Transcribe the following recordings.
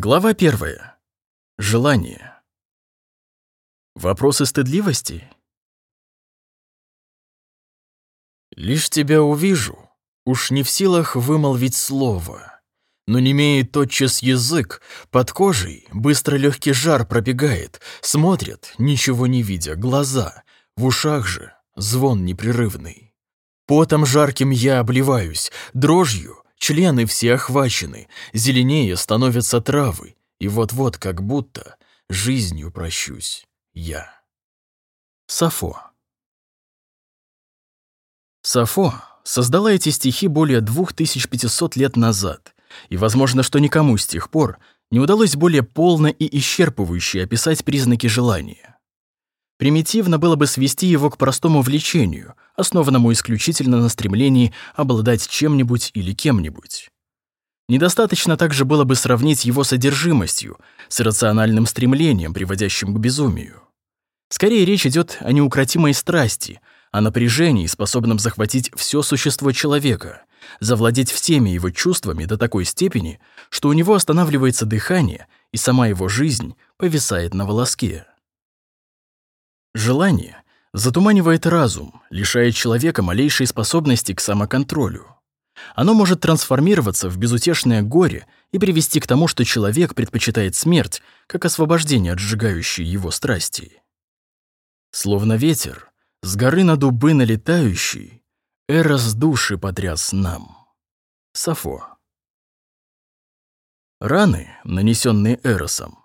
Глава первая. Желание. Вопросы стыдливости? Лишь тебя увижу, уж не в силах вымолвить слово, но не имеет тотчас язык, под кожей быстро легкий жар пробегает, смотрят, ничего не видя, глаза, в ушах же звон непрерывный. Потом жарким я обливаюсь, дрожью Члены все охвачены, зеленее становятся травы, и вот-вот как будто жизнью прощусь я. Сафо Сафо создала эти стихи более 2500 лет назад, и возможно, что никому с тех пор не удалось более полно и исчерпывающе описать признаки желания. Примитивно было бы свести его к простому влечению, основанному исключительно на стремлении обладать чем-нибудь или кем-нибудь. Недостаточно также было бы сравнить его содержимостью с иррациональным стремлением, приводящим к безумию. Скорее речь идет о неукротимой страсти, о напряжении, способном захватить все существо человека, завладеть всеми его чувствами до такой степени, что у него останавливается дыхание, и сама его жизнь повисает на волоске. Желание затуманивает разум, лишает человека малейшей способности к самоконтролю. Оно может трансформироваться в безутешное горе и привести к тому, что человек предпочитает смерть, как освобождение от сжигающей его страсти. Словно ветер, с горы на дубы налетающий, Эрос души потряс нам. Сафо. Раны, нанесенные Эросом,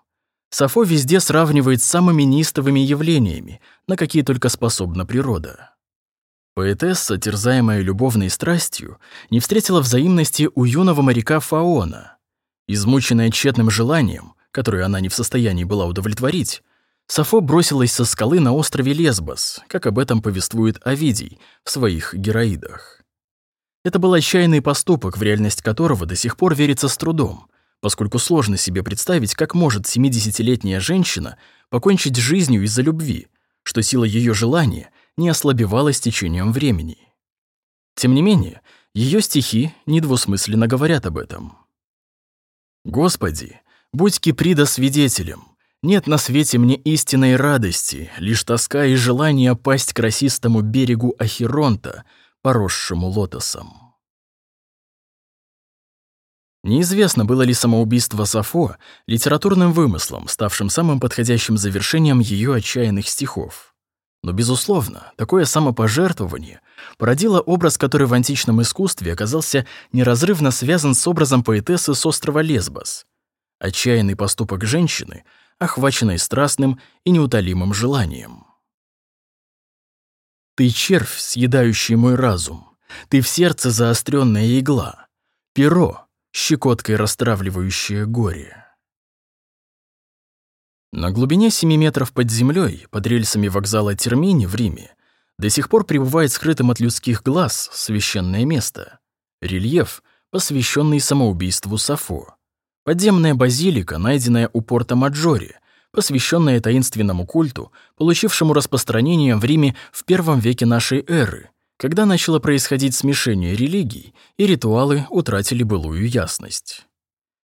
Сафо везде сравнивает с самыми неистовыми явлениями, на какие только способна природа. Поэтесса, терзаемая любовной страстью, не встретила взаимности у юного моряка Фаона. Измученная тщетным желанием, которое она не в состоянии была удовлетворить, Сафо бросилась со скалы на острове Лесбос, как об этом повествует Овидий в своих героидах. Это был отчаянный поступок, в реальность которого до сих пор верится с трудом, поскольку сложно себе представить, как может 70-летняя женщина покончить жизнью из-за любви, что сила ее желания не ослабевала с течением времени. Тем не менее, ее стихи недвусмысленно говорят об этом. «Господи, будь Киприда свидетелем, нет на свете мне истинной радости, лишь тоска и желание пасть к расистому берегу Ахиронта, поросшему лотосом». Неизвестно, было ли самоубийство Сафо литературным вымыслом, ставшим самым подходящим завершением ее отчаянных стихов. Но, безусловно, такое самопожертвование породило образ, который в античном искусстве оказался неразрывно связан с образом поэтессы с острова Лесбос. Отчаянный поступок женщины, охваченной страстным и неутолимым желанием. «Ты червь, съедающий мой разум, ты в сердце заостренная игла, перо, щекоткой растравливающее горе. На глубине 7 метров под землей, под рельсами вокзала Термини в Риме, до сих пор пребывает скрытым от людских глаз священное место. Рельеф, посвященный самоубийству Сафо. Подземная базилика, найденная у порта Маджоре, посвященная таинственному культу, получившему распространение в Риме в первом веке нашей эры, когда начало происходить смешение религий, и ритуалы утратили былую ясность.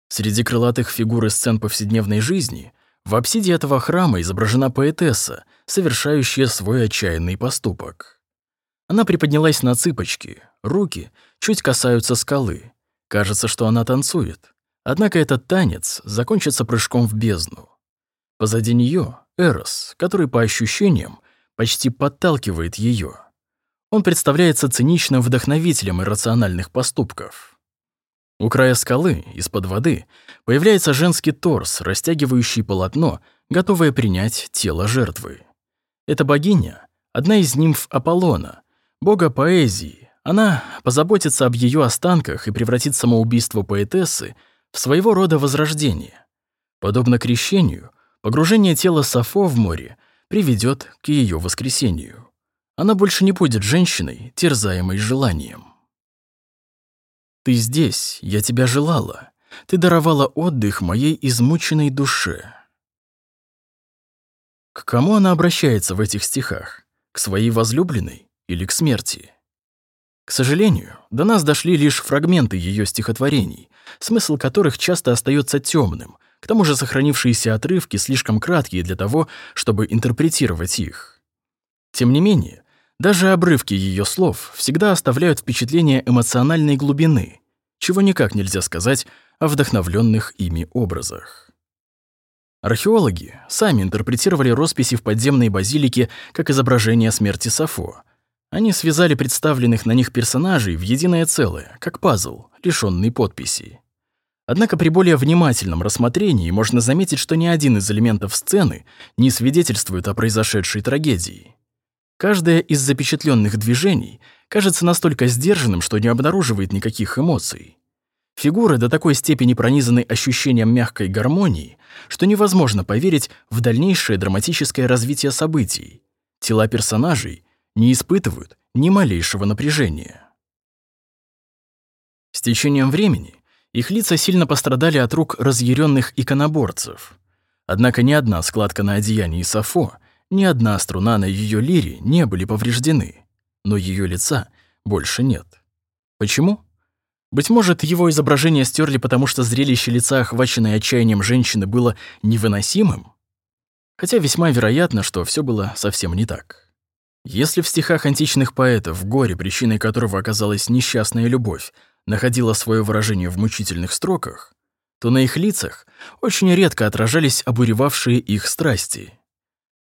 Среди крылатых фигур и сцен повседневной жизни в апсиде этого храма изображена поэтесса, совершающая свой отчаянный поступок. Она приподнялась на цыпочки, руки чуть касаются скалы. Кажется, что она танцует. Однако этот танец закончится прыжком в бездну. Позади нее Эрос, который по ощущениям почти подталкивает ее. Он представляется циничным вдохновителем иррациональных поступков. У края скалы, из-под воды, появляется женский торс, растягивающий полотно, готовое принять тело жертвы. Эта богиня — одна из нимф Аполлона, бога поэзии. Она позаботится об ее останках и превратит самоубийство поэтессы в своего рода возрождение. Подобно крещению, погружение тела Сафо в море приведет к ее воскресению. Она больше не будет женщиной, терзаемой желанием. Ты здесь, я тебя желала. Ты даровала отдых моей измученной душе. К кому она обращается в этих стихах? К своей возлюбленной или к смерти? К сожалению, до нас дошли лишь фрагменты ее стихотворений, смысл которых часто остается темным, к тому же сохранившиеся отрывки слишком краткие для того, чтобы интерпретировать их. Тем не менее, даже обрывки ее слов всегда оставляют впечатление эмоциональной глубины, чего никак нельзя сказать о вдохновленных ими образах. Археологи сами интерпретировали росписи в подземной базилике как изображение смерти Сафо. Они связали представленных на них персонажей в единое целое, как пазл, лишённый подписи. Однако при более внимательном рассмотрении можно заметить, что ни один из элементов сцены не свидетельствует о произошедшей трагедии. Каждое из запечатленных движений кажется настолько сдержанным, что не обнаруживает никаких эмоций. Фигуры до такой степени пронизаны ощущением мягкой гармонии, что невозможно поверить в дальнейшее драматическое развитие событий. Тела персонажей не испытывают ни малейшего напряжения. С течением времени их лица сильно пострадали от рук разъяренных иконоборцев. Однако ни одна складка на одеянии Сафо, ни одна струна на ее лире не были повреждены, но ее лица больше нет. Почему? Быть может, его изображение стерли, потому что зрелище лица, охваченное отчаянием женщины, было невыносимым? Хотя весьма вероятно, что все было совсем не так. Если в стихах античных поэтов горе, причиной которого оказалась несчастная любовь, находило свое выражение в мучительных строках, то на их лицах очень редко отражались обуревавшие их страсти.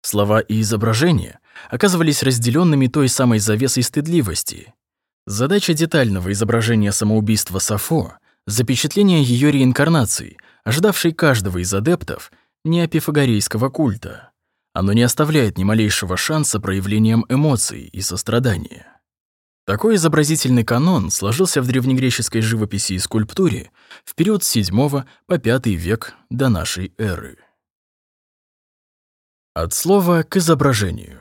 Слова и изображения оказывались разделенными той самой завесой стыдливости, Задача детального изображения самоубийства Сафо — запечатление ее реинкарнации, ожидавшей каждого из адептов неопифагорейского культа. Оно не оставляет ни малейшего шанса проявлением эмоций и сострадания. Такой изобразительный канон сложился в древнегреческой живописи и скульптуре в период с VII по V век до нашей эры. От слова к изображению.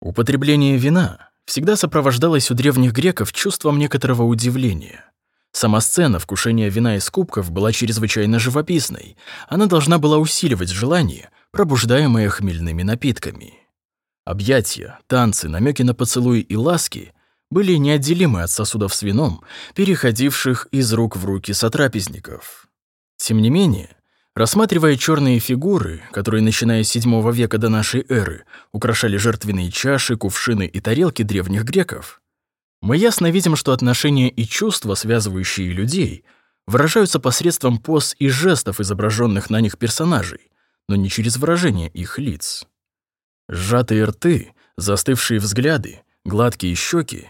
Употребление вина всегда сопровождалось у древних греков чувством некоторого удивления. Сама сцена вкушения вина из кубков была чрезвычайно живописной. Она должна была усиливать желание, пробуждаемое хмельными напитками. Объятия, танцы, намеки на поцелуи и ласки были неотделимы от сосудов с вином, переходивших из рук в руки сотрапезников. Тем не менее, Рассматривая черные фигуры, которые, начиная с VII века до нашей эры, украшали жертвенные чаши, кувшины и тарелки древних греков, мы ясно видим, что отношения и чувства, связывающие людей, выражаются посредством поз и жестов, изображенных на них персонажей, но не через выражение их лиц. Сжатые рты, застывшие взгляды, гладкие щеки.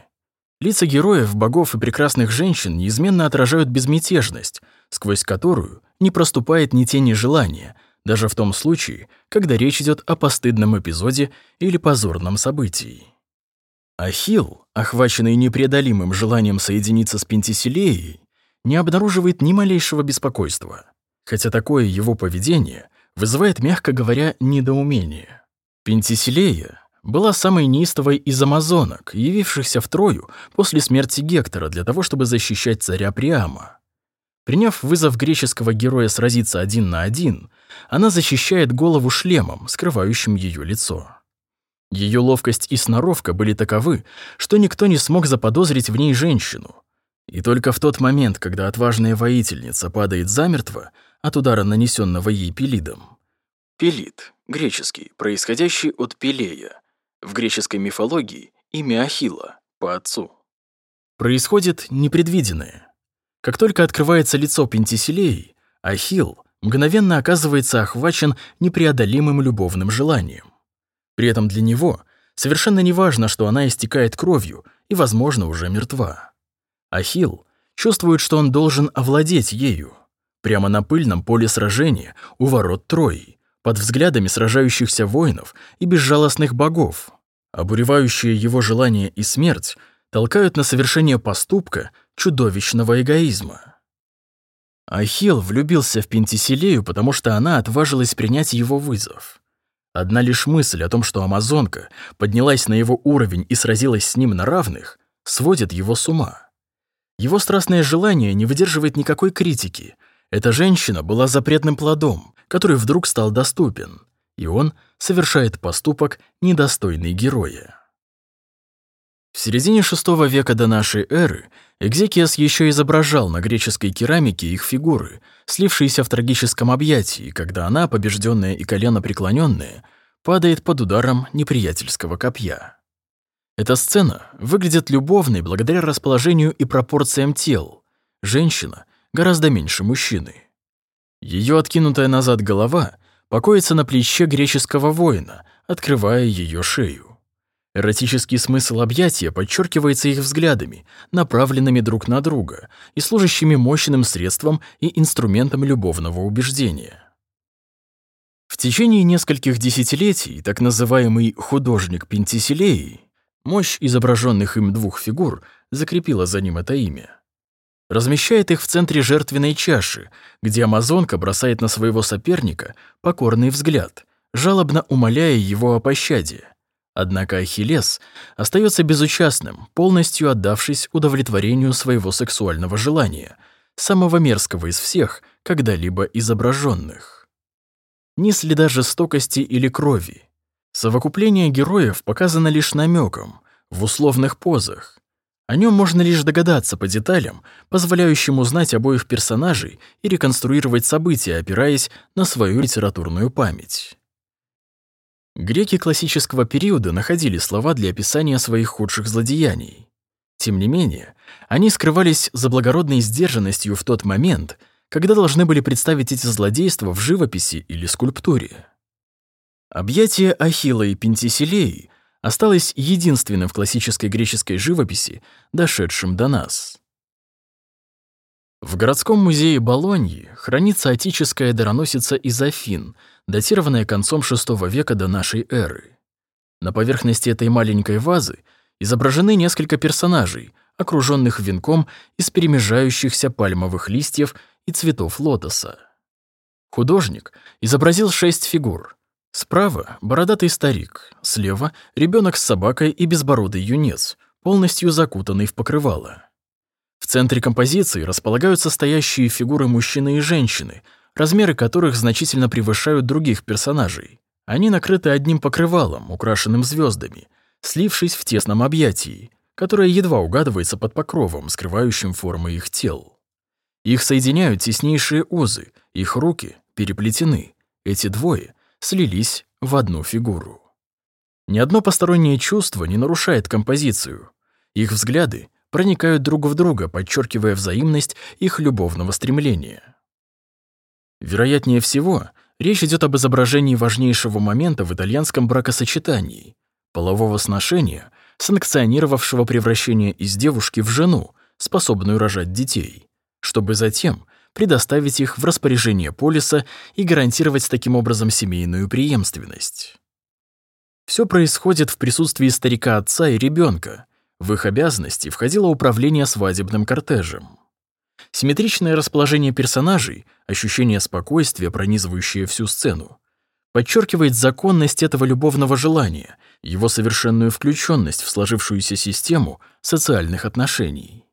Лица героев, богов и прекрасных женщин неизменно отражают безмятежность, сквозь которую не проступает ни тени желания, даже в том случае, когда речь идет о постыдном эпизоде или позорном событии. Ахилл, охваченный непреодолимым желанием соединиться с Пентиселеей, не обнаруживает ни малейшего беспокойства, хотя такое его поведение вызывает, мягко говоря, недоумение. Пентиселея была самой неистовой из амазонок, явившихся в Трою после смерти Гектора для того, чтобы защищать царя Приама. Приняв вызов греческого героя сразиться один на один, она защищает голову шлемом, скрывающим ее лицо. Ее ловкость и сноровка были таковы, что никто не смог заподозрить в ней женщину. И только в тот момент, когда отважная воительница падает замертво от удара, нанесенного ей пелидом. Пелид — греческий, происходящий от Пелея. В греческой мифологии имя Ахилла, по отцу. Происходит непредвиденное — как только открывается лицо Пентиселеи, Ахилл мгновенно оказывается охвачен непреодолимым любовным желанием. При этом для него совершенно не важно, что она истекает кровью и, возможно, уже мертва. Ахилл чувствует, что он должен овладеть ею. Прямо на пыльном поле сражения у ворот Трои, под взглядами сражающихся воинов и безжалостных богов. Обуревающие его желание и смерть толкают на совершение поступка, чудовищного эгоизма. Ахилл влюбился в Пентиселею, потому что она отважилась принять его вызов. Одна лишь мысль о том, что амазонка поднялась на его уровень и сразилась с ним на равных, сводит его с ума. Его страстное желание не выдерживает никакой критики. Эта женщина была запретным плодом, который вдруг стал доступен, и он совершает поступок, недостойный героя. В середине VI века до нашей эры Экзекиас еще изображал на греческой керамике их фигуры, слившиеся в трагическом объятии, когда она, побежденная и колено преклоненная, падает под ударом неприятельского копья. Эта сцена выглядит любовной благодаря расположению и пропорциям тел. Женщина гораздо меньше мужчины. Ее откинутая назад голова покоится на плече греческого воина, открывая ее шею. Эротический смысл объятия подчеркивается их взглядами, направленными друг на друга и служащими мощным средством и инструментом любовного убеждения. В течение нескольких десятилетий так называемый художник Пентиселей, мощь изображенных им двух фигур закрепила за ним это имя, размещает их в центре жертвенной чаши, где амазонка бросает на своего соперника покорный взгляд, жалобно умоляя его о пощаде. Однако Ахиллес остается безучастным, полностью отдавшись удовлетворению своего сексуального желания, самого мерзкого из всех, когда-либо изображенных. Ни следа жестокости или крови. Совокупление героев показано лишь намеком, в условных позах. О нем можно лишь догадаться по деталям, позволяющим узнать обоих персонажей и реконструировать события, опираясь на свою литературную память. Греки классического периода находили слова для описания своих худших злодеяний. Тем не менее, они скрывались за благородной сдержанностью в тот момент, когда должны были представить эти злодейства в живописи или скульптуре. Объятие Ахилла и Пентиселеи осталось единственным в классической греческой живописи, дошедшим до нас. В городском музее Болоньи хранится отическая дароносица из Афин, датированная концом VI века до нашей эры. На поверхности этой маленькой вазы изображены несколько персонажей, окруженных венком из перемежающихся пальмовых листьев и цветов лотоса. Художник изобразил шесть фигур. Справа — бородатый старик, слева — ребенок с собакой и безбородый юнец, полностью закутанный в покрывало. В центре композиции располагаются стоящие фигуры мужчины и женщины, размеры которых значительно превышают других персонажей. Они накрыты одним покрывалом, украшенным звездами, слившись в тесном объятии, которое едва угадывается под покровом, скрывающим формы их тел. Их соединяют теснейшие узы, их руки переплетены. Эти двое слились в одну фигуру. Ни одно постороннее чувство не нарушает композицию. Их взгляды проникают друг в друга, подчеркивая взаимность их любовного стремления. Вероятнее всего, речь идет об изображении важнейшего момента в итальянском бракосочетании — полового сношения, санкционировавшего превращение из девушки в жену, способную рожать детей, чтобы затем предоставить их в распоряжение полиса и гарантировать таким образом семейную преемственность. Все происходит в присутствии старика отца и ребенка, в их обязанности входило управление свадебным кортежем. Симметричное расположение персонажей, ощущение спокойствия, пронизывающее всю сцену, подчеркивает законность этого любовного желания, его совершенную включенность в сложившуюся систему социальных отношений.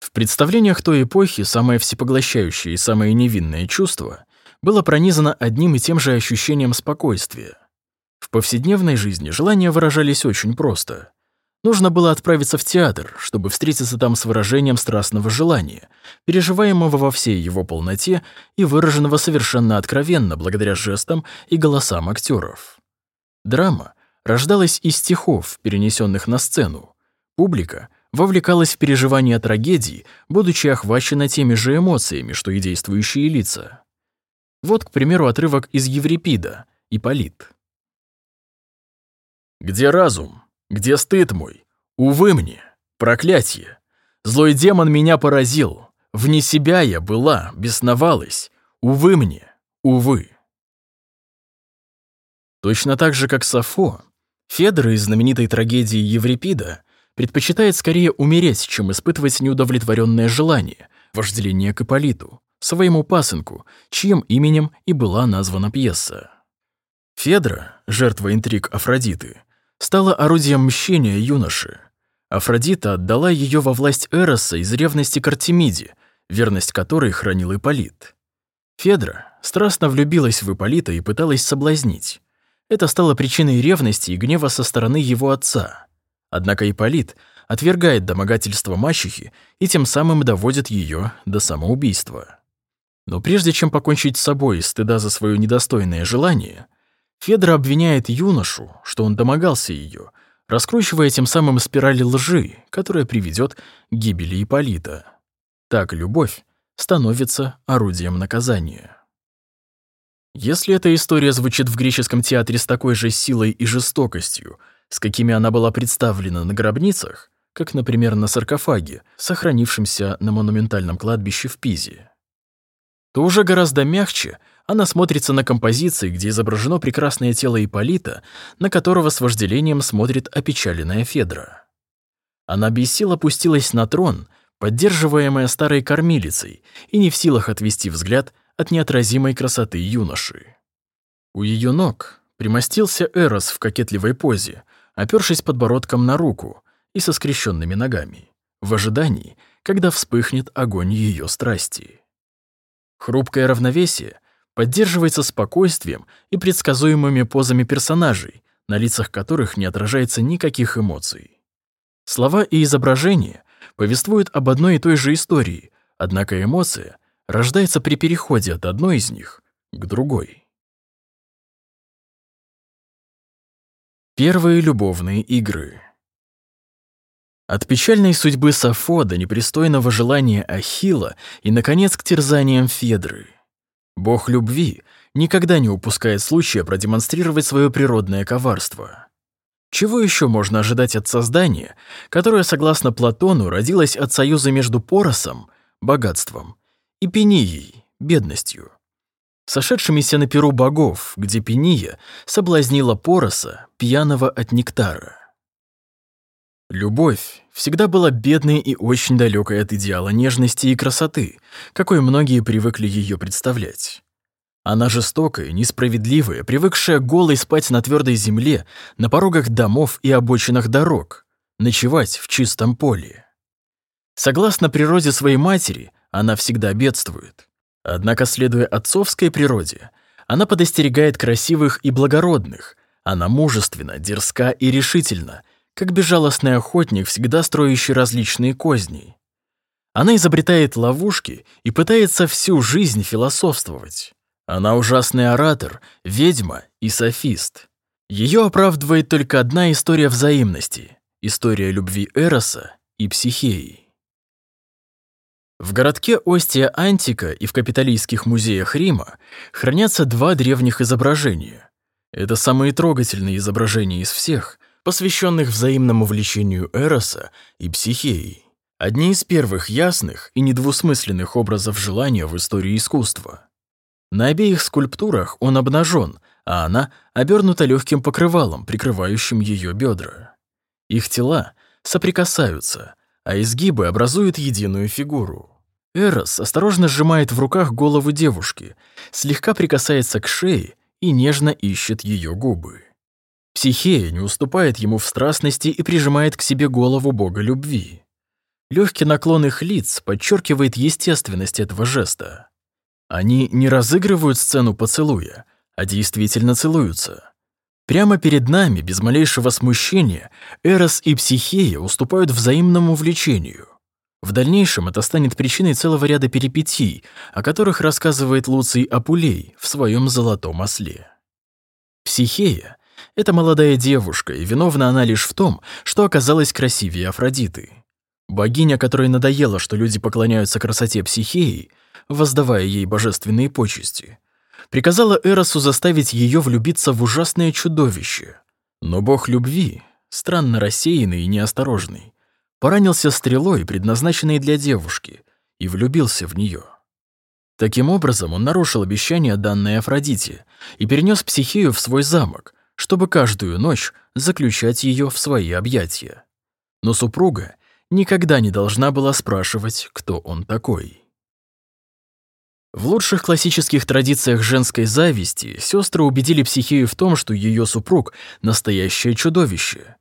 В представлениях той эпохи самое всепоглощающее и самое невинное чувство было пронизано одним и тем же ощущением спокойствия. В повседневной жизни желания выражались очень просто. Нужно было отправиться в театр, чтобы встретиться там с выражением страстного желания, переживаемого во всей его полноте и выраженного совершенно откровенно благодаря жестам и голосам актеров. Драма рождалась из стихов, перенесенных на сцену. Публика вовлекалась в переживание трагедии, будучи охвачена теми же эмоциями, что и действующие лица. Вот, к примеру, отрывок из Еврипида «Ипполит». «Где разум? Где стыд мой? Увы мне, проклятие! Злой демон меня поразил. Вне себя я была, бесновалась. Увы мне, увы. Точно так же, как Сафо, Федор из знаменитой трагедии Еврипида предпочитает скорее умереть, чем испытывать неудовлетворенное желание, вожделение к Ипполиту, своему пасынку, чьим именем и была названа пьеса. Федра, жертва интриг Афродиты, стала орудием мщения юноши. Афродита отдала ее во власть Эроса из ревности к Артемиде, верность которой хранил Ипполит. Федра страстно влюбилась в Ипполита и пыталась соблазнить. Это стало причиной ревности и гнева со стороны его отца. Однако Ипполит отвергает домогательство мачехи и тем самым доводит ее до самоубийства. Но прежде чем покончить с собой стыда за свое недостойное желание, Федор обвиняет юношу, что он домогался ее, раскручивая тем самым спираль лжи, которая приведет к гибели Ипполита. Так любовь становится орудием наказания. Если эта история звучит в греческом театре с такой же силой и жестокостью, с какими она была представлена на гробницах, как, например, на саркофаге, сохранившемся на монументальном кладбище в Пизе, то уже гораздо мягче она смотрится на композиции, где изображено прекрасное тело Ипполита, на которого с вожделением смотрит опечаленная Федра. Она без сил опустилась на трон, поддерживаемая старой кормилицей, и не в силах отвести взгляд от неотразимой красоты юноши. У ее ног примостился Эрос в кокетливой позе, опёршись подбородком на руку и со скрещенными ногами, в ожидании, когда вспыхнет огонь ее страсти. Хрупкое равновесие поддерживается спокойствием и предсказуемыми позами персонажей, на лицах которых не отражается никаких эмоций. Слова и изображения повествуют об одной и той же истории, однако эмоция рождается при переходе от одной из них к другой. Первые любовные игры От печальной судьбы Сафо до непристойного желания Ахила и, наконец, к терзаниям Федры. Бог любви никогда не упускает случая продемонстрировать свое природное коварство. Чего еще можно ожидать от создания, которое, согласно Платону, родилось от союза между поросом, богатством, и пенией, бедностью. Сошедшимися на перу богов, где пения соблазнила пороса, пьяного от нектара. Любовь всегда была бедной и очень далекой от идеала нежности и красоты, какой многие привыкли ее представлять. Она жестокая, несправедливая, привыкшая голой спать на твердой земле, на порогах домов и обочинах дорог, ночевать в чистом поле. Согласно природе своей матери, она всегда бедствует. Однако, следуя отцовской природе, она подостерегает красивых и благородных, она мужественна, дерзка и решительна, как безжалостный охотник, всегда строящий различные козни. Она изобретает ловушки и пытается всю жизнь философствовать. Она ужасный оратор, ведьма и софист. Ее оправдывает только одна история взаимности — история любви Эроса и Психеи. В городке Остия Антика и в капитолийских музеях Рима хранятся два древних изображения. Это самые трогательные изображения из всех, посвященных взаимному влечению Эроса и Психеи. Одни из первых ясных и недвусмысленных образов желания в истории искусства. На обеих скульптурах он обнажен, а она обернута легким покрывалом, прикрывающим ее бедра. Их тела соприкасаются, а изгибы образуют единую фигуру. Эрос осторожно сжимает в руках голову девушки, слегка прикасается к шее и нежно ищет ее губы. Психея не уступает ему в страстности и прижимает к себе голову бога любви. Легкий наклон их лиц подчеркивает естественность этого жеста. Они не разыгрывают сцену поцелуя, а действительно целуются. Прямо перед нами, без малейшего смущения, Эрос и Психея уступают взаимному влечению. В дальнейшем это станет причиной целого ряда перипетий, о которых рассказывает Луций Апулей в своем «Золотом осле». Психея — это молодая девушка, и виновна она лишь в том, что оказалась красивее Афродиты. Богиня, которой надоело, что люди поклоняются красоте Психеи, воздавая ей божественные почести, приказала Эросу заставить ее влюбиться в ужасное чудовище. Но бог любви, странно рассеянный и неосторожный, поранился стрелой, предназначенной для девушки, и влюбился в нее. Таким образом, он нарушил обещание, данное Афродите, и перенес психею в свой замок, чтобы каждую ночь заключать ее в свои объятия. Но супруга никогда не должна была спрашивать, кто он такой. В лучших классических традициях женской зависти сестры убедили психею в том, что ее супруг — настоящее чудовище,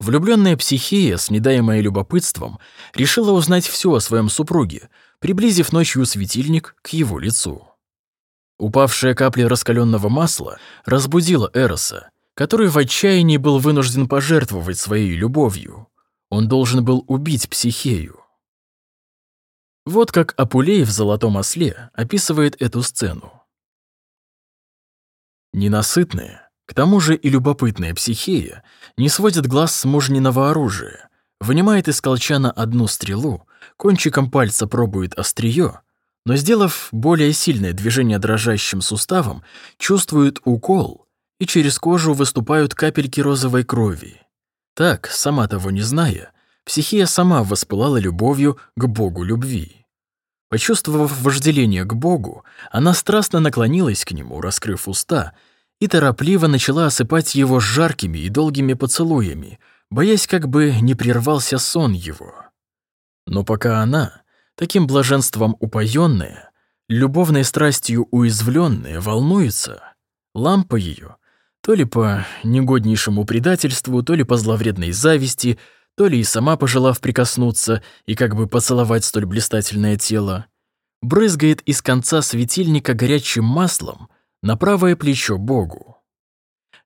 Влюбленная психея, снедаемая любопытством, решила узнать все о своем супруге, приблизив ночью светильник к его лицу. Упавшая капля раскаленного масла разбудила Эроса, который в отчаянии был вынужден пожертвовать своей любовью. Он должен был убить Психею. Вот как Апулей в «Золотом осле» описывает эту сцену. Ненасытная, к тому же и любопытная психея не сводит глаз с мужниного оружия, вынимает из колчана одну стрелу, кончиком пальца пробует острие, но, сделав более сильное движение дрожащим суставом, чувствует укол, и через кожу выступают капельки розовой крови. Так, сама того не зная, психия сама воспылала любовью к богу любви. Почувствовав вожделение к богу, она страстно наклонилась к нему, раскрыв уста — и торопливо начала осыпать его жаркими и долгими поцелуями, боясь, как бы не прервался сон его. Но пока она, таким блаженством упоенная, любовной страстью уязвленная, волнуется, лампа ее, то ли по негоднейшему предательству, то ли по зловредной зависти, то ли и сама пожелав прикоснуться и как бы поцеловать столь блистательное тело, брызгает из конца светильника горячим маслом — на правое плечо Богу.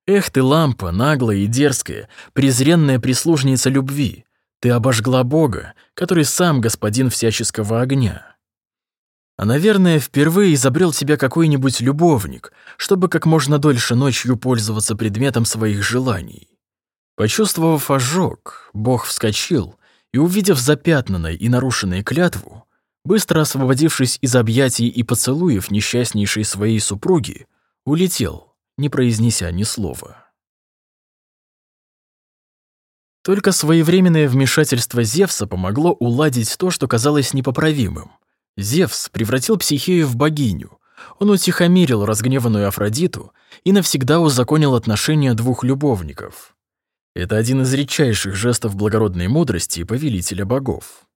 Эх ты, лампа, наглая и дерзкая, презренная прислужница любви, ты обожгла Бога, который сам господин всяческого огня. А, наверное, впервые изобрел тебя какой-нибудь любовник, чтобы как можно дольше ночью пользоваться предметом своих желаний. Почувствовав ожог, Бог вскочил и, увидев запятнанной и нарушенной клятву, быстро освободившись из объятий и поцелуев несчастнейшей своей супруги, улетел, не произнеся ни слова. Только своевременное вмешательство Зевса помогло уладить то, что казалось непоправимым. Зевс превратил Психею в богиню. Он утихомирил разгневанную Афродиту и навсегда узаконил отношения двух любовников. Это один из редчайших жестов благородной мудрости повелителя богов.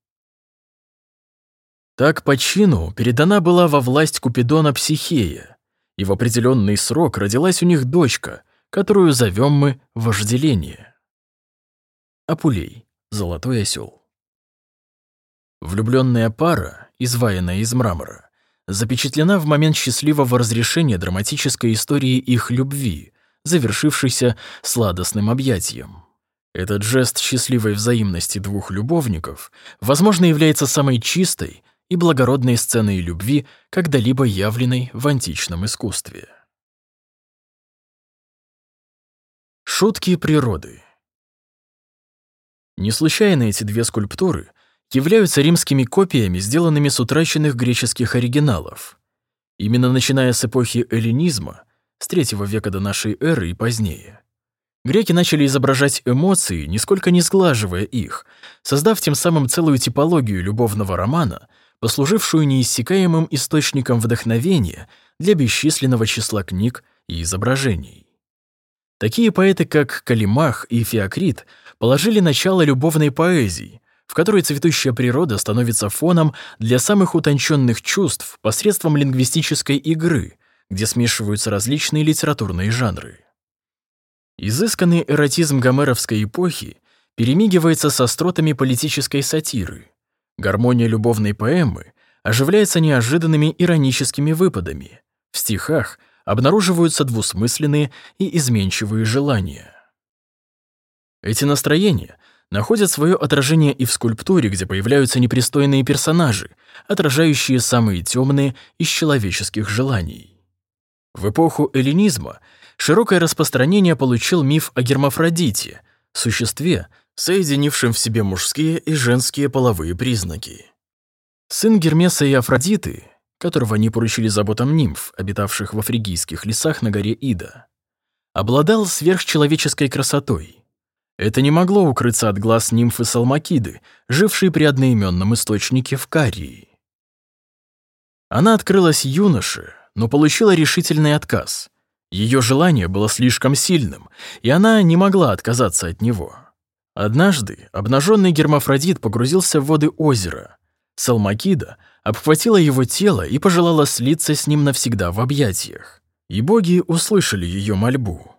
Так по чину передана была во власть Купидона Психея, и в определенный срок родилась у них дочка, которую зовем мы вожделение. Апулей, золотой осел. Влюбленная пара, изваянная из мрамора, запечатлена в момент счастливого разрешения драматической истории их любви, завершившейся сладостным объятием. Этот жест счастливой взаимности двух любовников, возможно, является самой чистой и благородной сценой любви, когда-либо явленной в античном искусстве. Шутки природы Не случайно эти две скульптуры являются римскими копиями, сделанными с утраченных греческих оригиналов. Именно начиная с эпохи эллинизма, с третьего века до нашей эры и позднее, греки начали изображать эмоции, нисколько не сглаживая их, создав тем самым целую типологию любовного романа, послужившую неиссякаемым источником вдохновения для бесчисленного числа книг и изображений. Такие поэты, как Калимах и Феокрит, положили начало любовной поэзии, в которой цветущая природа становится фоном для самых утонченных чувств посредством лингвистической игры, где смешиваются различные литературные жанры. Изысканный эротизм гомеровской эпохи перемигивается с остротами политической сатиры, Гармония любовной поэмы оживляется неожиданными ироническими выпадами. В стихах обнаруживаются двусмысленные и изменчивые желания. Эти настроения находят свое отражение и в скульптуре, где появляются непристойные персонажи, отражающие самые темные из человеческих желаний. В эпоху эллинизма широкое распространение получил миф о Гермафродите, существе, соединившим в себе мужские и женские половые признаки. Сын Гермеса и Афродиты, которого они поручили заботам нимф, обитавших в афригийских лесах на горе Ида, обладал сверхчеловеческой красотой. Это не могло укрыться от глаз нимфы Салмакиды, жившей при одноименном источнике в Карии. Она открылась юноше, но получила решительный отказ. Ее желание было слишком сильным, и она не могла отказаться от него. Однажды обнаженный гермафродит погрузился в воды озера. Салмакида обхватила его тело и пожелала слиться с ним навсегда в объятиях. И боги услышали ее мольбу.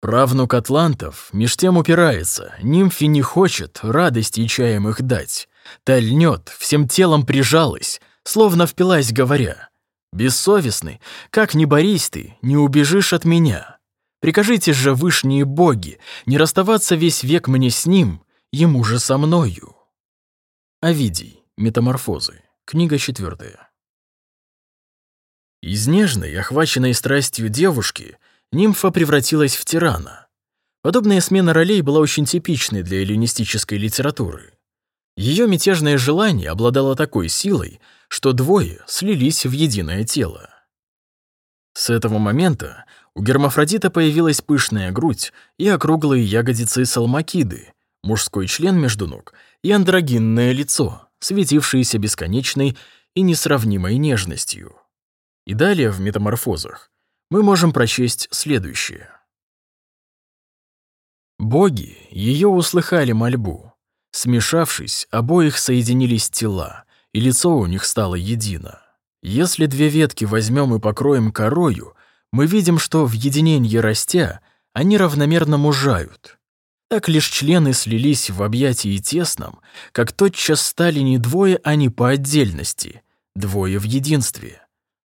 Правнук атлантов меж тем упирается, нимфе не хочет радости чаем их дать. Та льнет, всем телом прижалась, словно впилась, говоря, «Бессовестный, как не борись ты, не убежишь от меня». Прикажите же, вышние боги, не расставаться весь век мне с ним, ему же со мною. Овидий. Метаморфозы. Книга четвертая. Из нежной, охваченной страстью девушки, нимфа превратилась в тирана. Подобная смена ролей была очень типичной для эллинистической литературы. Ее мятежное желание обладало такой силой, что двое слились в единое тело. С этого момента у гермафродита появилась пышная грудь и округлые ягодицы салмакиды, мужской член между ног и андрогинное лицо, светившееся бесконечной и несравнимой нежностью. И далее в метаморфозах мы можем прочесть следующее. Боги ее услыхали мольбу. Смешавшись, обоих соединились тела, и лицо у них стало едино. Если две ветки возьмем и покроем корою, мы видим, что в единении растя они равномерно мужают. Так лишь члены слились в объятии тесном, как тотчас стали не двое, а не по отдельности, двое в единстве.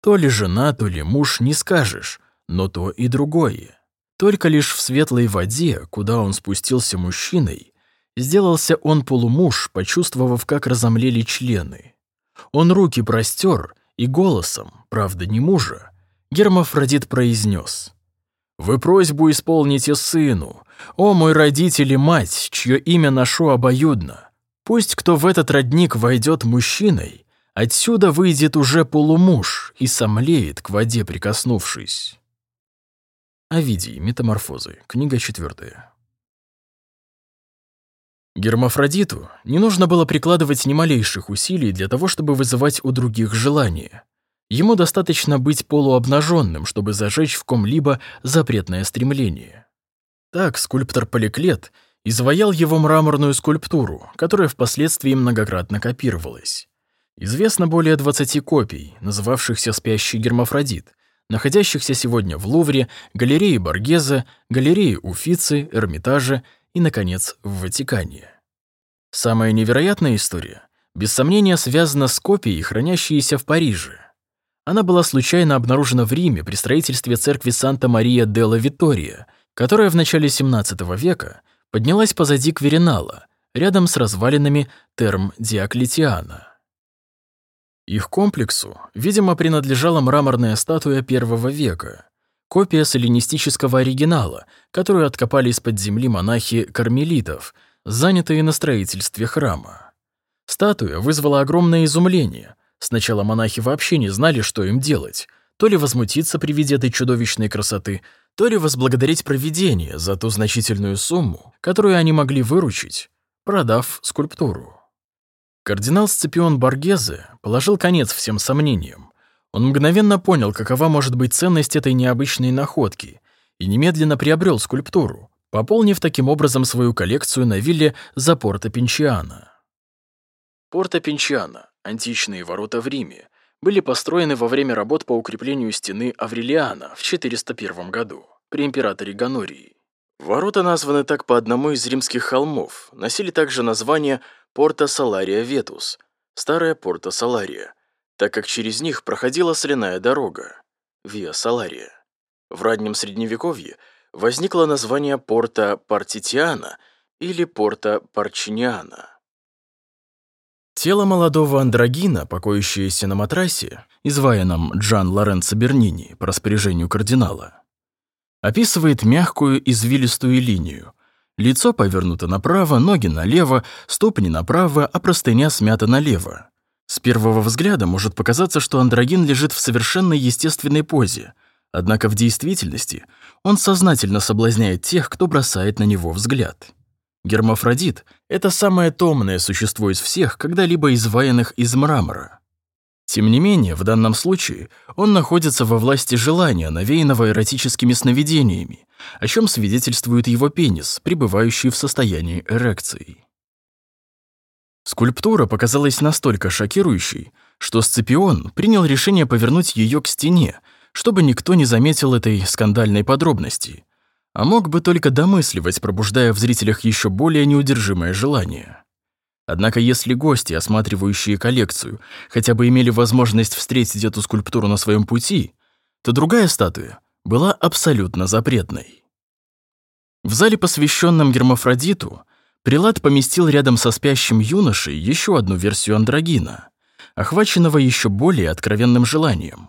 То ли жена, то ли муж не скажешь, но то и другое. Только лишь в светлой воде, куда он спустился мужчиной, сделался он полумуж, почувствовав, как разомлели члены. Он руки простер и голосом, правда не мужа, Гермафродит произнес: «Вы просьбу исполните сыну, о мой родитель и мать, чье имя ношу обоюдно. Пусть кто в этот родник войдет мужчиной, отсюда выйдет уже полумуж и сомлеет к воде прикоснувшись». Овидий. Метаморфозы. Книга четвертая. Гермафродиту не нужно было прикладывать ни малейших усилий для того, чтобы вызывать у других желание. Ему достаточно быть полуобнаженным, чтобы зажечь в ком-либо запретное стремление. Так скульптор Поликлет изваял его мраморную скульптуру, которая впоследствии многократно копировалась. Известно более 20 копий, называвшихся «Спящий Гермафродит», находящихся сегодня в Лувре, галерее Боргеза, галерее Уфицы, Эрмитаже и, наконец, в Ватикане. Самая невероятная история, без сомнения, связана с копией, хранящейся в Париже. Она была случайно обнаружена в Риме при строительстве церкви Санта-Мария делла Витория, которая в начале XVII века поднялась позади Кверинала, рядом с развалинами терм Диоклетиана. Их комплексу, видимо, принадлежала мраморная статуя первого века, копия солинистического оригинала, которую откопали из-под земли монахи кармелитов, занятые на строительстве храма. Статуя вызвала огромное изумление. Сначала монахи вообще не знали, что им делать. То ли возмутиться при виде этой чудовищной красоты, то ли возблагодарить провидение за ту значительную сумму, которую они могли выручить, продав скульптуру. Кардинал Сципион Боргезе положил конец всем сомнениям. Он мгновенно понял, какова может быть ценность этой необычной находки, и немедленно приобрел скульптуру, пополнив таким образом свою коллекцию на вилле за Порто Пинчиано. Порто Пинчиано, античные ворота в Риме, были построены во время работ по укреплению стены Аврелиана в 401 году при императоре Ганории. Ворота названы так по одному из римских холмов, носили также название Порта Салария Ветус, старая Порта Салария, так как через них проходила соляная дорога, Виа Салария. В раннем Средневековье возникло название Порта Партитиана или Порта Парчиниана. Тело молодого андрогина, покоящееся на матрасе, изваянном Джан Лоренцо Бернини по распоряжению кардинала, описывает мягкую извилистую линию, Лицо повернуто направо, ноги налево, ступни направо, а простыня смята налево. С первого взгляда может показаться, что андрогин лежит в совершенно естественной позе, однако в действительности он сознательно соблазняет тех, кто бросает на него взгляд. Гермафродит — это самое томное существо из всех, когда-либо изваянных из мрамора. Тем не менее, в данном случае он находится во власти желания, навеянного эротическими сновидениями, о чем свидетельствует его пенис, пребывающий в состоянии эрекции. Скульптура показалась настолько шокирующей, что Сципион принял решение повернуть ее к стене, чтобы никто не заметил этой скандальной подробности, а мог бы только домысливать, пробуждая в зрителях еще более неудержимое желание. Однако если гости, осматривающие коллекцию, хотя бы имели возможность встретить эту скульптуру на своем пути, то другая статуя была абсолютно запретной. В зале, посвященном Гермафродиту, Прилад поместил рядом со спящим юношей еще одну версию андрогина, охваченного еще более откровенным желанием.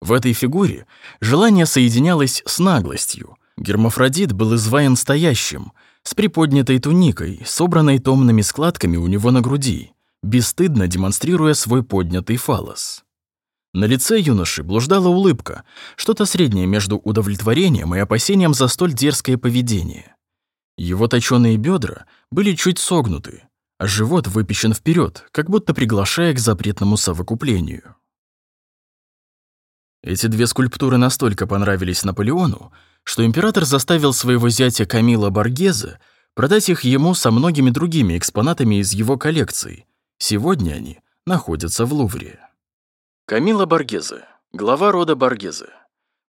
В этой фигуре желание соединялось с наглостью. Гермафродит был изваян стоящим, с приподнятой туникой, собранной томными складками у него на груди, бесстыдно демонстрируя свой поднятый фалос. На лице юноши блуждала улыбка, что-то среднее между удовлетворением и опасением за столь дерзкое поведение. Его точёные бедра были чуть согнуты, а живот выпечен вперед, как будто приглашая к запретному совокуплению. Эти две скульптуры настолько понравились Наполеону, что император заставил своего зятя Камила Баргеза продать их ему со многими другими экспонатами из его коллекции. Сегодня они находятся в Лувре. Камила Баргезе, глава рода Баргезе.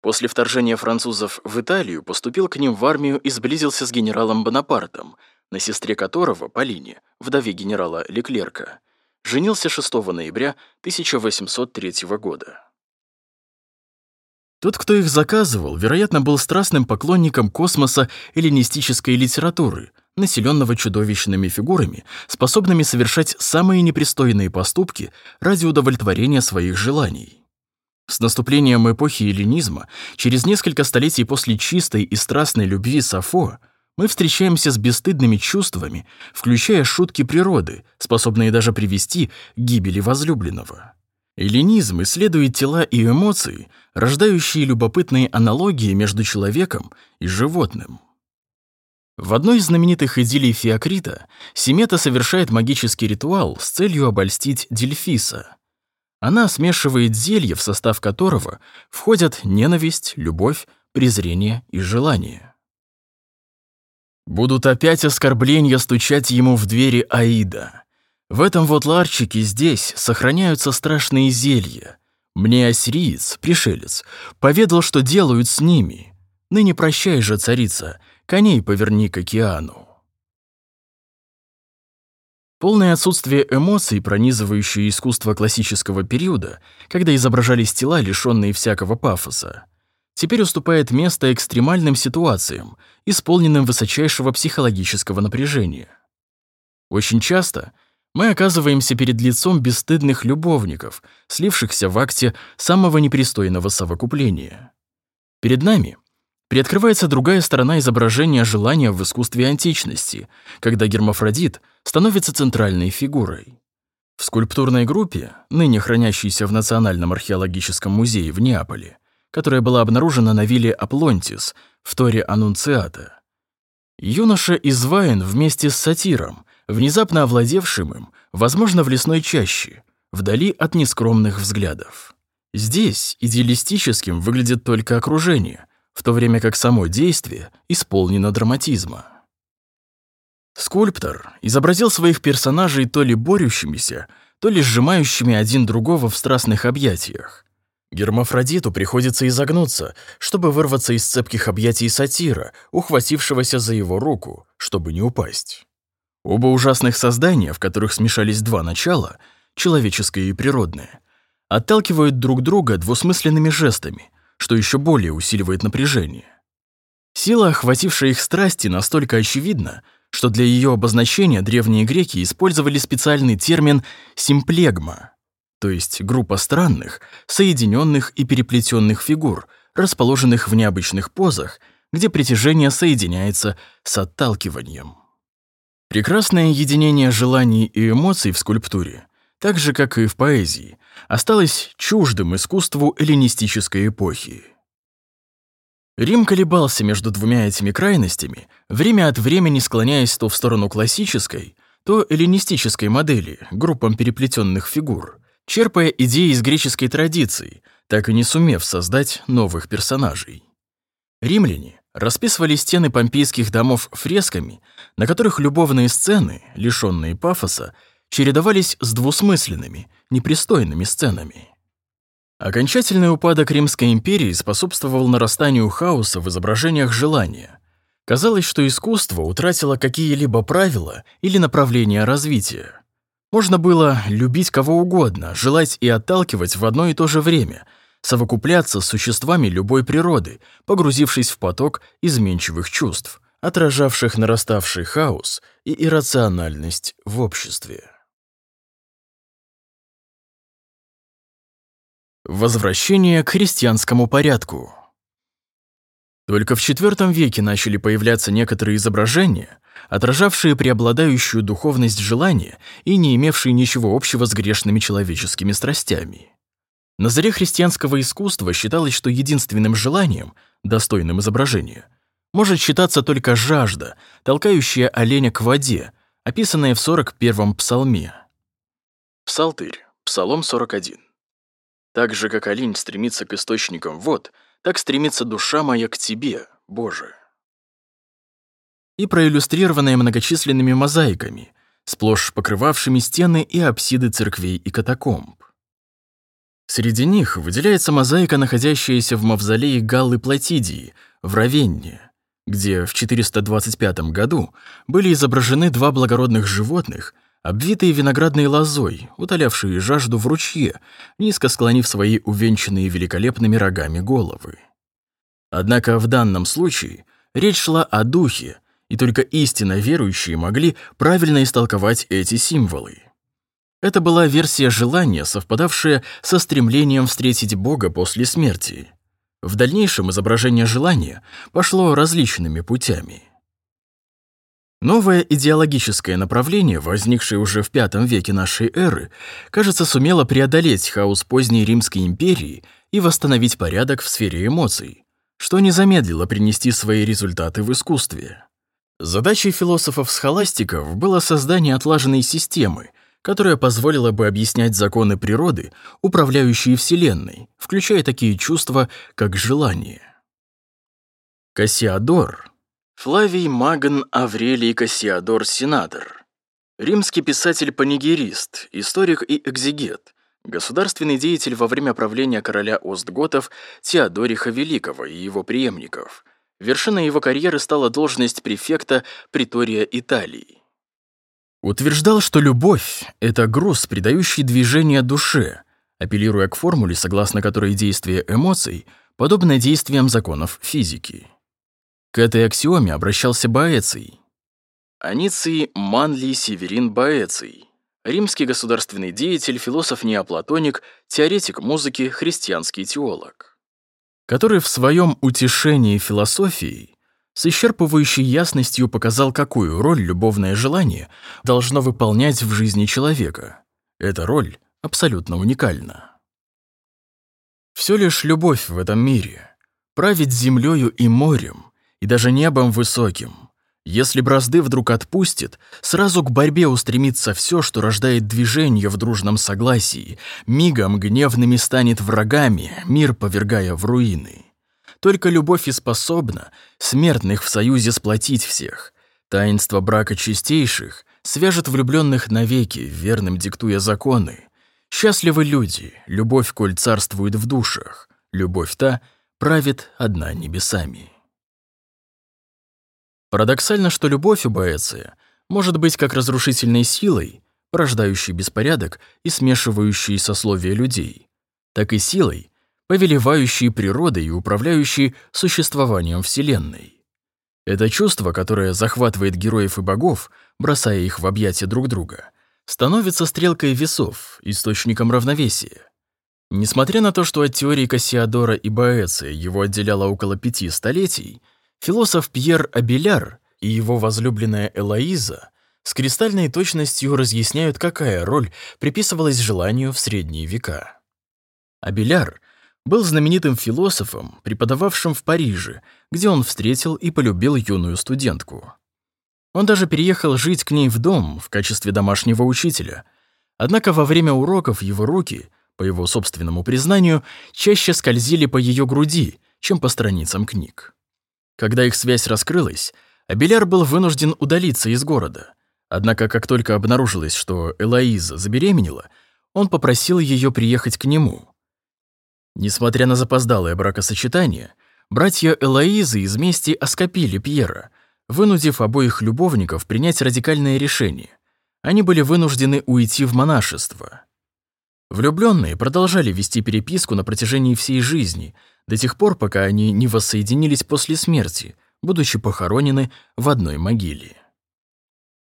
После вторжения французов в Италию поступил к ним в армию и сблизился с генералом Бонапартом, на сестре которого, Полине, вдове генерала Леклерка, женился 6 ноября 1803 года. Тот, кто их заказывал, вероятно, был страстным поклонником космоса эллинистической литературы, населенного чудовищными фигурами, способными совершать самые непристойные поступки ради удовлетворения своих желаний. С наступлением эпохи эллинизма, через несколько столетий после чистой и страстной любви Сафо, мы встречаемся с бесстыдными чувствами, включая шутки природы, способные даже привести к гибели возлюбленного. Эллинизм исследует тела и эмоции, рождающие любопытные аналогии между человеком и животным. В одной из знаменитых идиллий Феокрита Семета совершает магический ритуал с целью обольстить Дельфиса. Она смешивает зелье, в состав которого входят ненависть, любовь, презрение и желание. Будут опять оскорбления стучать ему в двери Аида. В этом вот ларчике здесь сохраняются страшные зелья. Мне ассириец, пришелец, поведал, что делают с ними. Ныне прощай же, царица, — коней поверни к океану. Полное отсутствие эмоций, пронизывающее искусство классического периода, когда изображались тела, лишённые всякого пафоса, теперь уступает место экстремальным ситуациям, исполненным высочайшего психологического напряжения. Очень часто мы оказываемся перед лицом бесстыдных любовников, слившихся в акте самого непристойного совокупления. Перед нами приоткрывается другая сторона изображения желания в искусстве античности, когда гермафродит становится центральной фигурой. В скульптурной группе, ныне хранящейся в Национальном археологическом музее в Неаполе, которая была обнаружена на вилле Аплонтис в Торе Анунциата, юноша изваян вместе с сатиром, внезапно овладевшим им, возможно, в лесной чаще, вдали от нескромных взглядов. Здесь идеалистическим выглядит только окружение — в то время как само действие исполнено драматизма. Скульптор изобразил своих персонажей то ли борющимися, то ли сжимающими один другого в страстных объятиях. Гермафродиту приходится изогнуться, чтобы вырваться из цепких объятий сатира, ухватившегося за его руку, чтобы не упасть. Оба ужасных создания, в которых смешались два начала, человеческое и природное, отталкивают друг друга двусмысленными жестами, что еще более усиливает напряжение. Сила, охватившая их страсти, настолько очевидна, что для ее обозначения древние греки использовали специальный термин «симплегма», то есть группа странных, соединенных и переплетенных фигур, расположенных в необычных позах, где притяжение соединяется с отталкиванием. Прекрасное единение желаний и эмоций в скульптуре, так же, как и в поэзии, осталось чуждым искусству эллинистической эпохи. Рим колебался между двумя этими крайностями, время от времени склоняясь то в сторону классической, то эллинистической модели, группам переплетенных фигур, черпая идеи из греческой традиции, так и не сумев создать новых персонажей. Римляне расписывали стены помпейских домов фресками, на которых любовные сцены, лишённые пафоса, чередовались с двусмысленными, непристойными сценами. Окончательный упадок Римской империи способствовал нарастанию хаоса в изображениях желания. Казалось, что искусство утратило какие-либо правила или направления развития. Можно было любить кого угодно, желать и отталкивать в одно и то же время, совокупляться с существами любой природы, погрузившись в поток изменчивых чувств, отражавших нараставший хаос и иррациональность в обществе. Возвращение к христианскому порядку. Только в IV веке начали появляться некоторые изображения, отражавшие преобладающую духовность желания и не имевшие ничего общего с грешными человеческими страстями. На заре христианского искусства считалось, что единственным желанием, достойным изображения, может считаться только жажда, толкающая оленя к воде, описанная в 41-м псалме. Псалтырь, Псалом 41. Так же, как олень стремится к источникам вод, так стремится душа моя к Тебе, Боже. И проиллюстрированная многочисленными мозаиками, сплошь покрывавшими стены и апсиды церквей и катакомб. Среди них выделяется мозаика, находящаяся в мавзолее Галлы Платидии в Равенне, где в 425 году были изображены два благородных животных, обвитые виноградной лозой, утолявшие жажду в ручье, низко склонив свои увенчанные великолепными рогами головы. Однако в данном случае речь шла о духе, и только истинно верующие могли правильно истолковать эти символы. Это была версия желания, совпадавшая со стремлением встретить Бога после смерти. В дальнейшем изображение желания пошло различными путями. Новое идеологическое направление, возникшее уже в V веке нашей эры, кажется, сумело преодолеть хаос поздней Римской империи и восстановить порядок в сфере эмоций, что не замедлило принести свои результаты в искусстве. Задачей философов-схоластиков было создание отлаженной системы, которая позволила бы объяснять законы природы, управляющие Вселенной, включая такие чувства, как желание. Кассиадор, Флавий Маган Аврелий Кассиадор Сенатор, римский писатель-панигерист, историк и экзегет, государственный деятель во время правления короля Остготов Теодориха Великого и его преемников. Вершиной его карьеры стала должность префекта притория Италии. Утверждал, что любовь — это груз, придающий движение душе, апеллируя к формуле, согласно которой действие эмоций подобно действиям законов физики. К этой аксиоме обращался Боэций. Аниций Манлий Северин Боэций, римский государственный деятель, философ-неоплатоник, теоретик музыки, христианский теолог, который в своем утешении философией с исчерпывающей ясностью показал, какую роль любовное желание должно выполнять в жизни человека. Эта роль абсолютно уникальна. Все лишь любовь в этом мире, править землею и морем, и даже небом высоким. Если бразды вдруг отпустит, сразу к борьбе устремится все, что рождает движение в дружном согласии, мигом гневными станет врагами, мир повергая в руины. Только любовь и способна смертных в союзе сплотить всех. Таинство брака чистейших свяжет влюбленных навеки, верным диктуя законы. Счастливы люди, любовь, коль царствует в душах, любовь та правит одна небесами. Парадоксально, что любовь у Боэция может быть как разрушительной силой, порождающей беспорядок и смешивающей сословия людей, так и силой, повелевающие природой и управляющие существованием Вселенной. Это чувство, которое захватывает героев и богов, бросая их в объятия друг друга, становится стрелкой весов, источником равновесия. Несмотря на то, что от теории Кассиодора и Боэция его отделяло около пяти столетий, философ Пьер Абеляр и его возлюбленная Элоиза с кристальной точностью разъясняют, какая роль приписывалась желанию в средние века. Абеляр был знаменитым философом, преподававшим в Париже, где он встретил и полюбил юную студентку. Он даже переехал жить к ней в дом в качестве домашнего учителя. Однако во время уроков его руки, по его собственному признанию, чаще скользили по ее груди, чем по страницам книг. Когда их связь раскрылась, Абеляр был вынужден удалиться из города. Однако, как только обнаружилось, что Элоиза забеременела, он попросил ее приехать к нему — Несмотря на запоздалое бракосочетание, братья Элоизы из мести оскопили Пьера, вынудив обоих любовников принять радикальное решение. Они были вынуждены уйти в монашество. Влюбленные продолжали вести переписку на протяжении всей жизни, до тех пор, пока они не воссоединились после смерти, будучи похоронены в одной могиле.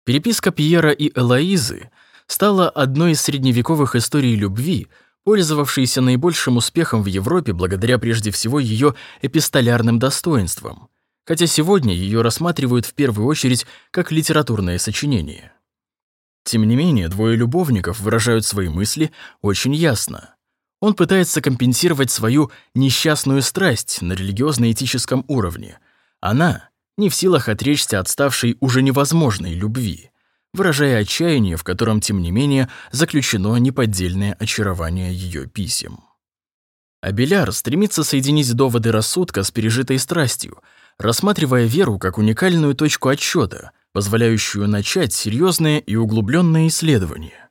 Переписка Пьера и Элоизы стала одной из средневековых историй любви, пользовавшейся наибольшим успехом в Европе благодаря прежде всего ее эпистолярным достоинствам, хотя сегодня ее рассматривают в первую очередь как литературное сочинение. Тем не менее, двое любовников выражают свои мысли очень ясно. Он пытается компенсировать свою несчастную страсть на религиозно-этическом уровне. Она не в силах отречься от ставшей уже невозможной любви, выражая отчаяние, в котором, тем не менее, заключено неподдельное очарование ее писем. Абеляр стремится соединить доводы рассудка с пережитой страстью, рассматривая веру как уникальную точку отсчета, позволяющую начать серьезные и углубленные исследования.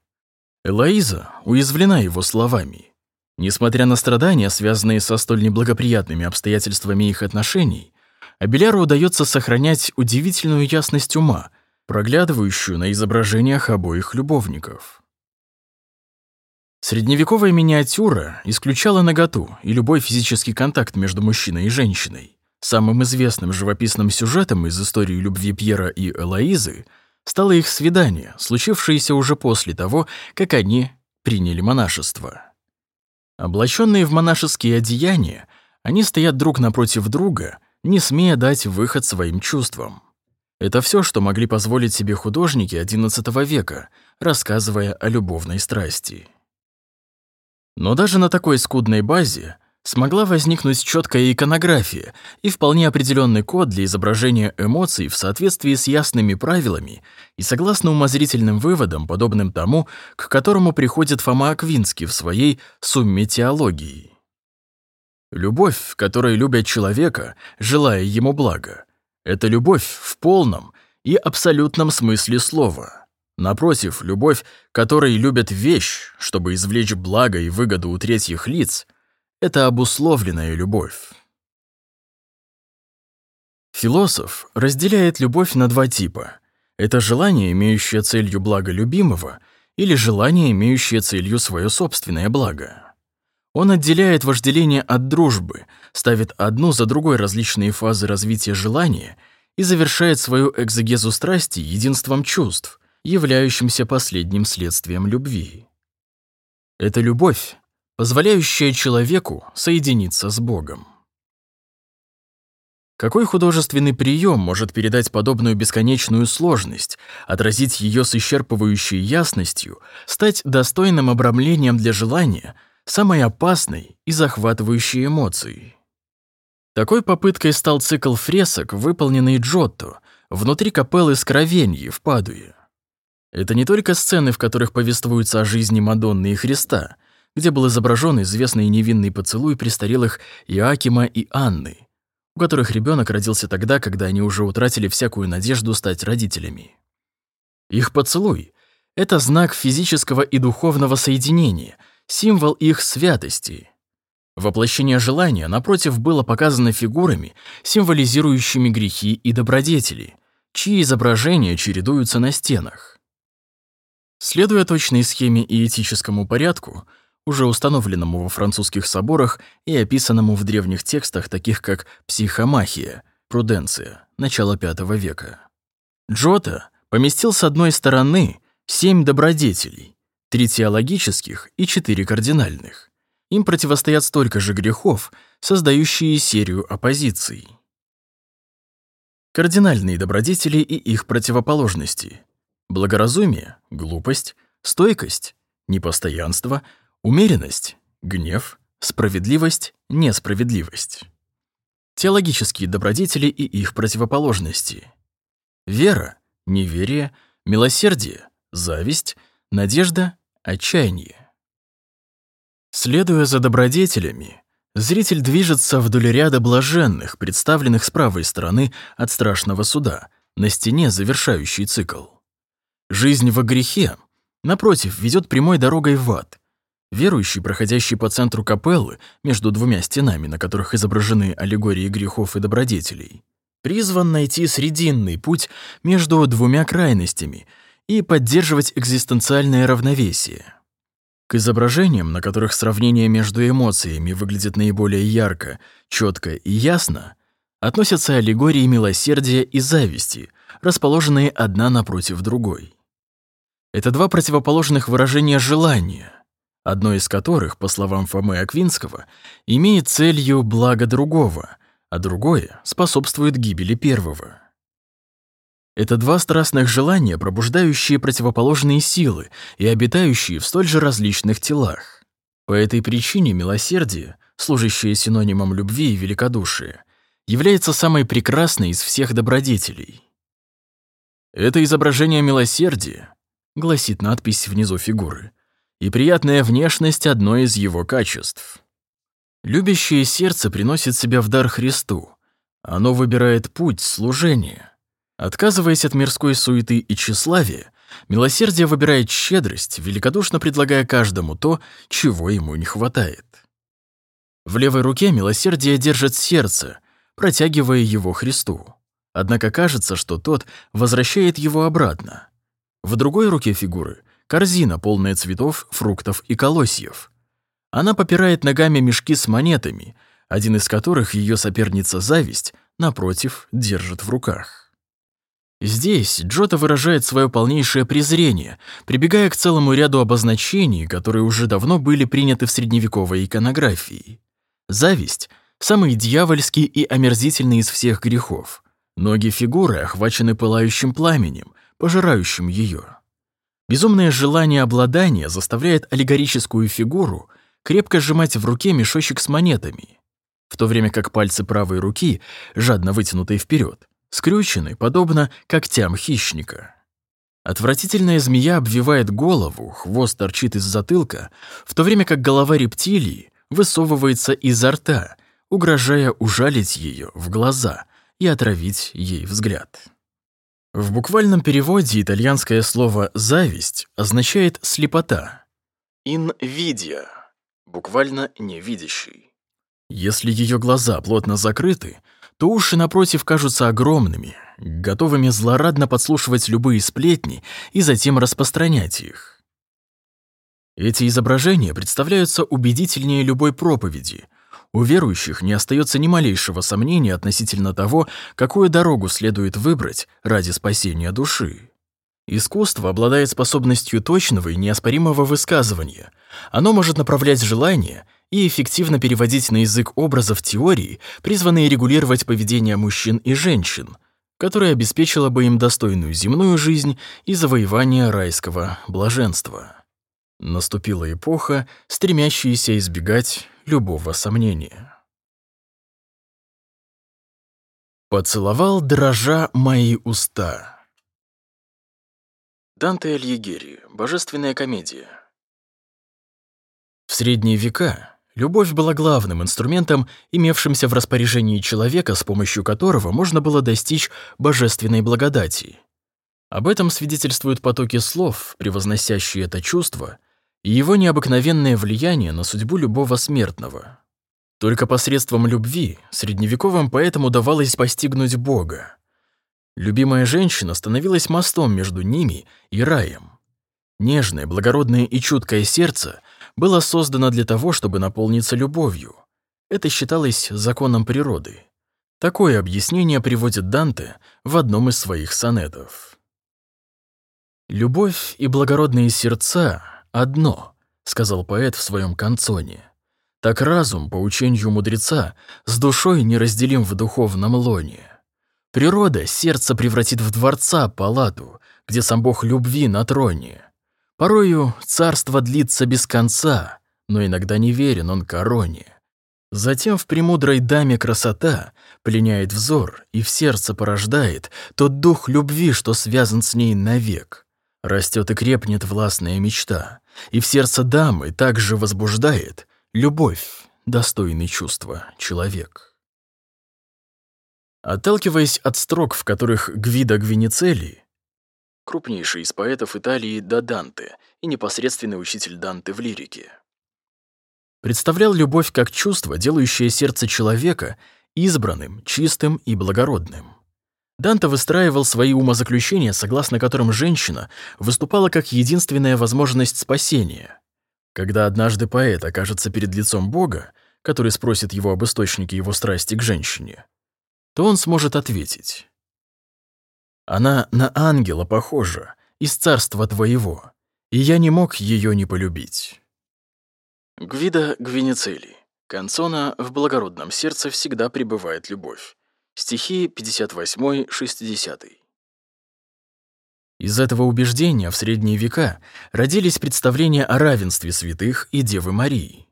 Элоиза уязвлена его словами. Несмотря на страдания, связанные со столь неблагоприятными обстоятельствами их отношений, Абеляру удается сохранять удивительную ясность ума, проглядывающую на изображениях обоих любовников. Средневековая миниатюра исключала наготу и любой физический контакт между мужчиной и женщиной. Самым известным живописным сюжетом из истории любви Пьера и Элоизы стало их свидание, случившееся уже после того, как они приняли монашество. Облаченные в монашеские одеяния, они стоят друг напротив друга, не смея дать выход своим чувствам. Это все, что могли позволить себе художники XI века, рассказывая о любовной страсти. Но даже на такой скудной базе смогла возникнуть четкая иконография и вполне определенный код для изображения эмоций в соответствии с ясными правилами и согласно умозрительным выводам, подобным тому, к которому приходит Фома Аквинский в своей «Сумме теологии». Любовь, которой любят человека, желая ему блага, это любовь в полном и абсолютном смысле слова. Напротив, любовь, которой любят вещь, чтобы извлечь благо и выгоду у третьих лиц — это обусловленная любовь. Философ разделяет любовь на два типа. Это желание, имеющее целью благо любимого, или желание, имеющее целью свое собственное благо. Он отделяет вожделение от дружбы, ставит одну за другой различные фазы развития желания и завершает свою экзегезу страсти единством чувств, являющимся последним следствием любви. Эта любовь позволяющая человеку соединиться с Богом. Какой художественный прием может передать подобную бесконечную сложность, отразить ее с исчерпывающей ясностью, стать достойным обрамлением для желания самой опасной и захватывающей эмоции? Такой попыткой стал цикл фресок, выполненный Джотто, внутри капеллы Скровеньи в Падуе. Это не только сцены, в которых повествуются о жизни Мадонны и Христа, где был изображен известный невинный поцелуй престарелых Иакима и Анны, у которых ребенок родился тогда, когда они уже утратили всякую надежду стать родителями. Их поцелуй — это знак физического и духовного соединения, символ их святости. Воплощение желания, напротив, было показано фигурами, символизирующими грехи и добродетели, чьи изображения чередуются на стенах. Следуя точной схеме и этическому порядку, уже установленному во французских соборах и описанному в древних текстах, таких как «Психомахия», «Пруденция», начало V века. Джота поместил с одной стороны семь добродетелей, три теологических и четыре кардинальных. Им противостоят столько же грехов, создающие серию оппозиций. Кардинальные добродетели и их противоположности. Благоразумие, глупость, стойкость, непостоянство, Умеренность — гнев, справедливость — несправедливость. Теологические добродетели и их противоположности. Вера — неверие, милосердие — зависть, надежда — отчаяние. Следуя за добродетелями, зритель движется вдоль ряда блаженных, представленных с правой стороны от страшного суда, на стене завершающий цикл. Жизнь во грехе, напротив, ведет прямой дорогой в ад — Верующий, проходящий по центру капеллы, между двумя стенами, на которых изображены аллегории грехов и добродетелей, призван найти срединный путь между двумя крайностями и поддерживать экзистенциальное равновесие. К изображениям, на которых сравнение между эмоциями выглядит наиболее ярко, четко и ясно, относятся аллегории милосердия и зависти, расположенные одна напротив другой. Это два противоположных выражения желания, одно из которых, по словам Фомы Аквинского, имеет целью благо другого, а другое способствует гибели первого. Это два страстных желания, пробуждающие противоположные силы и обитающие в столь же различных телах. По этой причине милосердие, служащее синонимом любви и великодушия, является самой прекрасной из всех добродетелей. Это изображение милосердия, гласит надпись внизу фигуры, и приятная внешность — одно из его качеств. Любящее сердце приносит себя в дар Христу. Оно выбирает путь служения — Отказываясь от мирской суеты и тщеславия, милосердие выбирает щедрость, великодушно предлагая каждому то, чего ему не хватает. В левой руке милосердие держит сердце, протягивая его Христу. Однако кажется, что тот возвращает его обратно. В другой руке фигуры — корзина, полная цветов, фруктов и колосьев. Она попирает ногами мешки с монетами, один из которых ее соперница зависть, напротив, держит в руках. Здесь Джота выражает свое полнейшее презрение, прибегая к целому ряду обозначений, которые уже давно были приняты в средневековой иконографии. Зависть — самый дьявольский и омерзительный из всех грехов. Ноги фигуры охвачены пылающим пламенем, пожирающим ее. Безумное желание обладания заставляет аллегорическую фигуру крепко сжимать в руке мешочек с монетами, в то время как пальцы правой руки, жадно вытянутые вперед, скрючены, подобно когтям хищника. Отвратительная змея обвивает голову, хвост торчит из затылка, в то время как голова рептилии высовывается изо рта, угрожая ужалить ее в глаза и отравить ей взгляд. В буквальном переводе итальянское слово «зависть» означает «слепота». «Инвидия» — буквально «невидящий». Если ее глаза плотно закрыты, то уши напротив кажутся огромными, готовыми злорадно подслушивать любые сплетни и затем распространять их. Эти изображения представляются убедительнее любой проповеди. У верующих не остается ни малейшего сомнения относительно того, какую дорогу следует выбрать ради спасения души. Искусство обладает способностью точного и неоспоримого высказывания. Оно может направлять желания и эффективно переводить на язык образов теории, призванные регулировать поведение мужчин и женщин, которое обеспечило бы им достойную земную жизнь и завоевание райского блаженства. Наступила эпоха, стремящаяся избегать любого сомнения. Поцеловал дрожа мои уста. Данте Альегери. Божественная комедия. В средние века Любовь была главным инструментом, имевшимся в распоряжении человека, с помощью которого можно было достичь божественной благодати. Об этом свидетельствуют потоки слов, превозносящие это чувство, и его необыкновенное влияние на судьбу любого смертного. Только посредством любви средневековым поэтам удавалось постигнуть Бога. Любимая женщина становилась мостом между ними и раем. Нежное, благородное и чуткое сердце было создано для того, чтобы наполниться любовью. Это считалось законом природы. Такое объяснение приводит Данте в одном из своих сонетов. «Любовь и благородные сердца — одно», — сказал поэт в своем канцоне. «Так разум, по учению мудреца, с душой неразделим в духовном лоне. Природа сердце превратит в дворца палату, где сам Бог любви на троне. Порою царство длится без конца, но иногда не верен он короне. Затем в премудрой даме красота пленяет взор и в сердце порождает тот дух любви, что связан с ней навек. Растет и крепнет властная мечта, и в сердце дамы также возбуждает любовь, достойный чувства человек. Отталкиваясь от строк, в которых Гвида Гвиницелли крупнейший из поэтов Италии до Данте и непосредственный учитель Данте в лирике. Представлял любовь как чувство, делающее сердце человека избранным, чистым и благородным. Данте выстраивал свои умозаключения, согласно которым женщина выступала как единственная возможность спасения. Когда однажды поэт окажется перед лицом Бога, который спросит его об источнике его страсти к женщине, то он сможет ответить. Она на ангела похожа, из царства твоего, и я не мог ее не полюбить. Гвида Гвиницели. Концона в благородном сердце всегда пребывает любовь. Стихи 58-60. Из этого убеждения в средние века родились представления о равенстве святых и Девы Марии.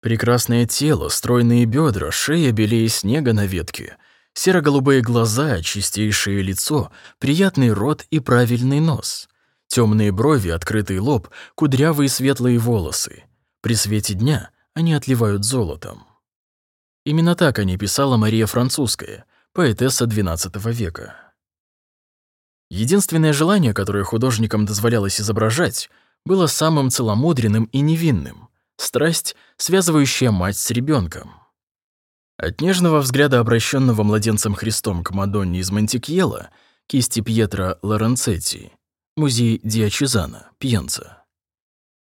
Прекрасное тело, стройные бедра, шея белее снега на ветке, серо-голубые глаза, чистейшее лицо, приятный рот и правильный нос, темные брови, открытый лоб, кудрявые светлые волосы. При свете дня они отливают золотом. Именно так о ней писала Мария Французская, поэтесса XII века. Единственное желание, которое художникам дозволялось изображать, было самым целомудренным и невинным — страсть, связывающая мать с ребенком. От нежного взгляда, обращенного младенцем Христом к Мадонне из Мантикьела, кисти Пьетро Лоренцетти, музей Диачезана, Пьенца,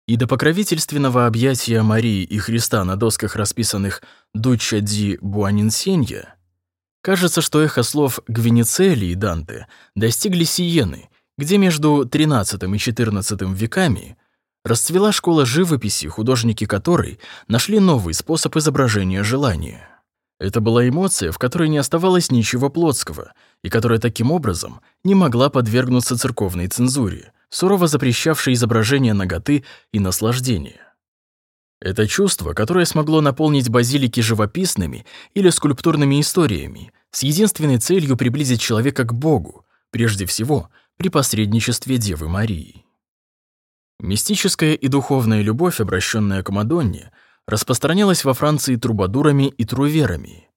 и до покровительственного объятия Марии и Христа на досках, расписанных «Дучча ди Буанинсенья», кажется, что эхо слов Гвиницели и Данте достигли Сиены, где между XIII и XIV веками расцвела школа живописи, художники которой нашли новый способ изображения желания. Это была эмоция, в которой не оставалось ничего плотского, и которая таким образом не могла подвергнуться церковной цензуре, сурово запрещавшей изображение наготы и наслаждения. Это чувство, которое смогло наполнить базилики живописными или скульптурными историями, с единственной целью приблизить человека к Богу, прежде всего при посредничестве Девы Марии. Мистическая и духовная любовь, обращенная к Мадонне, распространялась во Франции трубадурами и труверами.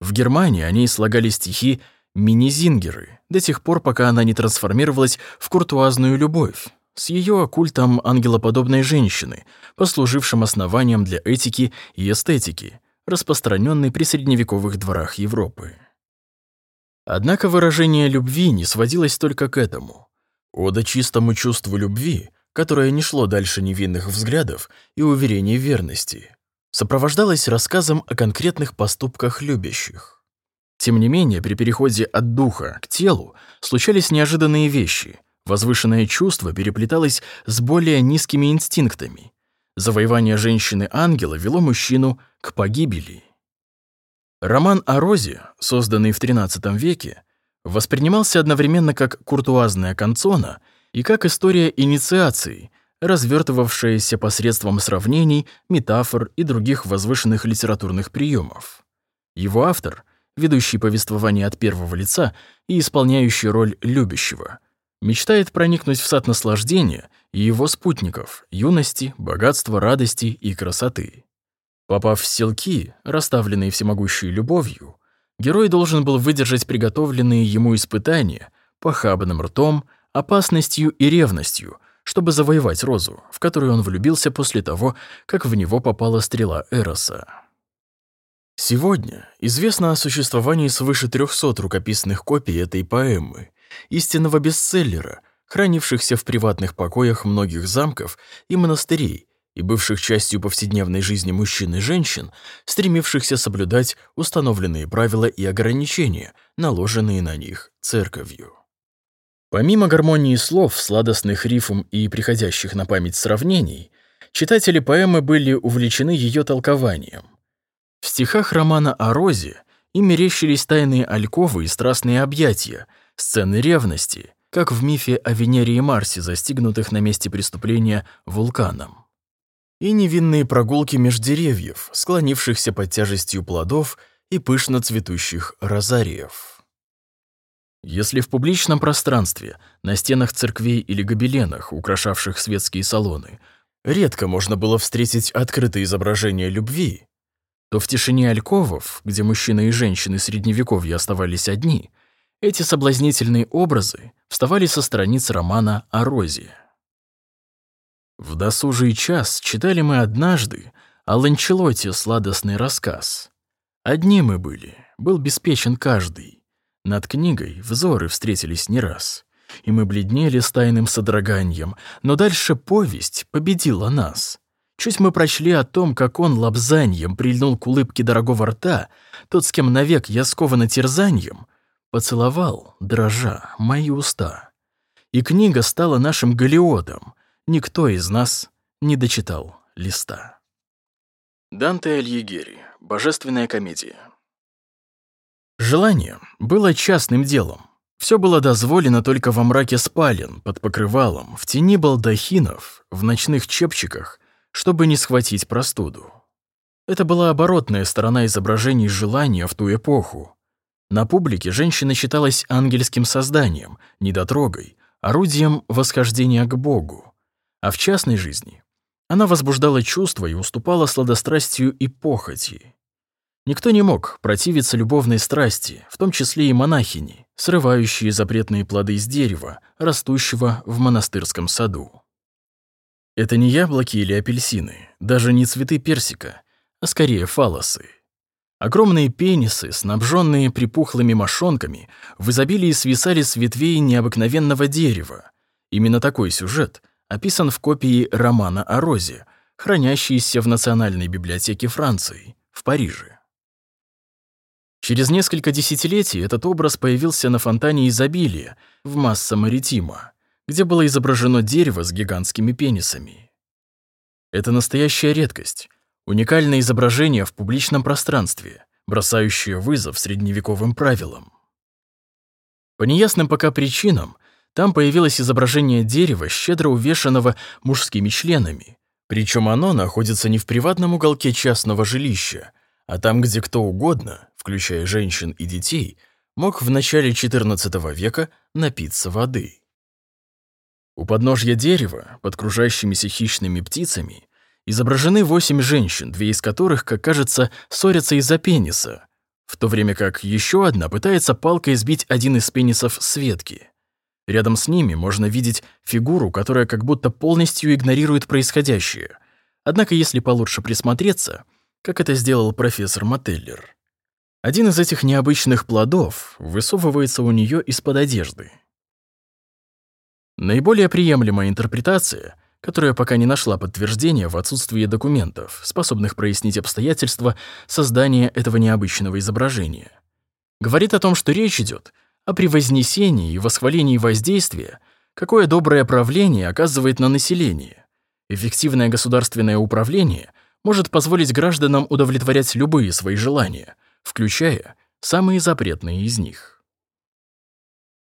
В Германии они слагали стихи мини-зингеры, до тех пор, пока она не трансформировалась в куртуазную любовь, с ее оккультом ангелоподобной женщины, послужившим основанием для этики и эстетики, распространенной при средневековых дворах Европы. Однако выражение любви не сводилось только к этому. Ода чистому чувству любви, которое не шло дальше невинных взглядов и уверений в верности, сопровождалось рассказом о конкретных поступках любящих. Тем не менее, при переходе от духа к телу случались неожиданные вещи. Возвышенное чувство переплеталось с более низкими инстинктами. Завоевание женщины-ангела вело мужчину к погибели. Роман о Розе, созданный в XIII веке, воспринимался одновременно как куртуазная канцона и как история инициации, развертывавшаяся посредством сравнений, метафор и других возвышенных литературных приемов. Его автор ведущий повествование от первого лица и исполняющий роль любящего, мечтает проникнуть в сад наслаждения и его спутников, юности, богатства, радости и красоты. Попав в селки, расставленные всемогущей любовью, герой должен был выдержать приготовленные ему испытания похабным ртом, опасностью и ревностью, чтобы завоевать розу, в которую он влюбился после того, как в него попала стрела Эроса. Сегодня известно о существовании свыше 300 рукописных копий этой поэмы, истинного бестселлера, хранившихся в приватных покоях многих замков и монастырей и бывших частью повседневной жизни мужчин и женщин, стремившихся соблюдать установленные правила и ограничения, наложенные на них церковью. Помимо гармонии слов, сладостных рифм и приходящих на память сравнений, читатели поэмы были увлечены ее толкованием – в стихах романа о Розе им мерещились тайные альковы и страстные объятия, сцены ревности, как в мифе о Венере и Марсе, застигнутых на месте преступления вулканом. И невинные прогулки меж деревьев, склонившихся под тяжестью плодов и пышно цветущих розариев. Если в публичном пространстве, на стенах церквей или гобеленах, украшавших светские салоны, редко можно было встретить открытые изображения любви, то в тишине альковов, где мужчины и женщины средневековья оставались одни, эти соблазнительные образы вставали со страниц романа о Розе. В досужий час читали мы однажды о Ланчелоте сладостный рассказ. Одни мы были, был беспечен каждый. Над книгой взоры встретились не раз, и мы бледнели с тайным содроганием, но дальше повесть победила нас. Чуть мы прочли о том, как он лапзаньем прильнул к улыбке дорогого рта, тот, с кем навек я скована терзаньем, поцеловал, дрожа, мои уста. И книга стала нашим галиотом. Никто из нас не дочитал листа. Данте Альегери. Божественная комедия. Желание было частным делом. Все было дозволено только во мраке спален, под покрывалом, в тени балдахинов, в ночных чепчиках, чтобы не схватить простуду. Это была оборотная сторона изображений желания в ту эпоху. На публике женщина считалась ангельским созданием, недотрогой, орудием восхождения к Богу. А в частной жизни она возбуждала чувства и уступала сладострастию и похоти. Никто не мог противиться любовной страсти, в том числе и монахини, срывающие запретные плоды из дерева, растущего в монастырском саду. Это не яблоки или апельсины, даже не цветы персика, а скорее фалосы. Огромные пенисы, снабженные припухлыми мошонками, в изобилии свисали с ветвей необыкновенного дерева. Именно такой сюжет описан в копии романа о Розе, хранящейся в Национальной библиотеке Франции, в Париже. Через несколько десятилетий этот образ появился на фонтане изобилия в Масса Маритима, где было изображено дерево с гигантскими пенисами. Это настоящая редкость, уникальное изображение в публичном пространстве, бросающее вызов средневековым правилам. По неясным пока причинам там появилось изображение дерева, щедро увешанного мужскими членами, причем оно находится не в приватном уголке частного жилища, а там, где кто угодно, включая женщин и детей, мог в начале XIV века напиться воды. У подножья дерева, под кружащимися хищными птицами, изображены восемь женщин, две из которых, как кажется, ссорятся из-за пениса, в то время как еще одна пытается палкой сбить один из пенисов с ветки. Рядом с ними можно видеть фигуру, которая как будто полностью игнорирует происходящее. Однако, если получше присмотреться — как это сделал профессор Мателлер. Один из этих необычных плодов высовывается у нее из-под одежды. Наиболее приемлемая интерпретация, которая пока не нашла подтверждения в отсутствии документов, способных прояснить обстоятельства создания этого необычного изображения, говорит о том, что речь идет о превознесении и восхвалении воздействия, какое доброе правление оказывает на население. Эффективное государственное управление может позволить гражданам удовлетворять любые свои желания, включая самые запретные из них.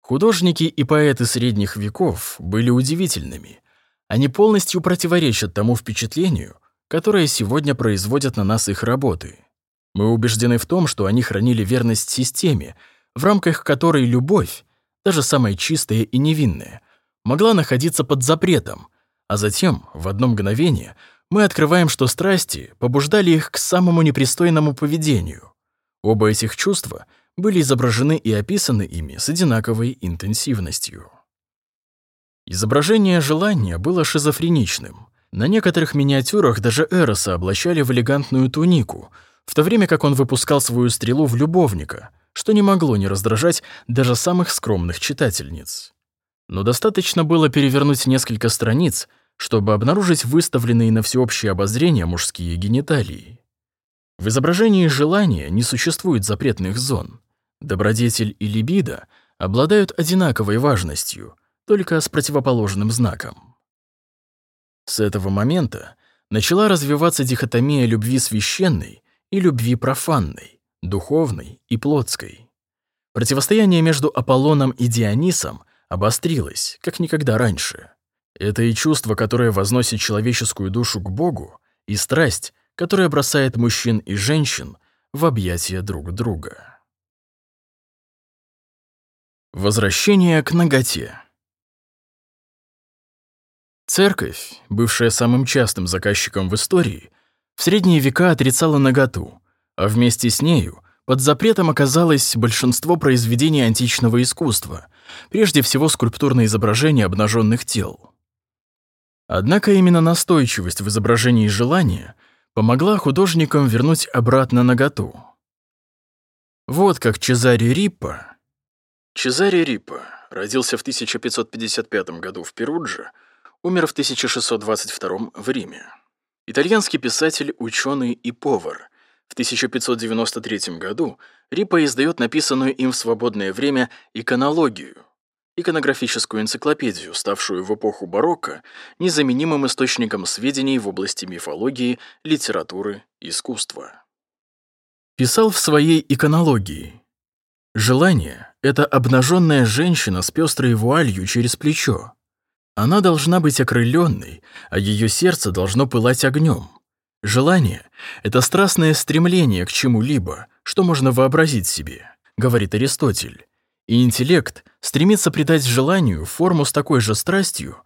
Художники и поэты средних веков были удивительными. Они полностью противоречат тому впечатлению, которое сегодня производят на нас их работы. Мы убеждены в том, что они хранили верность системе, в рамках которой любовь, даже самая чистая и невинная, могла находиться под запретом, а затем, в одно мгновение, мы открываем, что страсти побуждали их к самому непристойному поведению. Оба этих чувства были изображены и описаны ими с одинаковой интенсивностью. Изображение желания было шизофреничным. На некоторых миниатюрах даже Эроса облачали в элегантную тунику, в то время как он выпускал свою стрелу в любовника, что не могло не раздражать даже самых скромных читательниц. Но достаточно было перевернуть несколько страниц — чтобы обнаружить выставленные на всеобщее обозрение мужские гениталии. В изображении желания не существует запретных зон. Добродетель и либидо обладают одинаковой важностью, только с противоположным знаком. С этого момента начала развиваться дихотомия любви священной и любви профанной, духовной и плотской. Противостояние между Аполлоном и Дионисом обострилось, как никогда раньше. Это и чувство, которое возносит человеческую душу к Богу, и страсть, которая бросает мужчин и женщин в объятия друг друга. Возвращение к ноготе. Церковь, бывшая самым частым заказчиком в истории, в средние века отрицала наготу, а вместе с нею под запретом оказалось большинство произведений античного искусства, прежде всего скульптурные изображения обнаженных тел. Однако именно настойчивость в изображении желания помогла художникам вернуть обратно наготу. Вот как Чезаре Риппа... Чезаре Риппа родился в 1555 году в Перудже, умер в 1622 в Риме. Итальянский писатель, ученый и повар. В 1593 году Рипа издает написанную им в свободное время иконологию, иконографическую энциклопедию, ставшую в эпоху барокко незаменимым источником сведений в области мифологии, литературы, искусства. Писал в своей иконологии. Желание — это обнаженная женщина с пестрой вуалью через плечо. Она должна быть окрыленной, а ее сердце должно пылать огнем. Желание — это страстное стремление к чему-либо, что можно вообразить себе, говорит Аристотель. И интеллект стремится придать желанию форму с такой же страстью,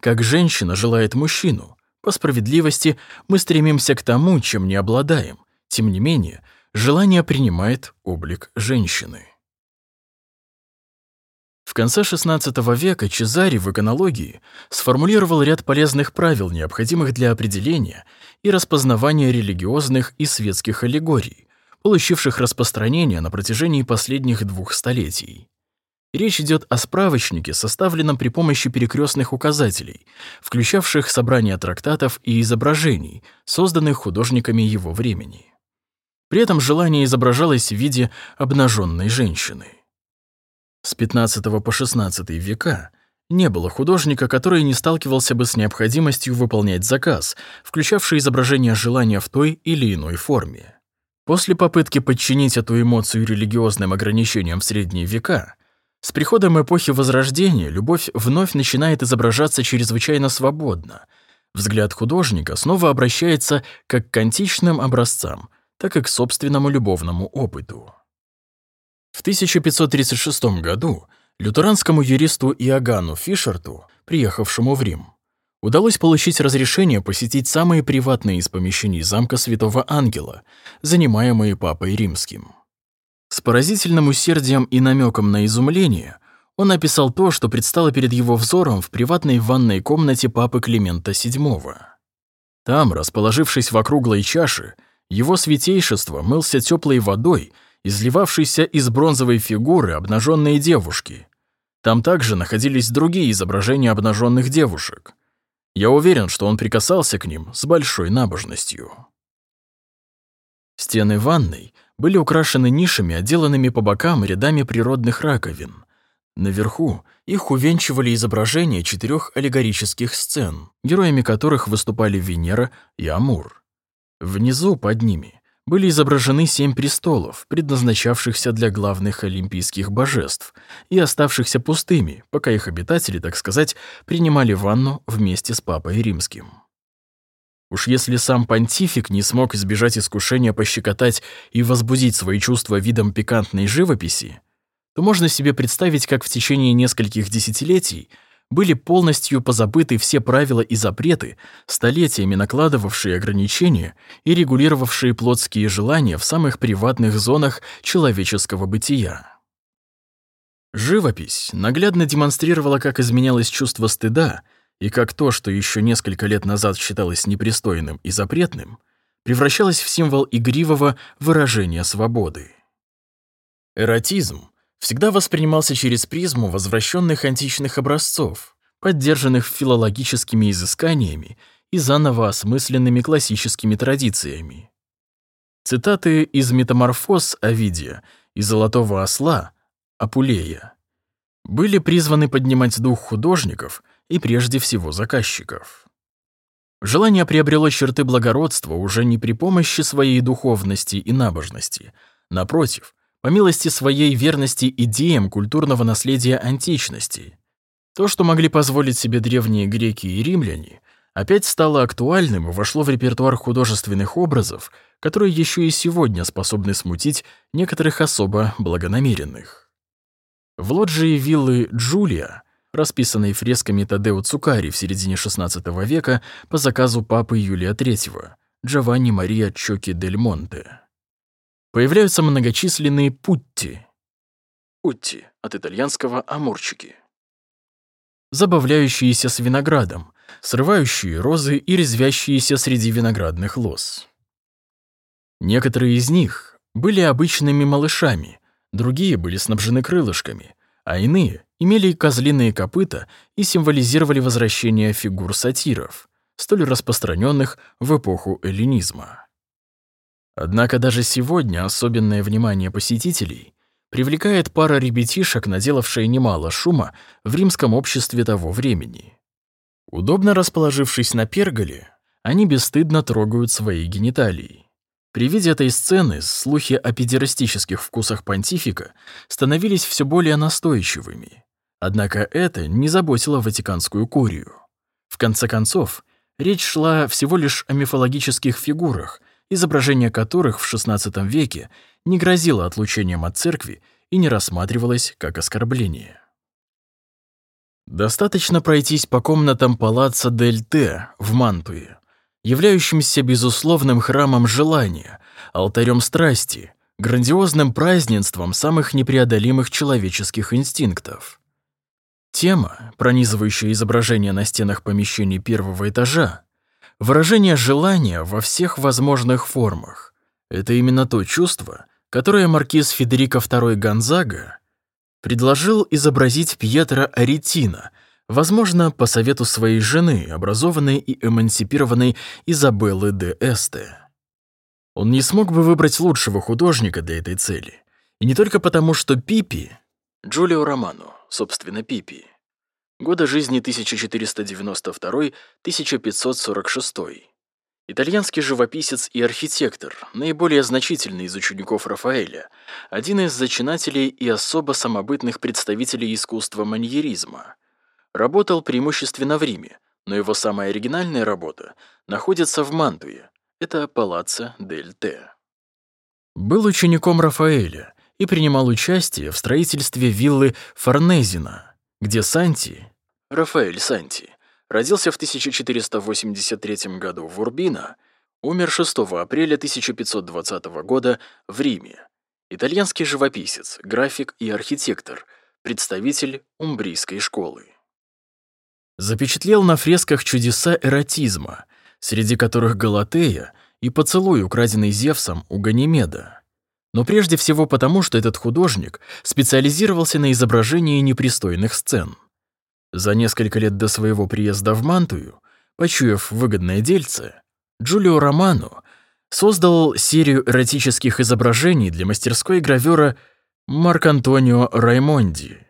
как женщина желает мужчину. По справедливости мы стремимся к тому, чем не обладаем. Тем не менее, желание принимает облик женщины. В конце XVI века Чезари в иконологии сформулировал ряд полезных правил, необходимых для определения и распознавания религиозных и светских аллегорий, получивших распространение на протяжении последних двух столетий. Речь идет о справочнике, составленном при помощи перекрестных указателей, включавших собрание трактатов и изображений, созданных художниками его времени. При этом желание изображалось в виде обнаженной женщины. С 15 по 16 века не было художника, который не сталкивался бы с необходимостью выполнять заказ, включавший изображение желания в той или иной форме. После попытки подчинить эту эмоцию религиозным ограничениям в средние века, с приходом эпохи Возрождения любовь вновь начинает изображаться чрезвычайно свободно. Взгляд художника снова обращается как к античным образцам, так и к собственному любовному опыту. В 1536 году лютеранскому юристу Иоганну Фишерту, приехавшему в Рим, удалось получить разрешение посетить самые приватные из помещений замка Святого Ангела, занимаемые Папой Римским. С поразительным усердием и намеком на изумление он описал то, что предстало перед его взором в приватной ванной комнате Папы Климента VII. Там, расположившись в округлой чаше, его святейшество мылся теплой водой – изливавшийся из бронзовой фигуры обнаженные девушки. Там также находились другие изображения обнаженных девушек. Я уверен, что он прикасался к ним с большой набожностью. Стены ванной были украшены нишами, отделанными по бокам рядами природных раковин. Наверху их увенчивали изображения четырех аллегорических сцен, героями которых выступали Венера и Амур. Внизу, под ними, были изображены семь престолов, предназначавшихся для главных олимпийских божеств и оставшихся пустыми, пока их обитатели, так сказать, принимали ванну вместе с Папой Римским. Уж если сам понтифик не смог избежать искушения пощекотать и возбудить свои чувства видом пикантной живописи, то можно себе представить, как в течение нескольких десятилетий были полностью позабыты все правила и запреты, столетиями накладывавшие ограничения и регулировавшие плотские желания в самых приватных зонах человеческого бытия. Живопись наглядно демонстрировала, как изменялось чувство стыда и как то, что еще несколько лет назад считалось непристойным и запретным, превращалось в символ игривого выражения свободы. Эротизм всегда воспринимался через призму возвращенных античных образцов, поддержанных филологическими изысканиями и заново осмысленными классическими традициями. Цитаты из «Метаморфоз» Овидия и «Золотого осла» Апулея были призваны поднимать дух художников и прежде всего заказчиков. Желание приобрело черты благородства уже не при помощи своей духовности и набожности, напротив, по милости своей верности идеям культурного наследия античности. То, что могли позволить себе древние греки и римляне, опять стало актуальным и вошло в репертуар художественных образов, которые еще и сегодня способны смутить некоторых особо благонамеренных. В лоджии виллы Джулия, расписанной фресками Тадео Цукари в середине XVI века по заказу папы Юлия III, Джованни Мария Чоки дель Монте появляются многочисленные путти. Путти от итальянского амурчики. Забавляющиеся с виноградом, срывающие розы и резвящиеся среди виноградных лоз. Некоторые из них были обычными малышами, другие были снабжены крылышками, а иные имели козлиные копыта и символизировали возвращение фигур сатиров, столь распространенных в эпоху эллинизма. Однако даже сегодня особенное внимание посетителей привлекает пара ребятишек, наделавшая немало шума в римском обществе того времени. Удобно расположившись на перголе, они бесстыдно трогают свои гениталии. При виде этой сцены слухи о педерастических вкусах понтифика становились все более настойчивыми. Однако это не заботило Ватиканскую курию. В конце концов, речь шла всего лишь о мифологических фигурах, изображение которых в XVI веке не грозило отлучением от церкви и не рассматривалось как оскорбление. Достаточно пройтись по комнатам палаца Дель Те в Мантуе, являющимся безусловным храмом желания, алтарем страсти, грандиозным празднеством самых непреодолимых человеческих инстинктов. Тема, пронизывающая изображение на стенах помещений первого этажа, выражение желания во всех возможных формах. Это именно то чувство, которое маркиз Федерико II Гонзага предложил изобразить Пьетро Аретино, возможно, по совету своей жены, образованной и эмансипированной Изабеллы де Эсте. Он не смог бы выбрать лучшего художника для этой цели. И не только потому, что Пипи, Джулио Романо, собственно, Пипи, года жизни 1492-1546, итальянский живописец и архитектор, наиболее значительный из учеников Рафаэля, один из зачинателей и особо самобытных представителей искусства маньеризма. Работал преимущественно в Риме, но его самая оригинальная работа находится в Мантуе. Это Палаццо дель Те. Был учеником Рафаэля и принимал участие в строительстве виллы Форнезина, где Санти, Рафаэль Санти, родился в 1483 году в Урбино, умер 6 апреля 1520 года в Риме. Итальянский живописец, график и архитектор, представитель умбрийской школы. Запечатлел на фресках чудеса эротизма, среди которых Галатея и поцелуй, украденный Зевсом у Ганимеда. Но прежде всего потому, что этот художник специализировался на изображении непристойных сцен. За несколько лет до своего приезда в Мантую, почуяв выгодное дельце, Джулио Романо создал серию эротических изображений для мастерской гравера Марк Антонио Раймонди.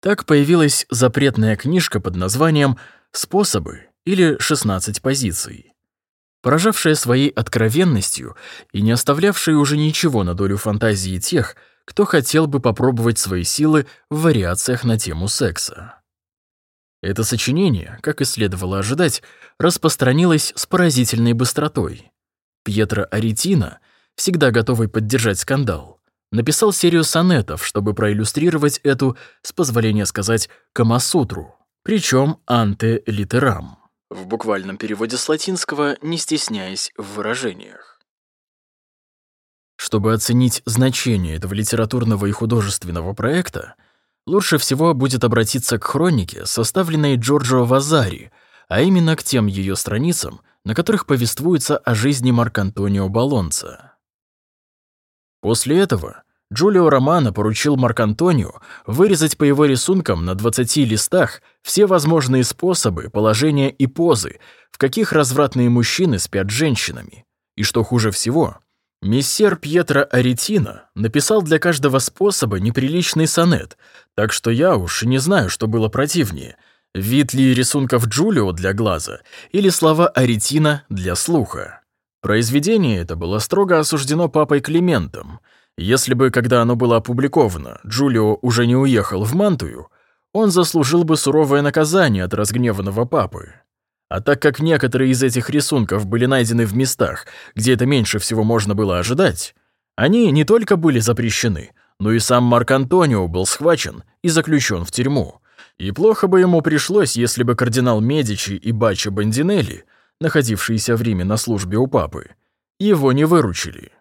Так появилась запретная книжка под названием «Способы» или «16 позиций», поражавшая своей откровенностью и не оставлявшая уже ничего на долю фантазии тех, кто хотел бы попробовать свои силы в вариациях на тему секса. Это сочинение, как и следовало ожидать, распространилось с поразительной быстротой. Пьетро Аретино, всегда готовый поддержать скандал, написал серию сонетов, чтобы проиллюстрировать эту, с позволения сказать, Камасутру, причем анте литерам, в буквальном переводе с латинского, не стесняясь в выражениях. Чтобы оценить значение этого литературного и художественного проекта, лучше всего будет обратиться к хронике, составленной Джорджо Вазари, а именно к тем ее страницам, на которых повествуется о жизни Маркантонио Балонца. После этого Джулио Романо поручил Маркантонио вырезать по его рисункам на 20 листах все возможные способы, положения и позы, в каких развратные мужчины спят женщинами. И что хуже всего, Мессер Пьетро Аретино написал для каждого способа неприличный сонет, так что я уж не знаю, что было противнее, вид ли рисунков Джулио для глаза или слова Аретино для слуха. Произведение это было строго осуждено папой Климентом. Если бы, когда оно было опубликовано, Джулио уже не уехал в Мантую, он заслужил бы суровое наказание от разгневанного папы. А так как некоторые из этих рисунков были найдены в местах, где это меньше всего можно было ожидать, они не только были запрещены, но и сам Марк Антонио был схвачен и заключен в тюрьму. И плохо бы ему пришлось, если бы кардинал Медичи и Баччо Бандинелли, находившиеся в Риме на службе у папы, его не выручили.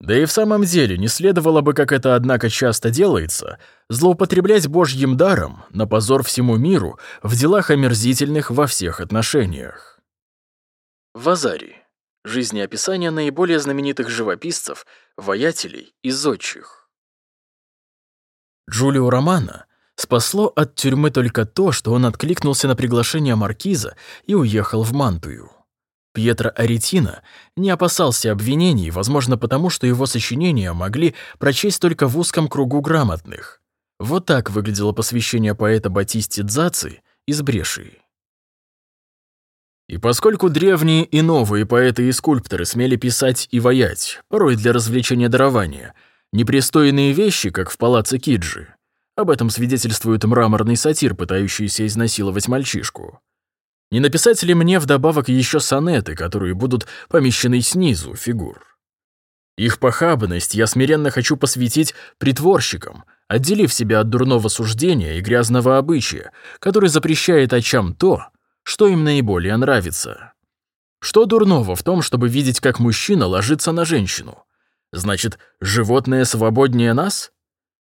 Да и в самом деле не следовало бы, как это, однако, часто делается, злоупотреблять Божьим даром на позор всему миру в делах омерзительных во всех отношениях. Вазари. Жизнеописание наиболее знаменитых живописцев, воятелей и зодчих. Джулио Романо Спасло от тюрьмы только то, что он откликнулся на приглашение маркиза и уехал в Мантую. Пьетро Аретина не опасался обвинений, возможно, потому что его сочинения могли прочесть только в узком кругу грамотных. Вот так выглядело посвящение поэта Батисти Дзаци из Брешии. И поскольку древние и новые поэты и скульпторы смели писать и воять, порой для развлечения дарования, непристойные вещи, как в палаце Киджи, об этом свидетельствует мраморный сатир, пытающийся изнасиловать мальчишку. Не написать ли мне вдобавок еще сонеты, которые будут помещены снизу фигур? Их похабность я смиренно хочу посвятить притворщикам, отделив себя от дурного суждения и грязного обычая, который запрещает очам то, что им наиболее нравится. Что дурного в том, чтобы видеть, как мужчина ложится на женщину? Значит, животное свободнее нас?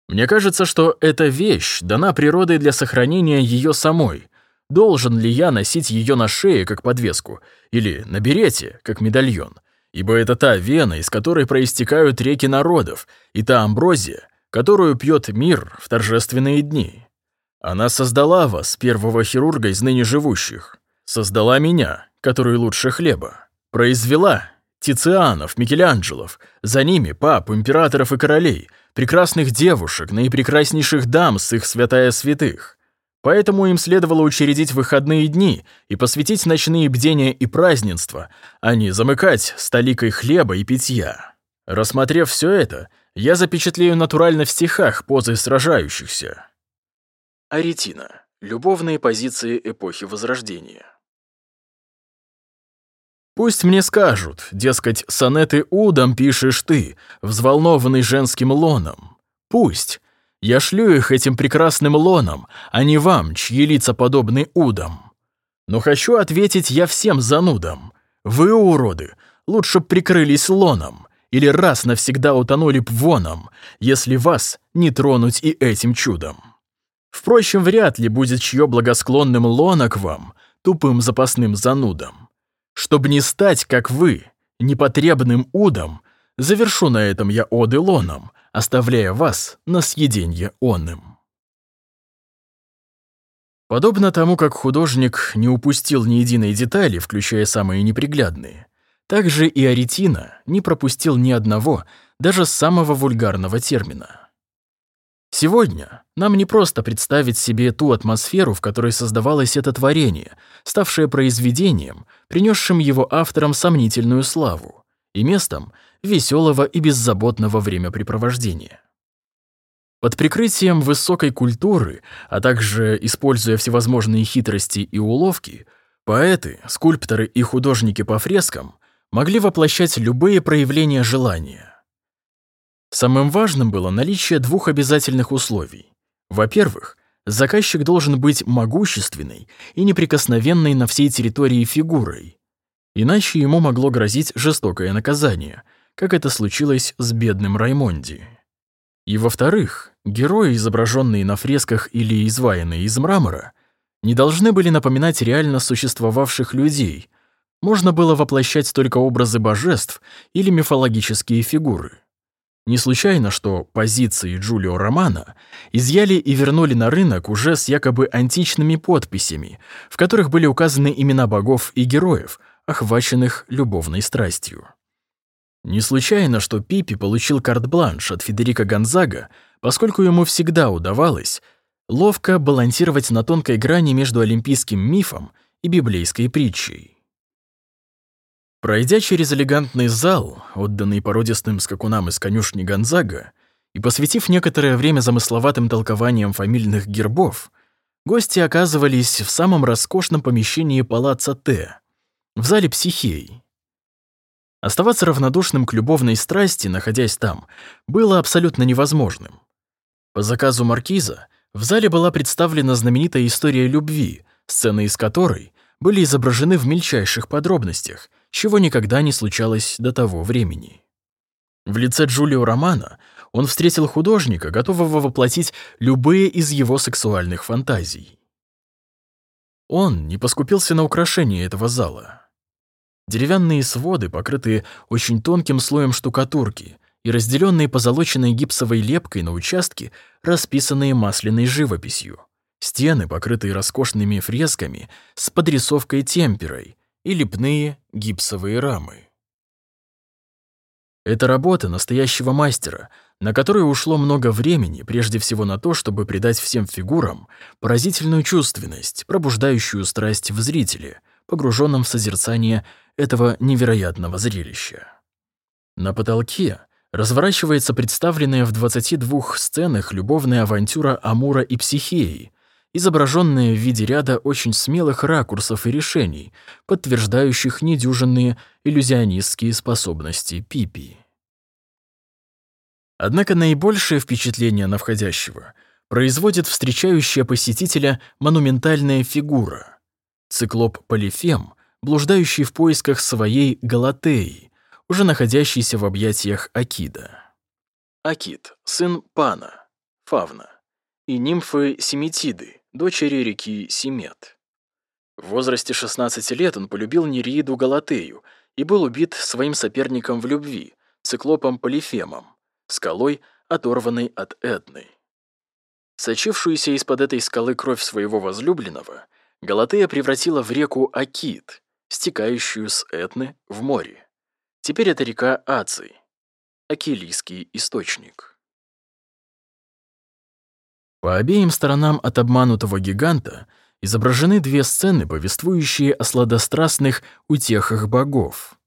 Мне кажется, что эта вещь дана природой для сохранения ее самой. Должен ли я носить ее на шее, как подвеску, или на берете, как медальон? Ибо это та вена, из которой проистекают реки народов, и та амброзия, которую пьет мир в торжественные дни. Она создала вас, первого хирурга из ныне живущих. Создала меня, который лучше хлеба. Произвела Тицианов, Микеланджелов, за ними пап, императоров и королей — прекрасных девушек, наипрекраснейших дам с их святая святых. Поэтому им следовало учредить выходные дни и посвятить ночные бдения и празднества, а не замыкать столикой хлеба и питья. Рассмотрев все это, я запечатлею натурально в стихах позы сражающихся. Аретина. Любовные позиции эпохи Возрождения. Пусть мне скажут, дескать, сонеты удом пишешь ты, взволнованный женским лоном. Пусть. Я шлю их этим прекрасным лоном, а не вам, чьи лица подобны удам. Но хочу ответить я всем занудам. Вы, уроды, лучше прикрылись лоном, или раз навсегда утонули б воном, если вас не тронуть и этим чудом. Впрочем, вряд ли будет чье благосклонным лона к вам, тупым запасным занудам. Чтобы не стать, как вы, непотребным удом, завершу на этом я оды лоном, оставляя вас на съеденье онным. Подобно тому, как художник не упустил ни единой детали, включая самые неприглядные, так же и Аретина не пропустил ни одного, даже самого вульгарного термина. Сегодня нам не просто представить себе ту атмосферу, в которой создавалось это творение, ставшее произведением, принесшим его авторам сомнительную славу и местом веселого и беззаботного времяпрепровождения. Под прикрытием высокой культуры, а также используя всевозможные хитрости и уловки, поэты, скульпторы и художники по фрескам могли воплощать любые проявления желания Самым важным было наличие двух обязательных условий. Во-первых, заказчик должен быть могущественной и неприкосновенной на всей территории фигурой, иначе ему могло грозить жестокое наказание, как это случилось с бедным Раймонди. И во-вторых, герои, изображенные на фресках или изваянные из мрамора, не должны были напоминать реально существовавших людей, можно было воплощать только образы божеств или мифологические фигуры. Не случайно, что позиции Джулио Романа изъяли и вернули на рынок уже с якобы античными подписями, в которых были указаны имена богов и героев, охваченных любовной страстью. Не случайно, что Пипи получил карт-бланш от Федерико Гонзага, поскольку ему всегда удавалось ловко балансировать на тонкой грани между олимпийским мифом и библейской притчей. Пройдя через элегантный зал, отданный породистым скакунам из конюшни Гонзага, и посвятив некоторое время замысловатым толкованием фамильных гербов, гости оказывались в самом роскошном помещении палаца Т, в зале психей. Оставаться равнодушным к любовной страсти, находясь там, было абсолютно невозможным. По заказу маркиза в зале была представлена знаменитая история любви, сцены из которой были изображены в мельчайших подробностях — чего никогда не случалось до того времени. В лице Джулио Романа он встретил художника, готового воплотить любые из его сексуальных фантазий. Он не поскупился на украшение этого зала. Деревянные своды, покрытые очень тонким слоем штукатурки, и разделенные позолоченной гипсовой лепкой на участки, расписанные масляной живописью. Стены, покрытые роскошными фресками с подрисовкой темперой и лепные гипсовые рамы. Это работа настоящего мастера, на которую ушло много времени, прежде всего на то, чтобы придать всем фигурам поразительную чувственность, пробуждающую страсть в зрителе, погруженном в созерцание этого невероятного зрелища. На потолке разворачивается представленная в 22 сценах любовная авантюра Амура и Психеи, изображенная в виде ряда очень смелых ракурсов и решений, подтверждающих недюжинные иллюзионистские способности Пипи. Однако наибольшее впечатление на входящего производит встречающая посетителя монументальная фигура — циклоп Полифем, блуждающий в поисках своей Галатеи, уже находящийся в объятиях Акида. Акид — сын Пана, Фавна, и нимфы Семитиды, дочери реки Семет. В возрасте 16 лет он полюбил Нереиду Галатею и был убит своим соперником в любви, циклопом Полифемом, скалой, оторванной от Этны. Сочившуюся из-под этой скалы кровь своего возлюбленного, Галатея превратила в реку Акит, стекающую с Этны в море. Теперь это река Аций, Акилийский источник. По обеим сторонам от обманутого гиганта изображены две сцены, повествующие о сладострастных утехах богов.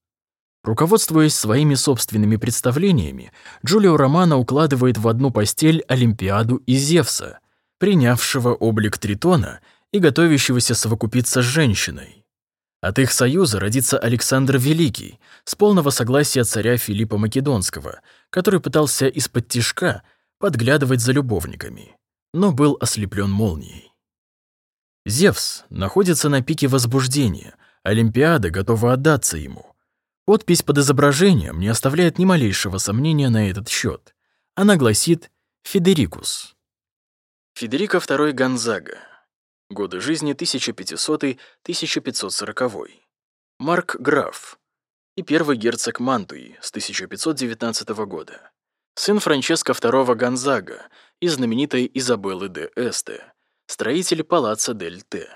Руководствуясь своими собственными представлениями, Джулио Романо укладывает в одну постель Олимпиаду и Зевса, принявшего облик Тритона и готовящегося совокупиться с женщиной. От их союза родится Александр Великий, с полного согласия царя Филиппа Македонского, который пытался из-под тишка подглядывать за любовниками, но был ослеплен молнией. Зевс находится на пике возбуждения, Олимпиада готова отдаться ему. Подпись под изображением не оставляет ни малейшего сомнения на этот счет. Она гласит «Федерикус». Федерико II Гонзага, Годы жизни 1500-1540. Марк Граф и первый герцог Мантуи с 1519 года. Сын Франческо II Гонзага и знаменитой Изабеллы де Эсте, строитель палаца Дель Те.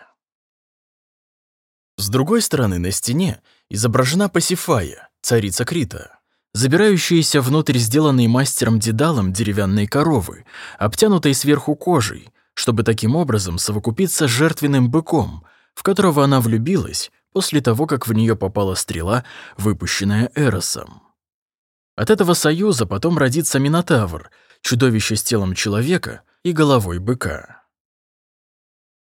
С другой стороны на стене изображена Пасифая, царица Крита, забирающаяся внутрь сделанной мастером Дедалом деревянной коровы, обтянутой сверху кожей, чтобы таким образом совокупиться с жертвенным быком, в которого она влюбилась после того, как в нее попала стрела, выпущенная Эросом. От этого союза потом родится Минотавр, чудовище с телом человека и головой быка.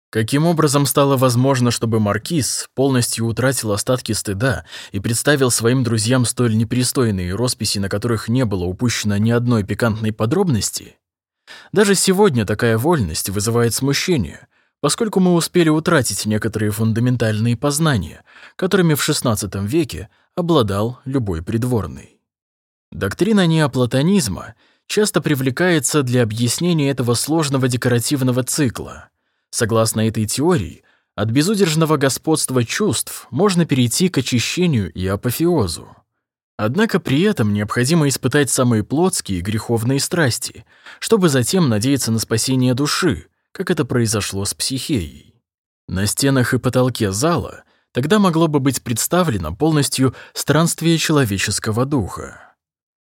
Каким образом стало возможно, чтобы Маркиз полностью утратил остатки стыда и представил своим друзьям столь непристойные росписи, на которых не было упущено ни одной пикантной подробности? Даже сегодня такая вольность вызывает смущение, поскольку мы успели утратить некоторые фундаментальные познания, которыми в XVI веке обладал любой придворный. Доктрина неоплатонизма часто привлекается для объяснения этого сложного декоративного цикла. Согласно этой теории, от безудержного господства чувств можно перейти к очищению и апофеозу. Однако при этом необходимо испытать самые плотские греховные страсти, чтобы затем надеяться на спасение души, как это произошло с психеей. На стенах и потолке зала тогда могло бы быть представлено полностью странствие человеческого духа.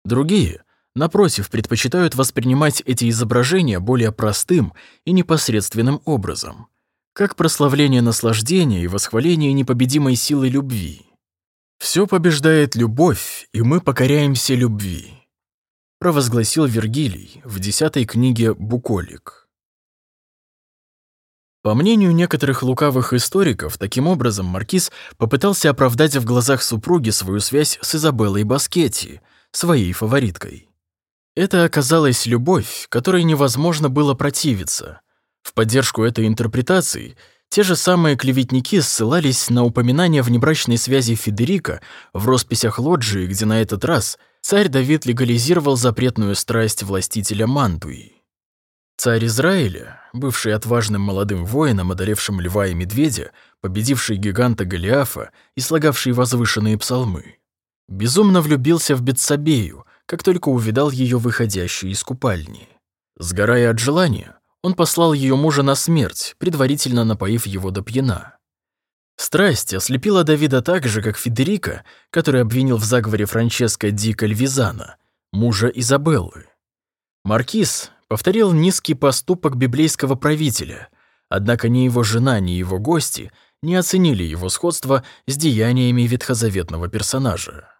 Другие, напротив, предпочитают воспринимать эти изображения более простым и непосредственным образом, как прославление наслаждения и восхваление непобедимой силы любви. «Все побеждает любовь, и мы покоряемся любви», провозгласил Вергилий в десятой книге «Буколик». По мнению некоторых лукавых историков, таким образом Маркиз попытался оправдать в глазах супруги свою связь с Изабеллой Баскетти, своей фавориткой. Это оказалась любовь, которой невозможно было противиться. В поддержку этой интерпретации те же самые клеветники ссылались на упоминание внебрачной связи Федерика в росписях лоджии, где на этот раз царь Давид легализировал запретную страсть властителя Мантуи. Царь Израиля, бывший отважным молодым воином, одолевшим льва и медведя, победивший гиганта Голиафа и слагавший возвышенные псалмы, безумно влюбился в Бетсабею, как только увидал ее выходящей из купальни. Сгорая от желания, он послал ее мужа на смерть, предварительно напоив его до пьяна. Страсть ослепила Давида так же, как Федерико, который обвинил в заговоре Франческо ди Кальвизана, мужа Изабеллы. Маркиз повторил низкий поступок библейского правителя, однако ни его жена, ни его гости не оценили его сходство с деяниями ветхозаветного персонажа.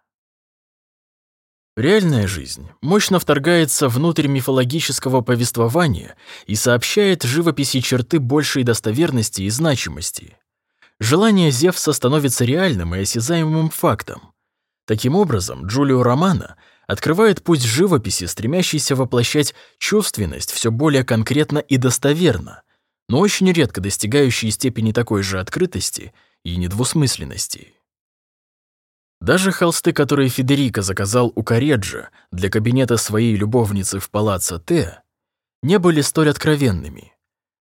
Реальная жизнь мощно вторгается внутрь мифологического повествования и сообщает живописи черты большей достоверности и значимости. Желание Зевса становится реальным и осязаемым фактом. Таким образом, Джулио Романо открывает путь живописи, стремящейся воплощать чувственность все более конкретно и достоверно, но очень редко достигающей степени такой же открытости и недвусмысленности. Даже холсты, которые Федерико заказал у Кареджа для кабинета своей любовницы в палаццо Т, не были столь откровенными.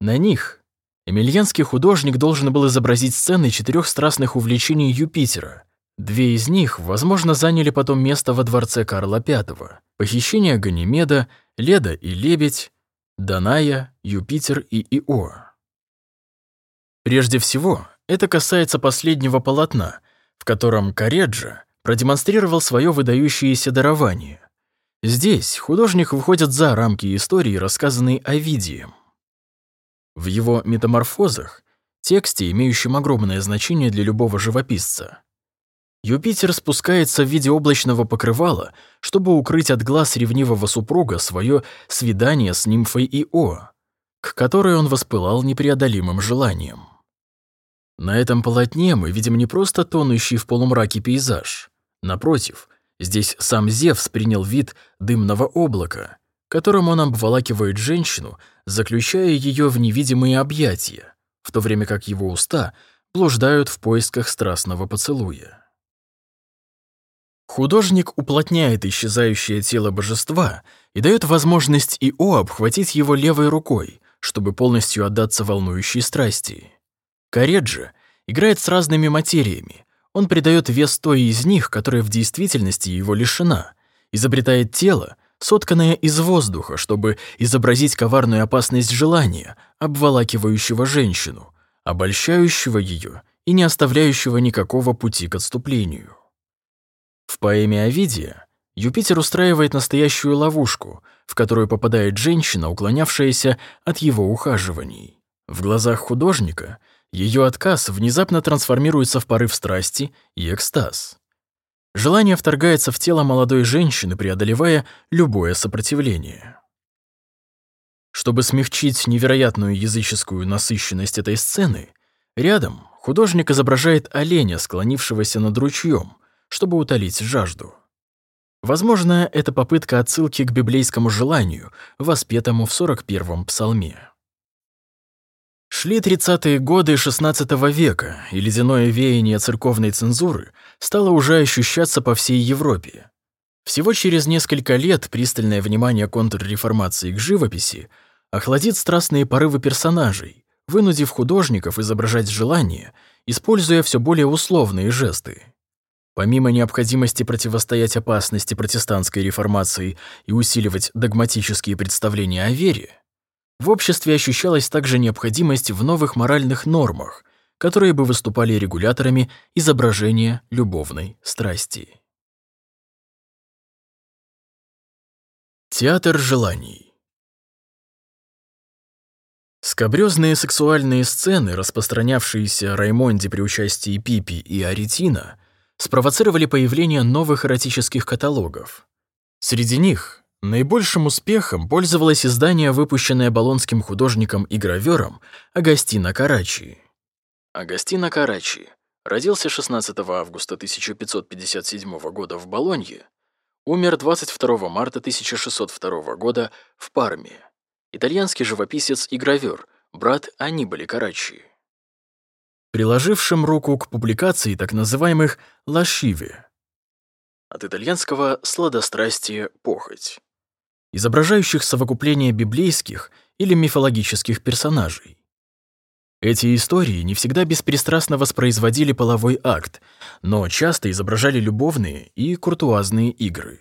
На них эмильянский художник должен был изобразить сцены четырех страстных увлечений Юпитера. Две из них, возможно, заняли потом место во дворце Карла V. Похищение Ганимеда, Леда и Лебедь, Даная, Юпитер и Ио. Прежде всего, это касается последнего полотна, в котором Кареджа продемонстрировал свое выдающееся дарование. Здесь художник выходит за рамки истории, рассказанной Овидием. В его «Метаморфозах» тексте, имеющем огромное значение для любого живописца, Юпитер спускается в виде облачного покрывала, чтобы укрыть от глаз ревнивого супруга свое свидание с нимфой Ио, к которой он воспылал непреодолимым желанием. На этом полотне мы видим не просто тонущий в полумраке пейзаж. Напротив, здесь сам Зевс принял вид дымного облака, которым он обволакивает женщину, заключая ее в невидимые объятия, в то время как его уста блуждают в поисках страстного поцелуя. Художник уплотняет исчезающее тело божества и дает возможность Ио обхватить его левой рукой, чтобы полностью отдаться волнующей страсти. Кареджи играет с разными материями. Он придает вес той из них, которая в действительности его лишена, изобретает тело, сотканное из воздуха, чтобы изобразить коварную опасность желания, обволакивающего женщину, обольщающего ее и не оставляющего никакого пути к отступлению. В поэме Овидия Юпитер устраивает настоящую ловушку, в которую попадает женщина, уклонявшаяся от его ухаживаний. В глазах художника — ее отказ внезапно трансформируется в порыв страсти и экстаз. Желание вторгается в тело молодой женщины, преодолевая любое сопротивление. Чтобы смягчить невероятную языческую насыщенность этой сцены, рядом художник изображает оленя, склонившегося над ручьем, чтобы утолить жажду. Возможно, это попытка отсылки к библейскому желанию, воспетому в 41-м псалме. Шли 30-е годы XVI века, и ледяное веяние церковной цензуры стало уже ощущаться по всей Европе. Всего через несколько лет пристальное внимание контрреформации к живописи охладит страстные порывы персонажей, вынудив художников изображать желания, используя все более условные жесты. Помимо необходимости противостоять опасности протестантской реформации и усиливать догматические представления о вере, в обществе ощущалась также необходимость в новых моральных нормах, которые бы выступали регуляторами изображения любовной страсти. Театр желаний Скобрёзные сексуальные сцены, распространявшиеся Раймонде при участии Пипи и Аретина, спровоцировали появление новых эротических каталогов. Среди них Наибольшим успехом пользовалось издание, выпущенное болонским художником и гравёром Агастино Карачи. Агастино Карачи родился 16 августа 1557 года в Болонье, умер 22 марта 1602 года в Парме. Итальянский живописец и гравёр, брат Анибали Карачи. Приложившим руку к публикации так называемых «лашиве», от итальянского «сладострастие, похоть», изображающих совокупление библейских или мифологических персонажей. Эти истории не всегда беспристрастно воспроизводили половой акт, но часто изображали любовные и куртуазные игры.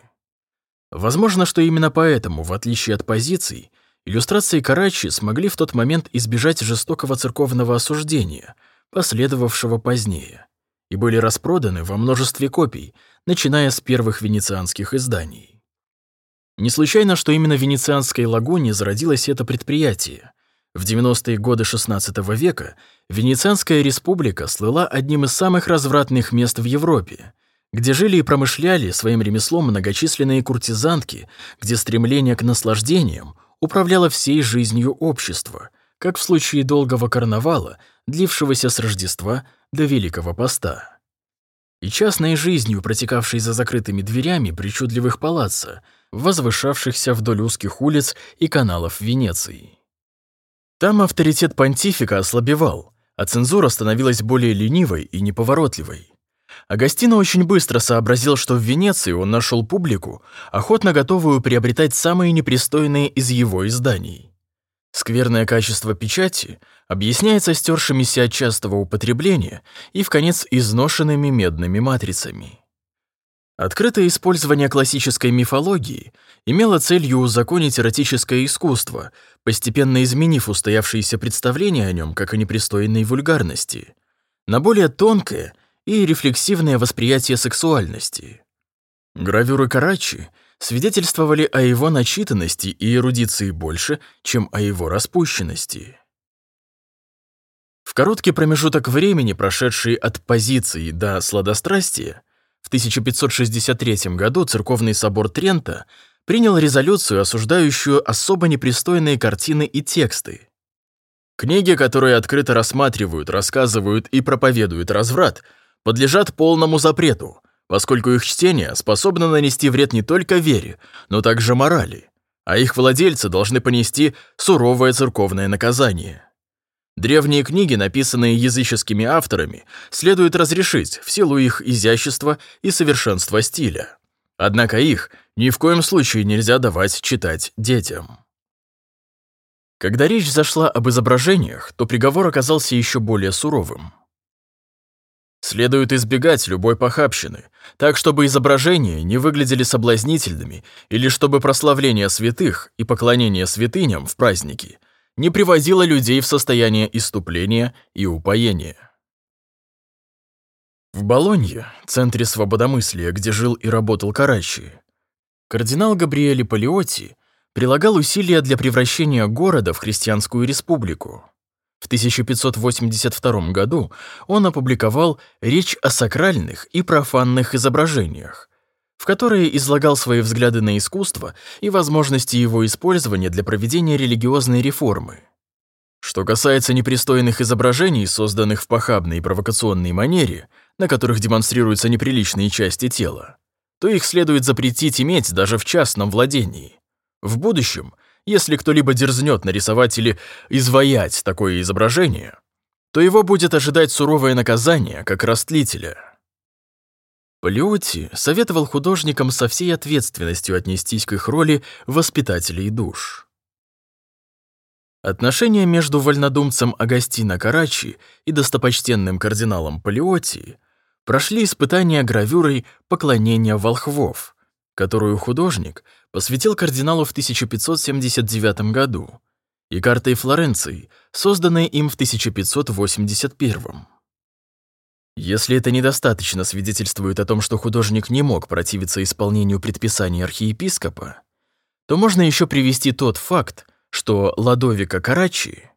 Возможно, что именно поэтому, в отличие от позиций, иллюстрации Карачи смогли в тот момент избежать жестокого церковного осуждения, последовавшего позднее, и были распроданы во множестве копий, начиная с первых венецианских изданий. Не случайно, что именно в Венецианской лагуне зародилось это предприятие. В 90-е годы XVI века Венецианская республика слыла одним из самых развратных мест в Европе, где жили и промышляли своим ремеслом многочисленные куртизанки, где стремление к наслаждениям управляло всей жизнью общества, как в случае долгого карнавала, длившегося с Рождества до Великого Поста. И частной жизнью, протекавшей за закрытыми дверями причудливых палаца, возвышавшихся вдоль узких улиц и каналов Венеции. Там авторитет понтифика ослабевал, а цензура становилась более ленивой и неповоротливой. Агастино очень быстро сообразил, что в Венеции он нашел публику, охотно готовую приобретать самые непристойные из его изданий. Скверное качество печати объясняется стершимися от частого употребления и, в конец, изношенными медными матрицами. Открытое использование классической мифологии имело целью узаконить эротическое искусство, постепенно изменив устоявшиеся представления о нем как о непристойной вульгарности, на более тонкое и рефлексивное восприятие сексуальности. Гравюры Карачи свидетельствовали о его начитанности и эрудиции больше, чем о его распущенности. В короткий промежуток времени, прошедший от позиции до сладострастия, в 1563 году церковный собор Трента принял резолюцию, осуждающую особо непристойные картины и тексты. Книги, которые открыто рассматривают, рассказывают и проповедуют разврат, подлежат полному запрету, поскольку их чтение способно нанести вред не только вере, но также морали, а их владельцы должны понести суровое церковное наказание. Древние книги, написанные языческими авторами, следует разрешить в силу их изящества и совершенства стиля. Однако их ни в коем случае нельзя давать читать детям. Когда речь зашла об изображениях, то приговор оказался еще более суровым. Следует избегать любой похабщины, так чтобы изображения не выглядели соблазнительными или чтобы прославление святых и поклонение святыням в праздники – не приводило людей в состояние иступления и упоения. В Болонье, центре свободомыслия, где жил и работал Карачи, кардинал Габриэле Палиотти прилагал усилия для превращения города в христианскую республику. В 1582 году он опубликовал «Речь о сакральных и профанных изображениях», в которой излагал свои взгляды на искусство и возможности его использования для проведения религиозной реформы. Что касается непристойных изображений, созданных в похабной и провокационной манере, на которых демонстрируются неприличные части тела, то их следует запретить иметь даже в частном владении. В будущем, если кто-либо дерзнет нарисовать или изваять такое изображение, то его будет ожидать суровое наказание, как растлителя. Палиотти советовал художникам со всей ответственностью отнестись к их роли воспитателей душ. Отношения между вольнодумцем Агастино Карачи и достопочтенным кардиналом Палиотти прошли испытания гравюрой «Поклонение волхвов», которую художник посвятил кардиналу в 1579 году, и картой Флоренции, созданной им в 1581. Если это недостаточно свидетельствует о том, что художник не мог противиться исполнению предписаний архиепископа, то можно еще привести тот факт, что Ладовико Карачи,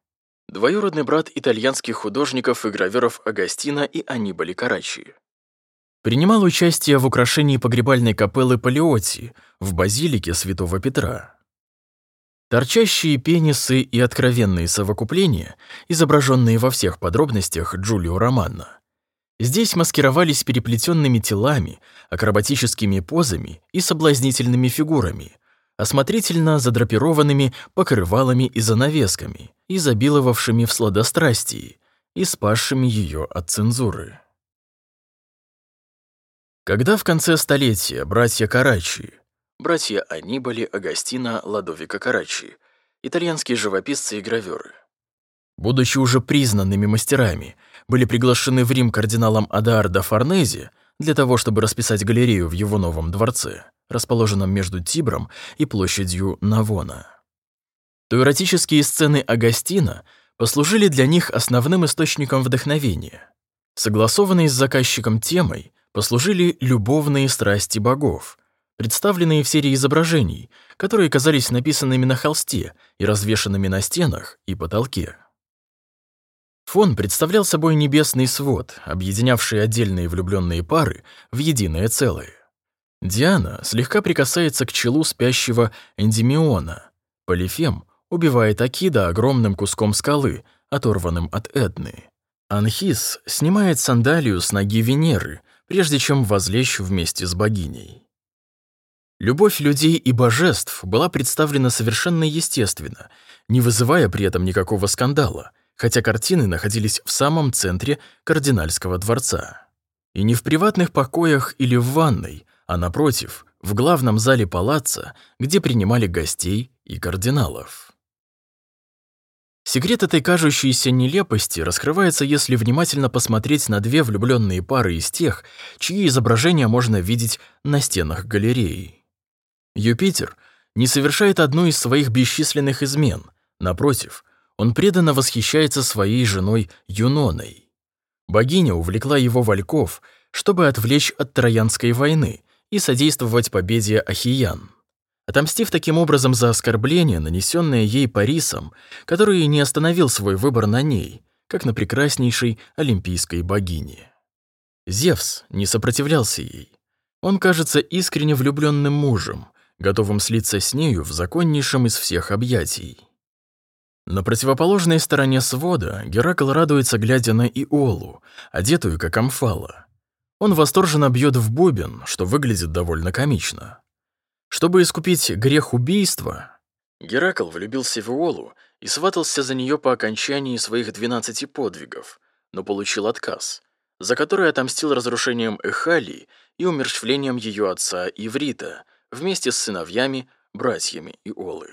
двоюродный брат итальянских художников и граверов Агастина и Анибали Карачи, принимал участие в украшении погребальной капеллы Палиотти в базилике Святого Петра. Торчащие пенисы и откровенные совокупления, изображенные во всех подробностях Джулио Романно, Здесь маскировались переплетенными телами, акробатическими позами и соблазнительными фигурами, осмотрительно задрапированными покрывалами и занавесками, изобиловавшими в сладострастии и спасшими ее от цензуры. Когда в конце столетия братья Карачи, братья Анибали, Агастина, Ладовика Карачи, итальянские живописцы и гравёры, будучи уже признанными мастерами, были приглашены в Рим кардиналом Адаарда Форнези для того, чтобы расписать галерею в его новом дворце, расположенном между Тибром и площадью Навона. То эротические сцены Агастина послужили для них основным источником вдохновения. Согласованные с заказчиком темой послужили любовные страсти богов, представленные в серии изображений, которые казались написанными на холсте и развешанными на стенах и потолке. Фон представлял собой небесный свод, объединявший отдельные влюбленные пары в единое целое. Диана слегка прикасается к челу спящего Эндимиона. Полифем убивает Акида огромным куском скалы, оторванным от Эдны. Анхис снимает сандалию с ноги Венеры, прежде чем возлечь вместе с богиней. Любовь людей и божеств была представлена совершенно естественно, не вызывая при этом никакого скандала, хотя картины находились в самом центре кардинальского дворца. И не в приватных покоях или в ванной, а напротив, в главном зале палаца, где принимали гостей и кардиналов. Секрет этой кажущейся нелепости раскрывается, если внимательно посмотреть на две влюбленные пары из тех, чьи изображения можно видеть на стенах галереи. Юпитер не совершает одну из своих бесчисленных измен. Напротив, он преданно восхищается своей женой Юноной. Богиня увлекла его вальков, чтобы отвлечь от Троянской войны и содействовать победе Ахиян. Отомстив таким образом за оскорбление, нанесенное ей Парисом, который не остановил свой выбор на ней, как на прекраснейшей олимпийской богине. Зевс не сопротивлялся ей. Он кажется искренне влюбленным мужем, готовым слиться с нею в законнейшем из всех объятий. На противоположной стороне свода Геракл радуется, глядя на Иолу, одетую как амфала. Он восторженно бьет в бубен, что выглядит довольно комично. Чтобы искупить грех убийства, Геракл влюбился в Иолу и сватался за нее по окончании своих 12 подвигов, но получил отказ, за который отомстил разрушением Эхалии и умерщвлением ее отца Иврита вместе с сыновьями, братьями Иолы.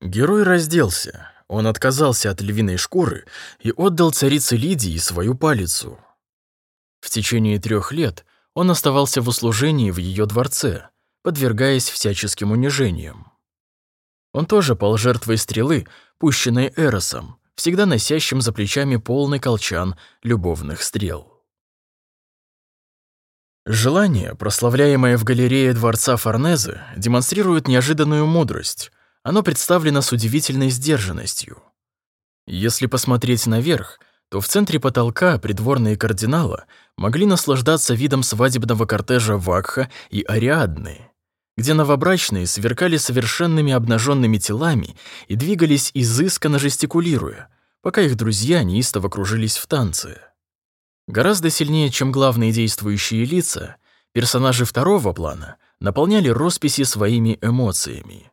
Герой разделся. Он отказался от львиной шкуры и отдал царице Лидии свою палицу. В течение трех лет он оставался в услужении в ее дворце, подвергаясь всяческим унижениям. Он тоже пал жертвой стрелы, пущенной Эросом, всегда носящим за плечами полный колчан любовных стрел. Желание, прославляемое в галерее дворца Форнезе, демонстрирует неожиданную мудрость, оно представлено с удивительной сдержанностью. Если посмотреть наверх, то в центре потолка придворные кардинала могли наслаждаться видом свадебного кортежа Вакха и Ариадны, где новобрачные сверкали совершенными обнаженными телами и двигались изысканно жестикулируя, пока их друзья неистово кружились в танце. Гораздо сильнее, чем главные действующие лица, персонажи второго плана наполняли росписи своими эмоциями.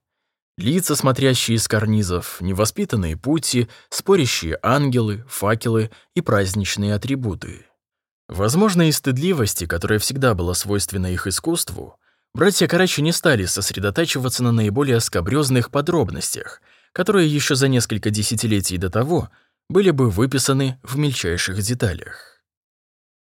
Лица, смотрящие из карнизов, невоспитанные пути, спорящие ангелы, факелы и праздничные атрибуты. Возможно, из стыдливости, которая всегда была свойственна их искусству, братья Карачи не стали сосредотачиваться на наиболее скобрёзных подробностях, которые еще за несколько десятилетий до того были бы выписаны в мельчайших деталях.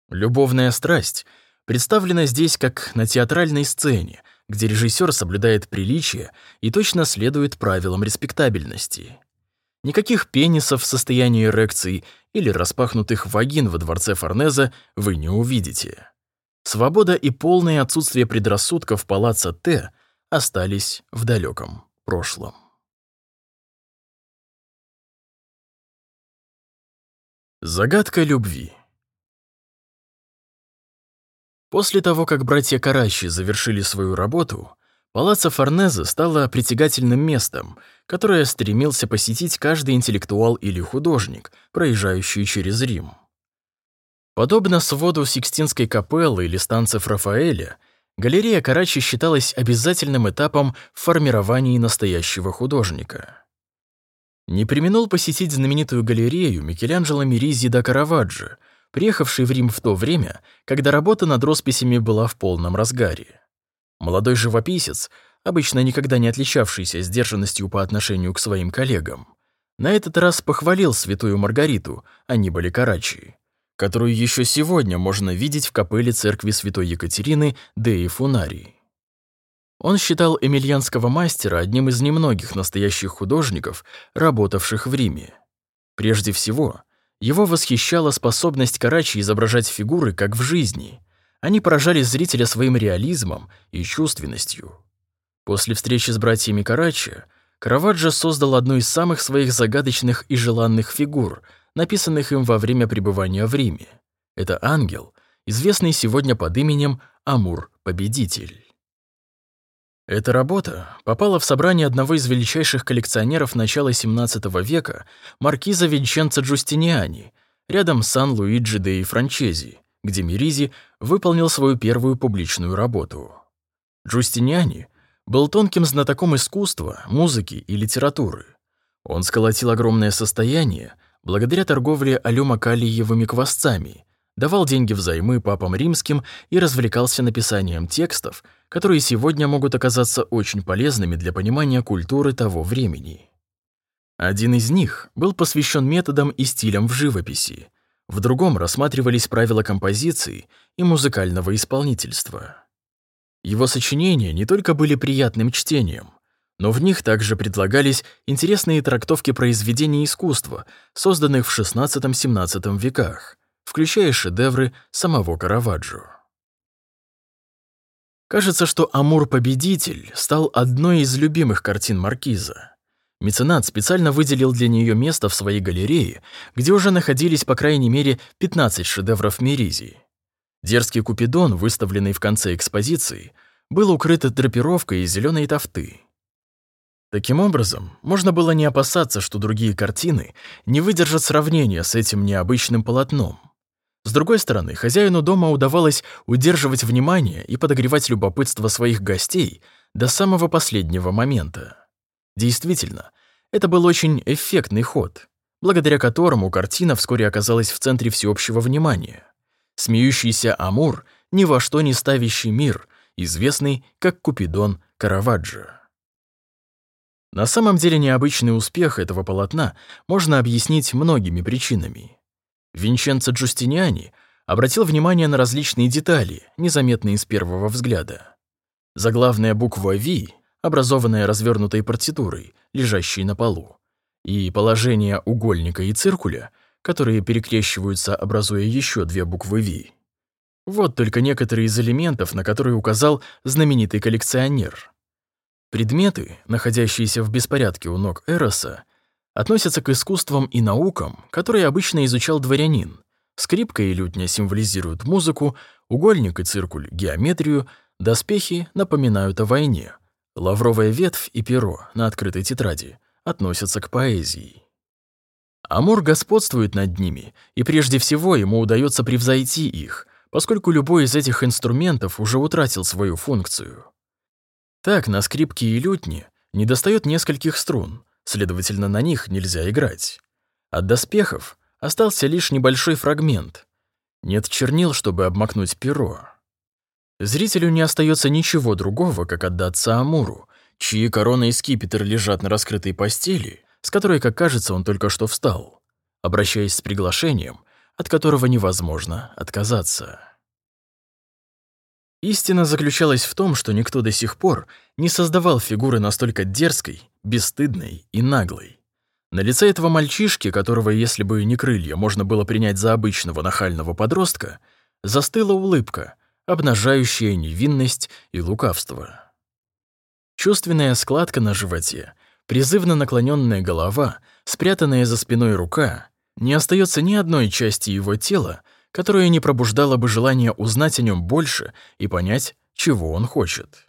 Любовная страсть представлена здесь как на театральной сцене, где режиссер соблюдает приличие и точно следует правилам респектабельности. Никаких пенисов в состоянии эрекции или распахнутых вагин во дворце Форнеза вы не увидите. Свобода и полное отсутствие предрассудков палаца Т остались в далеком прошлом. Загадка любви После того, как братья Карачи завершили свою работу, Палаццо Форнезе стало притягательным местом, которое стремился посетить каждый интеллектуал или художник, проезжающий через Рим. Подобно своду Сикстинской капеллы или станцев Рафаэля, галерея Карачи считалась обязательным этапом в формировании настоящего художника. Не применил посетить знаменитую галерею Микеланджело Меризи да Караваджо — приехавший в Рим в то время, когда работа над росписями была в полном разгаре. Молодой живописец, обычно никогда не отличавшийся сдержанностью по отношению к своим коллегам, на этот раз похвалил святую Маргариту, Анибали Карачи, которую еще сегодня можно видеть в капелле церкви святой Екатерины Деи Фунарии. Он считал эмильянского мастера одним из немногих настоящих художников, работавших в Риме. Прежде всего, его восхищала способность Карачи изображать фигуры, как в жизни. Они поражали зрителя своим реализмом и чувственностью. После встречи с братьями Карачи Караваджо создал одну из самых своих загадочных и желанных фигур, написанных им во время пребывания в Риме. Это ангел, известный сегодня под именем Амур-Победитель. Эта работа попала в собрание одного из величайших коллекционеров начала XVII века, маркиза Винченцо Джустиниани, рядом с Сан-Луиджи де Франчези, где Меризи выполнил свою первую публичную работу. Джустиниани был тонким знатоком искусства, музыки и литературы. Он сколотил огромное состояние благодаря торговле алюмокалиевыми квасцами, давал деньги взаймы папам римским и развлекался написанием текстов – которые сегодня могут оказаться очень полезными для понимания культуры того времени. Один из них был посвящен методам и стилям в живописи, в другом рассматривались правила композиции и музыкального исполнительства. Его сочинения не только были приятным чтением, но в них также предлагались интересные трактовки произведений искусства, созданных в XVI-XVII веках, включая шедевры самого Караваджо. Кажется, что «Амур-победитель» стал одной из любимых картин Маркиза. Меценат специально выделил для нее место в своей галерее, где уже находились по крайней мере 15 шедевров Меризи. Дерзкий Купидон, выставленный в конце экспозиции, был укрыт драпировкой из зеленой тофты. Таким образом, можно было не опасаться, что другие картины не выдержат сравнения с этим необычным полотном. С другой стороны, хозяину дома удавалось удерживать внимание и подогревать любопытство своих гостей до самого последнего момента. Действительно, это был очень эффектный ход, благодаря которому картина вскоре оказалась в центре всеобщего внимания. Смеющийся Амур, ни во что не ставящий мир, известный как Купидон Караваджо. На самом деле необычный успех этого полотна можно объяснить многими причинами. Винченцо Джустиниани обратил внимание на различные детали, незаметные с первого взгляда. Заглавная буква V, образованная развернутой партитурой, лежащей на полу, и положение угольника и циркуля, которые перекрещиваются, образуя еще две буквы V. Вот только некоторые из элементов, на которые указал знаменитый коллекционер. Предметы, находящиеся в беспорядке у ног Эроса, относятся к искусствам и наукам, которые обычно изучал дворянин. Скрипка и лютня символизируют музыку, угольник и циркуль — геометрию, доспехи напоминают о войне. Лавровая ветвь и перо на открытой тетради относятся к поэзии. Амур господствует над ними, и прежде всего ему удается превзойти их, поскольку любой из этих инструментов уже утратил свою функцию. Так, на скрипке и лютне недостает нескольких струн, следовательно, на них нельзя играть. От доспехов остался лишь небольшой фрагмент. Нет чернил, чтобы обмакнуть перо. Зрителю не остается ничего другого, как отдаться Амуру, чьи корона и скипетр лежат на раскрытой постели, с которой, как кажется, он только что встал, обращаясь с приглашением, от которого невозможно отказаться. Истина заключалась в том, что никто до сих пор не создавал фигуры настолько дерзкой, бесстыдной и наглой. На лице этого мальчишки, которого, если бы не крылья, можно было принять за обычного нахального подростка, застыла улыбка, обнажающая невинность и лукавство. Чувственная складка на животе, призывно наклоненная голова, спрятанная за спиной рука, не остается ни одной части его тела, которая не пробуждала бы желание узнать о нем больше и понять, чего он хочет.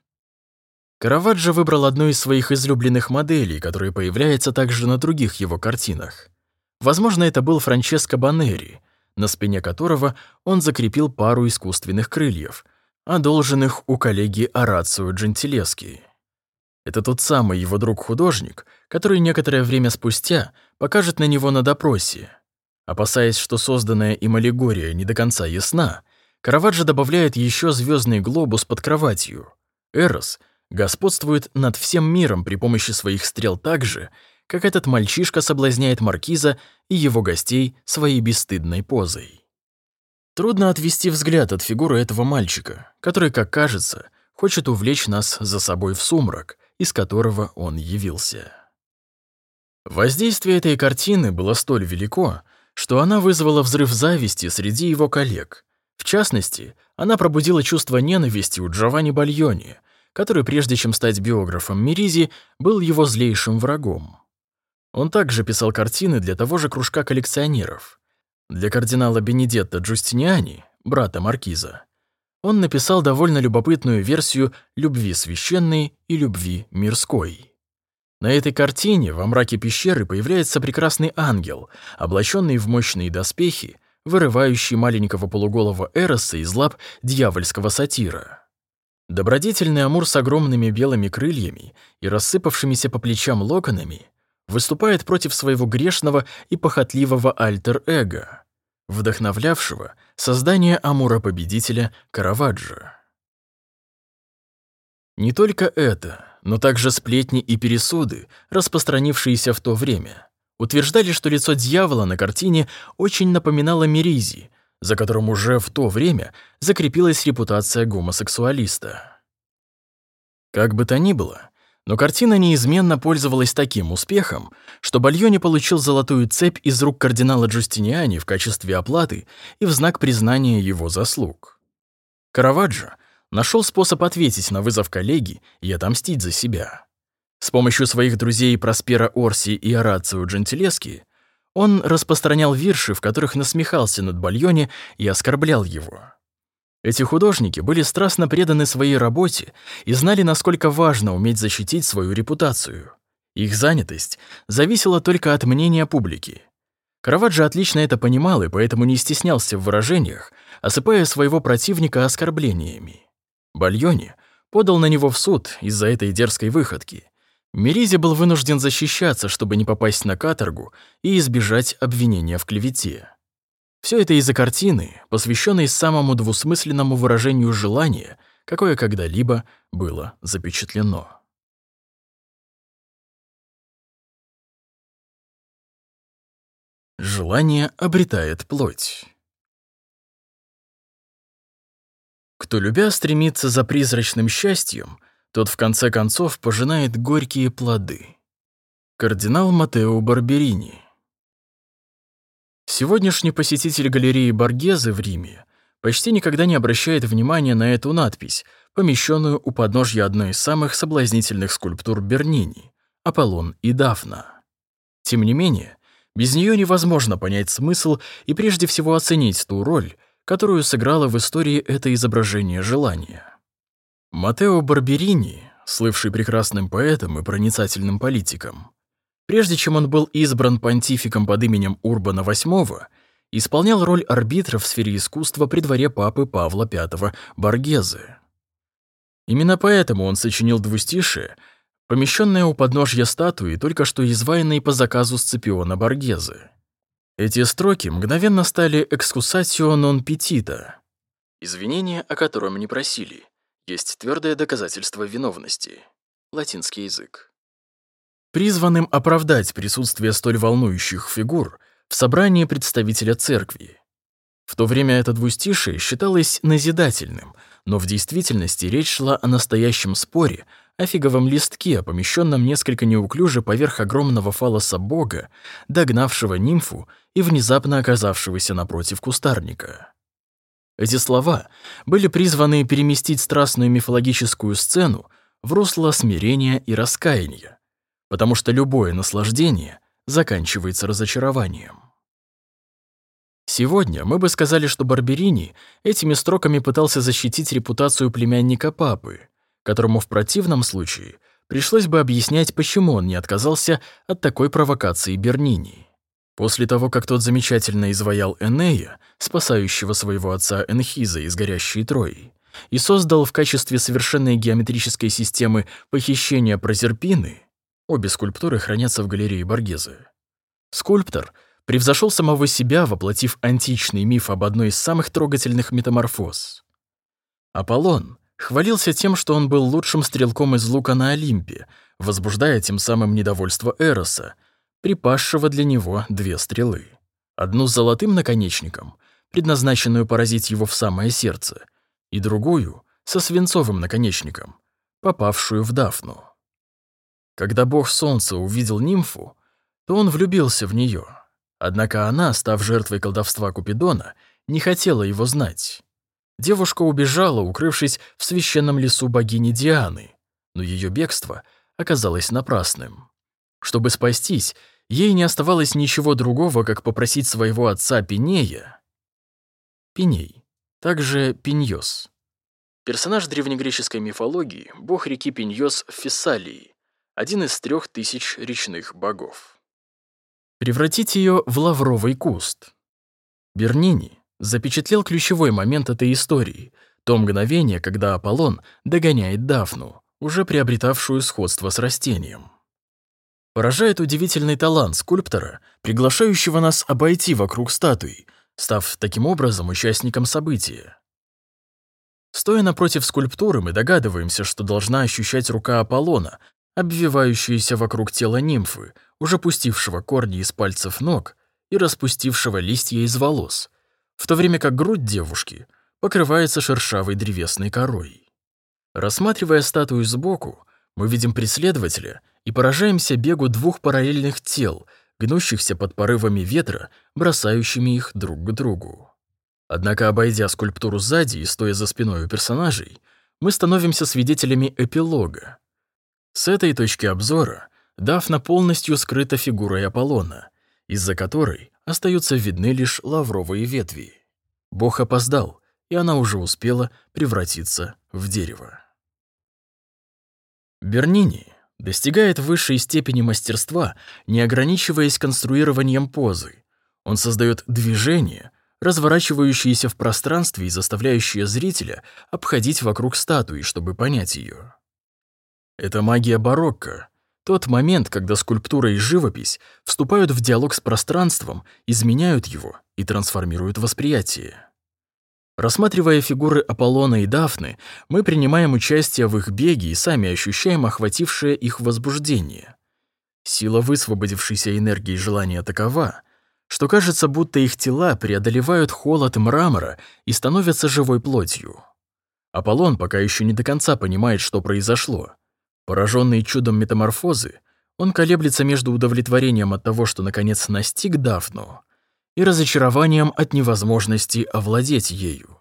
Караваджо выбрал одну из своих излюбленных моделей, которая появляется также на других его картинах. Возможно, это был Франческо Банери, на спине которого он закрепил пару искусственных крыльев, одолженных у коллеги Орацио Джентилески. Это тот самый его друг-художник, который некоторое время спустя покажет на него на допросе, Опасаясь, что созданная им аллегория не до конца ясна, Караваджо добавляет еще звездный глобус под кроватью. Эрос господствует над всем миром при помощи своих стрел так же, как этот мальчишка соблазняет маркиза и его гостей своей бесстыдной позой. Трудно отвести взгляд от фигуры этого мальчика, который, как кажется, хочет увлечь нас за собой в сумрак, из которого он явился. Воздействие этой картины было столь велико, что она вызвала взрыв зависти среди его коллег. В частности, она пробудила чувство ненависти у Джованни Бальони, который, прежде чем стать биографом Миризи, был его злейшим врагом. Он также писал картины для того же кружка коллекционеров. Для кардинала Бенедетто Джустиниани, брата маркиза, он написал довольно любопытную версию «Любви священной» и «Любви мирской». На этой картине во мраке пещеры появляется прекрасный ангел, облаченный в мощные доспехи, вырывающий маленького полуголого Эроса из лап дьявольского сатира. Добродетельный Амур с огромными белыми крыльями и рассыпавшимися по плечам локонами выступает против своего грешного и похотливого альтер-эго, вдохновлявшего создание Амура-победителя Караваджо. Не только это, но также сплетни и пересуды, распространившиеся в то время, утверждали, что лицо дьявола на картине очень напоминало Меризи, за которым уже в то время закрепилась репутация гомосексуалиста. Как бы то ни было, но картина неизменно пользовалась таким успехом, что Бальони получил золотую цепь из рук кардинала Джустиниани в качестве оплаты и в знак признания его заслуг. Караваджо нашел способ ответить на вызов коллеги и отомстить за себя. С помощью своих друзей Проспера Орси и Орацио Джентилески он распространял вирши, в которых насмехался над Бальони и оскорблял его. Эти художники были страстно преданы своей работе и знали, насколько важно уметь защитить свою репутацию. Их занятость зависела только от мнения публики. Караваджо отлично это понимал и поэтому не стеснялся в выражениях, осыпая своего противника оскорблениями. Бальони подал на него в суд из-за этой дерзкой выходки. Меризи был вынужден защищаться, чтобы не попасть на каторгу и избежать обвинения в клевете. Все это из-за картины, посвященной самому двусмысленному выражению желания, какое когда-либо было запечатлено. Желание обретает плоть. Кто, любя, стремится за призрачным счастьем, тот в конце концов пожинает горькие плоды. Кардинал Матео Барберини Сегодняшний посетитель галереи Боргезе в Риме почти никогда не обращает внимания на эту надпись, помещенную у подножья одной из самых соблазнительных скульптур Бернини — Аполлон и Дафна. Тем не менее, без нее невозможно понять смысл и прежде всего оценить ту роль, которую сыграло в истории это изображение желания. Матео Барберини, слывший прекрасным поэтом и проницательным политиком, Прежде чем он был избран понтификом под именем Урбана VIII, исполнял роль арбитра в сфере искусства при дворе папы Павла V Боргезе. Именно поэтому он сочинил двустишие, помещенное у подножья статуи, только что изваянной по заказу Сципиона Боргезе. Эти строки мгновенно стали «экскусатио нон петита» — извинение, о котором не просили, есть твердое доказательство виновности. Латинский язык призванным оправдать присутствие столь волнующих фигур в собрании представителя церкви. В то время это двустишие считалось назидательным, но в действительности речь шла о настоящем споре, о фиговом листке, помещенном несколько неуклюже поверх огромного фалоса бога, догнавшего нимфу и внезапно оказавшегося напротив кустарника. Эти слова были призваны переместить страстную мифологическую сцену в русло смирения и раскаяния, потому что любое наслаждение заканчивается разочарованием. Сегодня мы бы сказали, что Барберини этими строками пытался защитить репутацию племянника папы, которому в противном случае пришлось бы объяснять, почему он не отказался от такой провокации Бернини. После того, как тот замечательно изваял Энея, спасающего своего отца Энхиза из горящей Трои, и создал в качестве совершенной геометрической системы похищения Прозерпины, Обе скульптуры хранятся в галерее Боргезе. Скульптор превзошел самого себя, воплотив античный миф об одной из самых трогательных метаморфоз. Аполлон хвалился тем, что он был лучшим стрелком из лука на Олимпе, возбуждая тем самым недовольство Эроса, припасшего для него две стрелы. Одну с золотым наконечником, предназначенную поразить его в самое сердце, и другую со свинцовым наконечником, попавшую в Дафну. Когда бог солнца увидел нимфу, то он влюбился в нее. Однако она, став жертвой колдовства Купидона, не хотела его знать. Девушка убежала, укрывшись в священном лесу богини Дианы, но ее бегство оказалось напрасным. Чтобы спастись, ей не оставалось ничего другого, как попросить своего отца Пинея, Пиней, также Пиньос. Персонаж древнегреческой мифологии, бог реки Пиньос в Фессалии, один из трех тысяч речных богов. Превратить ее в лавровый куст. Бернини запечатлел ключевой момент этой истории, то мгновение, когда Аполлон догоняет Дафну, уже приобретавшую сходство с растением. Поражает удивительный талант скульптора, приглашающего нас обойти вокруг статуи, став таким образом участником события. Стоя напротив скульптуры, мы догадываемся, что должна ощущать рука Аполлона, обвивающаяся вокруг тела нимфы, уже пустившего корни из пальцев ног и распустившего листья из волос, в то время как грудь девушки покрывается шершавой древесной корой. Рассматривая статую сбоку, мы видим преследователя и поражаемся бегу двух параллельных тел, гнущихся под порывами ветра, бросающими их друг к другу. Однако, обойдя скульптуру сзади и стоя за спиной у персонажей, мы становимся свидетелями эпилога. С этой точки обзора Дафна полностью скрыта фигурой Аполлона, из-за которой остаются видны лишь лавровые ветви. Бог опоздал, и она уже успела превратиться в дерево. Бернини достигает высшей степени мастерства, не ограничиваясь конструированием позы. Он создает движение, разворачивающееся в пространстве и заставляющее зрителя обходить вокруг статуи, чтобы понять ее. Это магия барокко, тот момент, когда скульптура и живопись вступают в диалог с пространством, изменяют его и трансформируют восприятие. Рассматривая фигуры Аполлона и Дафны, мы принимаем участие в их беге и сами ощущаем охватившее их возбуждение. Сила высвободившейся энергии желания такова, что кажется, будто их тела преодолевают холод мрамора и становятся живой плотью. Аполлон пока еще не до конца понимает, что произошло. Пораженный чудом метаморфозы, он колеблется между удовлетворением от того, что наконец настиг Дафну, и разочарованием от невозможности овладеть ею.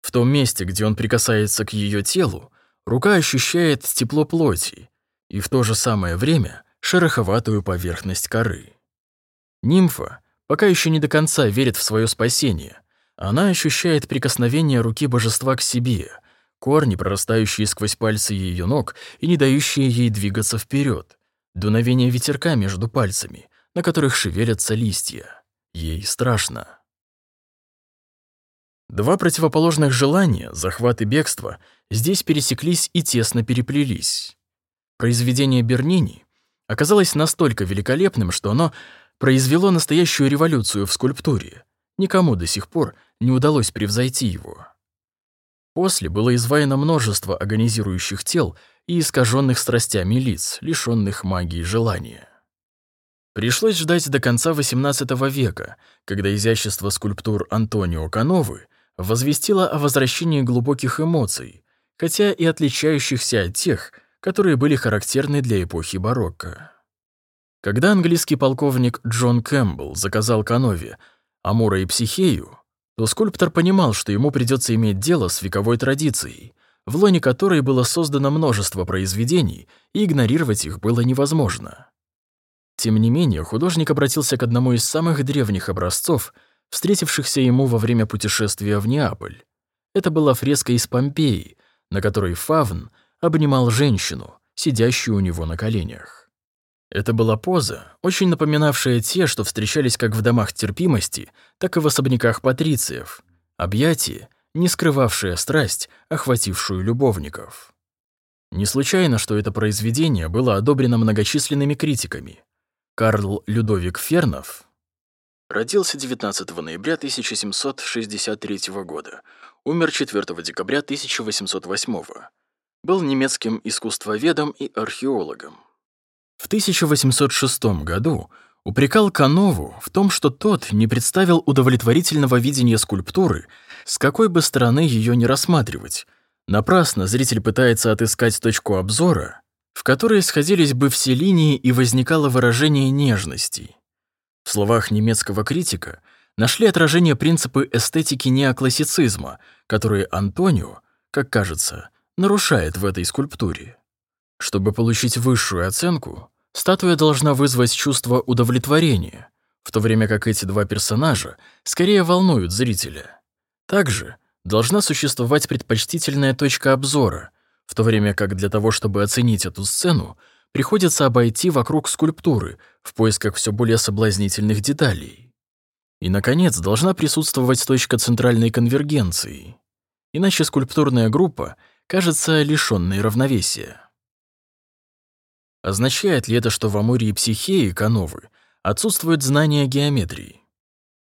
В том месте, где он прикасается к ее телу, рука ощущает тепло плоти и в то же самое время шероховатую поверхность коры. Нимфа пока еще не до конца верит в свое спасение. Она ощущает прикосновение руки божества к себе, корни, прорастающие сквозь пальцы ее ног и не дающие ей двигаться вперед, дуновение ветерка между пальцами, на которых шевелятся листья. Ей страшно. Два противоположных желания, захват и бегство, здесь пересеклись и тесно переплелись. Произведение Бернини оказалось настолько великолепным, что оно произвело настоящую революцию в скульптуре. Никому до сих пор не удалось превзойти его. После было изваяно множество агонизирующих тел и искаженных страстями лиц, лишенных магии желания. Пришлось ждать до конца XVIII века, когда изящество скульптур Антонио Кановы возвестило о возвращении глубоких эмоций, хотя и отличающихся от тех, которые были характерны для эпохи барокко. Когда английский полковник Джон Кэмпбелл заказал Канове Амура и Психею, то скульптор понимал, что ему придется иметь дело с вековой традицией, в лоне которой было создано множество произведений, и игнорировать их было невозможно. Тем не менее, художник обратился к одному из самых древних образцов, встретившихся ему во время путешествия в Неаполь. Это была фреска из Помпеи, на которой Фавн обнимал женщину, сидящую у него на коленях. Это была поза, очень напоминавшая те, что встречались как в домах терпимости, так и в особняках патрициев. Объятие, не скрывавшее страсть, охватившую любовников. Не случайно, что это произведение было одобрено многочисленными критиками. Карл Людовик Фернов родился 19 ноября 1763 года, умер 4 декабря 1808 был немецким искусствоведом и археологом. В 1806 году упрекал Канову в том, что тот не представил удовлетворительного видения скульптуры, с какой бы стороны ее не рассматривать. Напрасно зритель пытается отыскать точку обзора, в которой сходились бы все линии и возникало выражение нежности. В словах немецкого критика нашли отражение принципы эстетики неоклассицизма, которые Антонио, как кажется, нарушает в этой скульптуре. Чтобы получить высшую оценку, статуя должна вызвать чувство удовлетворения, в то время как эти два персонажа скорее волнуют зрителя. Также должна существовать предпочтительная точка обзора, в то время как для того, чтобы оценить эту сцену, приходится обойти вокруг скульптуры в поисках все более соблазнительных деталей. И, наконец, должна присутствовать точка центральной конвергенции, иначе скульптурная группа кажется лишённой равновесия. Означает ли это, что в Амуре и Психее Кановы отсутствует знание геометрии?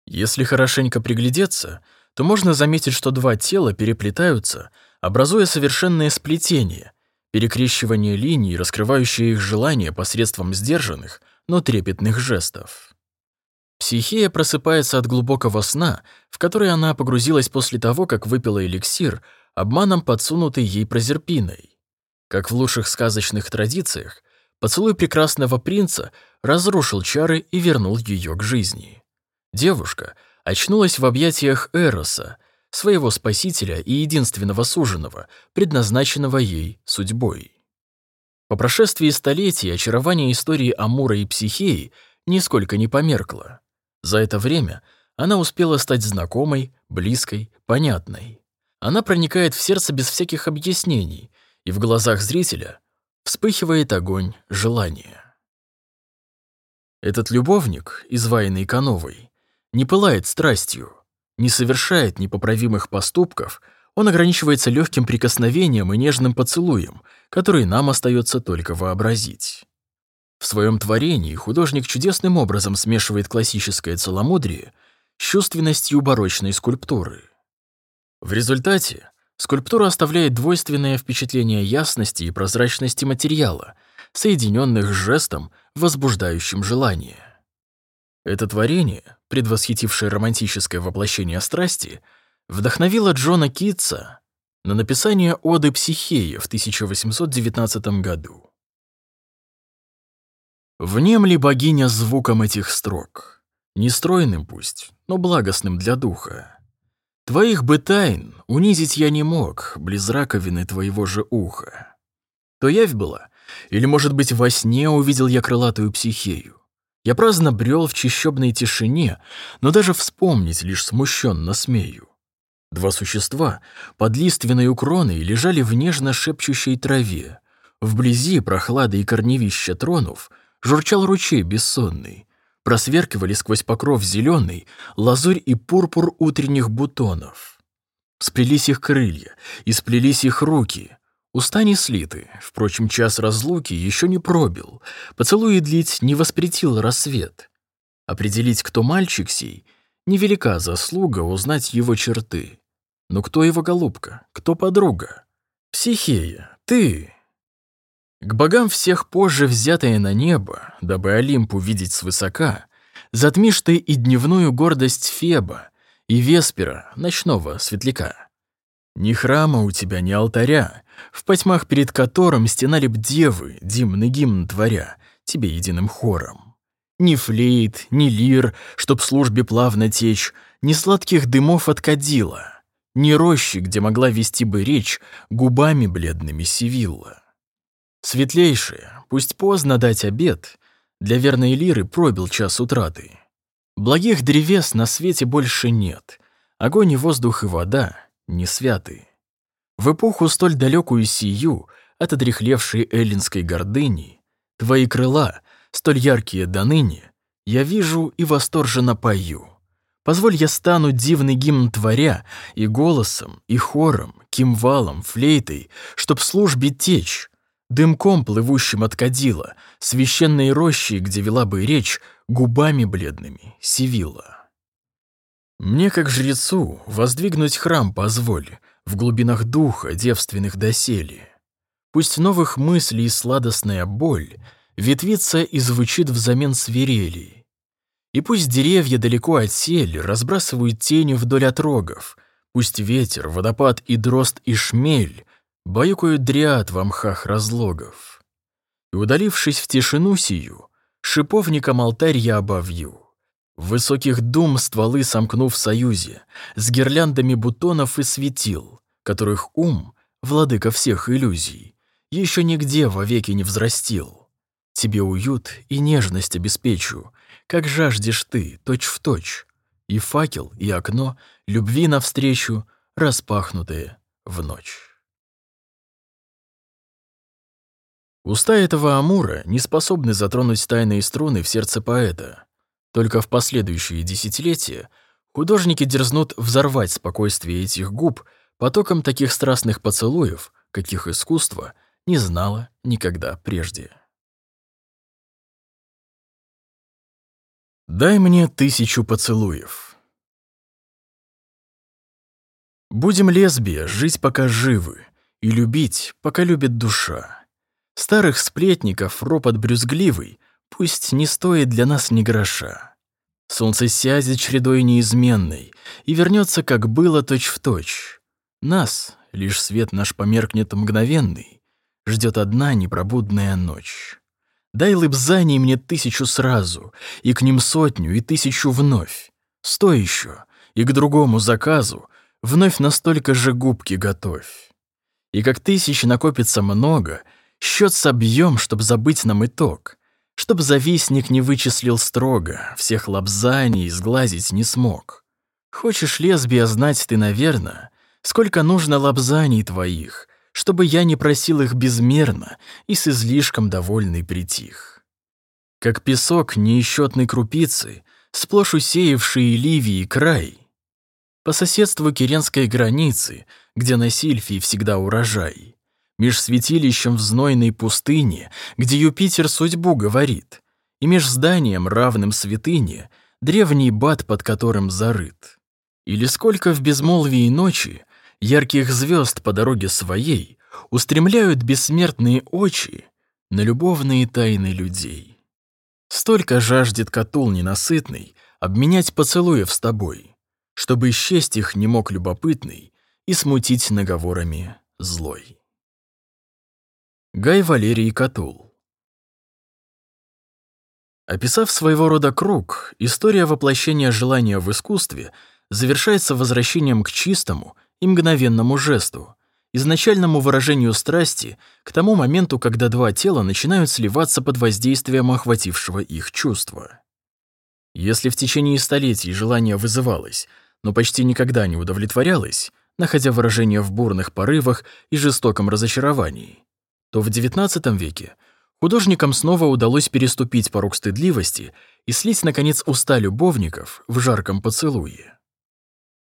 Если хорошенько приглядеться, то можно заметить, что два тела переплетаются, образуя совершенное сплетение, перекрещивание линий, раскрывающие их желания посредством сдержанных, но трепетных жестов. Психея просыпается от глубокого сна, в который она погрузилась после того, как выпила эликсир, обманом подсунутый ей прозерпиной. Как в лучших сказочных традициях, Поцелуй прекрасного принца разрушил чары и вернул ее к жизни. Девушка очнулась в объятиях Эроса, своего спасителя и единственного суженого, предназначенного ей судьбой. По прошествии столетий очарование истории Амура и Психеи нисколько не померкло. За это время она успела стать знакомой, близкой, понятной. Она проникает в сердце без всяких объяснений, и в глазах зрителя вспыхивает огонь желания. Этот любовник, изваянный Кановой, не пылает страстью, не совершает непоправимых поступков, он ограничивается легким прикосновением и нежным поцелуем, который нам остается только вообразить. В своем творении художник чудесным образом смешивает классическое целомудрие с чувственностью барочной скульптуры. В результате Скульптура оставляет двойственное впечатление ясности и прозрачности материала, соединенных с жестом, возбуждающим желание. Это творение, предвосхитившее романтическое воплощение страсти, вдохновило Джона Китса на написание оды «Психея» в 1819 году. Внемли богиня звуком этих строк, нестройным пусть, но благостным для духа. Твоих бы тайн унизить я не мог, близ раковины твоего же уха. То явь была, или, может быть, во сне увидел я крылатую психею. Я праздно брел в чищебной тишине, но даже вспомнить лишь смущенно смею. Два существа под лиственной укроной лежали в нежно шепчущей траве. Вблизи, прохлады и корневища тронув, журчал ручей бессонный, просверкивали сквозь покров зеленый лазурь и пурпур утренних бутонов. Сплелись их крылья, и сплелись их руки. Уста не слиты, впрочем, час разлуки еще не пробил, поцелуи длить не воспретил рассвет. Определить, кто мальчик сей, невелика заслуга узнать его черты. Но кто его голубка, кто подруга? Психея, ты, к богам всех позже взятое на небо, дабы Олимп увидеть свысока, затмишь ты и дневную гордость Феба, и Веспера, ночного светляка. Ни храма у тебя, ни алтаря, в потьмах перед которым стенали б девы, димный гимн творя, тебе единым хором. Ни флейт, ни лир, чтоб службе плавно течь, ни сладких дымов от кадила, ни рощи, где могла вести бы речь губами бледными Сивилла. Светлейшие, пусть поздно дать обед, для верной лиры пробил час утраты. Благих древес на свете больше нет, огонь и воздух и вода не святы. В эпоху столь далекую сию, от отрехлевшей эллинской гордыни, твои крыла, столь яркие до ныне, я вижу и восторженно пою. Позволь я стану дивный гимн творя и голосом, и хором, кимвалом, флейтой, чтоб службе течь, дымком, плывущим от кадила, священной рощей, где вела бы речь, губами бледными, сивила. Мне, как жрецу, воздвигнуть храм позволь, в глубинах духа, девственных доселе. Пусть новых мыслей сладостная боль ветвится и звучит взамен свирели. И пусть деревья далеко отсели, разбрасывают тени вдоль отрогов, пусть ветер, водопад и дрозд и шмель баюкают дриад в мхах разлогов. И, удалившись в тишину сию, шиповником алтарь я обовью. Высоких дум стволы сомкнув в союзе, с гирляндами бутонов и светил, которых ум, владыка всех иллюзий, еще нигде вовеки не взрастил. Тебе уют и нежность обеспечу, как жаждешь ты, точь в точь. И факел, и окно, любви навстречу, распахнутые в ночь. Уста этого Амура не способны затронуть тайные струны в сердце поэта. Только в последующие десятилетия художники дерзнут взорвать спокойствие этих губ потоком таких страстных поцелуев, каких искусство не знало никогда прежде. Дай мне тысячу поцелуев. Будем лесбия, жить пока живы, и любить, пока любит душа. Старых сплетников ропот брюзгливый пусть не стоит для нас ни гроша. Солнце сядет чередой неизменной и вернется, как было точь-в-точь. Нас, лишь свет наш померкнет мгновенный, ждет одна непробудная ночь. Дай лыбзаний мне тысячу сразу, и к ним сотню, и тысячу вновь. Стой еще, и к другому заказу вновь настолько же губки готовь. И как тысяч накопится много, счет собьем, чтоб забыть нам итог, чтоб завистник не вычислил строго, всех лапзаний сглазить не смог. Хочешь лесбия знать ты, наверно, сколько нужно лапзаний твоих, чтобы я не просил их безмерно и с излишком довольный притих. Как песок неисчетной крупицы, сплошь усеявшие Ливии край, по соседству Киренской границы, где на Сильфии всегда урожай, меж святилищем в знойной пустыне, где Юпитер судьбу говорит, и меж зданием, равным святыне, древний бат, под которым зарыт. Или сколько в безмолвии ночи ярких звезд по дороге своей устремляют бессмертные очи на любовные тайны людей. Столько жаждет Катул ненасытный обменять поцелуев с тобой, чтобы исчесть их не мог любопытный и смутить наговорами злой. Гай Валерий Катул Описав своего рода круг, история воплощения желания в искусстве завершается возвращением к чистому и мгновенному жесту, изначальному выражению страсти к тому моменту, когда два тела начинают сливаться под воздействием охватившего их чувства. Если в течение столетий желание вызывалось, но почти никогда не удовлетворялось, находя выражение в бурных порывах и жестоком разочаровании, то в XIX веке художникам снова удалось переступить порог стыдливости и слить, наконец, уста любовников в жарком поцелуе.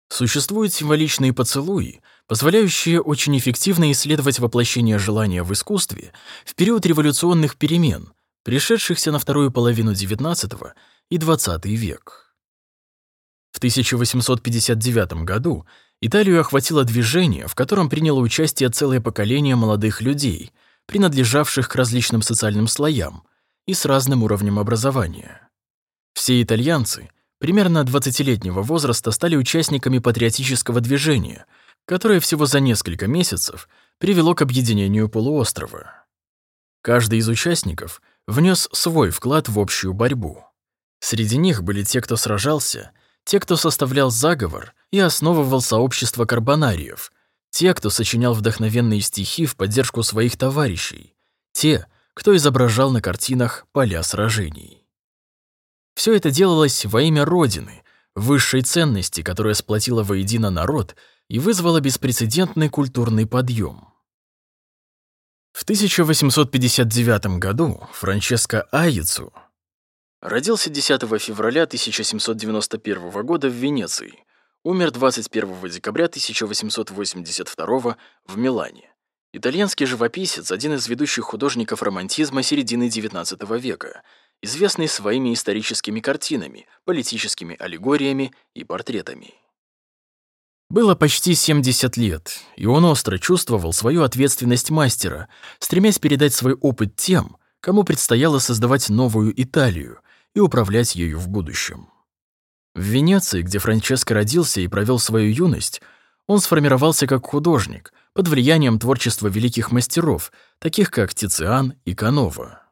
Существуют символичные поцелуи, позволяющие очень эффективно исследовать воплощение желания в искусстве в период революционных перемен, пришедшихся на вторую половину XIX и XX век. В 1859 году Италию охватило движение, в котором приняло участие целое поколение молодых людей, принадлежавших к различным социальным слоям и с разным уровнем образования. Все итальянцы примерно 20-летнего возраста стали участниками патриотического движения, которое всего за несколько месяцев привело к объединению полуострова. Каждый из участников внес свой вклад в общую борьбу. Среди них были те, кто сражался, те, кто составлял заговор и основывал сообщество карбонариев, те, кто сочинял вдохновенные стихи в поддержку своих товарищей, те, кто изображал на картинах поля сражений. Все это делалось во имя Родины, высшей ценности, которая сплотила воедино народ и вызвала беспрецедентный культурный подъем. В 1859 году Франческо Аицу родился 10 февраля 1791 года в Венеции, умер 21 декабря 1882 в Милане. Итальянский живописец, один из ведущих художников романтизма середины XIX века – известный своими историческими картинами, политическими аллегориями и портретами. Было почти 70 лет, и он остро чувствовал свою ответственность мастера, стремясь передать свой опыт тем, кому предстояло создавать новую Италию, и управлять ею в будущем. В Венеции, где Франческо родился и провел свою юность, он сформировался как художник под влиянием творчества великих мастеров, таких как Тициан и Канова.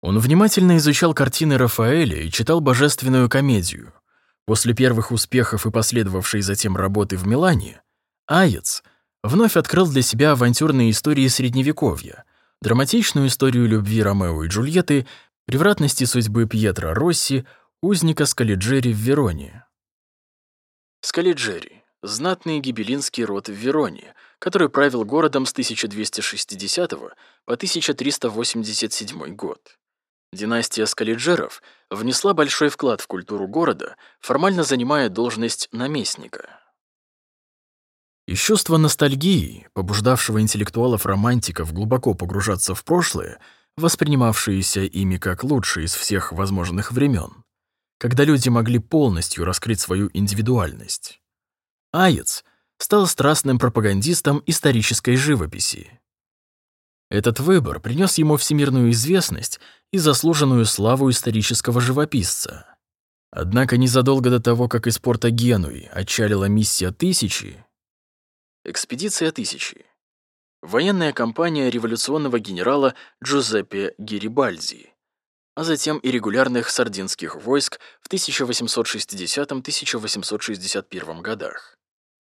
Он внимательно изучал картины Рафаэля и читал божественную комедию. После первых успехов и последовавшей затем работы в Милане, Аец вновь открыл для себя авантюрные истории Средневековья, драматичную историю любви Ромео и Джульетты, превратности судьбы Пьетро Росси, узника Скалиджери в Вероне. Скалиджери — знатный гибелинский род в Вероне, который правил городом с 1260 по 1387 год. Династия Скалиджеров внесла большой вклад в культуру города, формально занимая должность наместника. Из чувства ностальгии, побуждавшего интеллектуалов-романтиков глубоко погружаться в прошлое, воспринимавшиеся ими как лучшие из всех возможных времен, когда люди могли полностью раскрыть свою индивидуальность. Аец стал страстным пропагандистом исторической живописи. Этот выбор принес ему всемирную известность и заслуженную славу исторического живописца. Однако незадолго до того, как из порта Генуи отчалила миссия «Тысячи», Экспедиция тысячи. Военная кампания революционного генерала Джузеппе Герибальди, а затем и регулярных сардинских войск в 1860-1861 годах.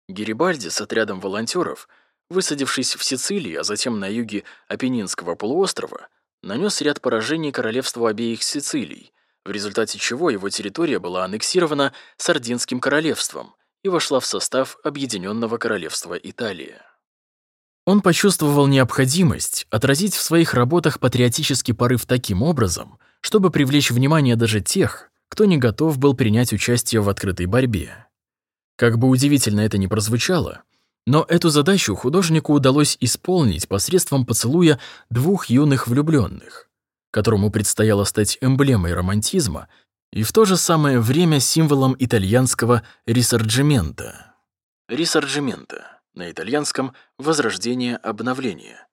Герибальди с отрядом волонтеров, высадившись в Сицилии, а затем на юге Апеннинского полуострова, нанес ряд поражений королевству обеих Сицилий, в результате чего его территория была аннексирована Сардинским королевством – и вошла в состав Объединенного Королевства Италия. Он почувствовал необходимость отразить в своих работах патриотический порыв таким образом, чтобы привлечь внимание даже тех, кто не готов был принять участие в открытой борьбе. Как бы удивительно это ни прозвучало, но эту задачу художнику удалось исполнить посредством поцелуя двух юных влюбленных, которому предстояло стать эмблемой романтизма и в то же самое время символом итальянского рисорджимента. Рисорджимента на итальянском «возрождение, обновление».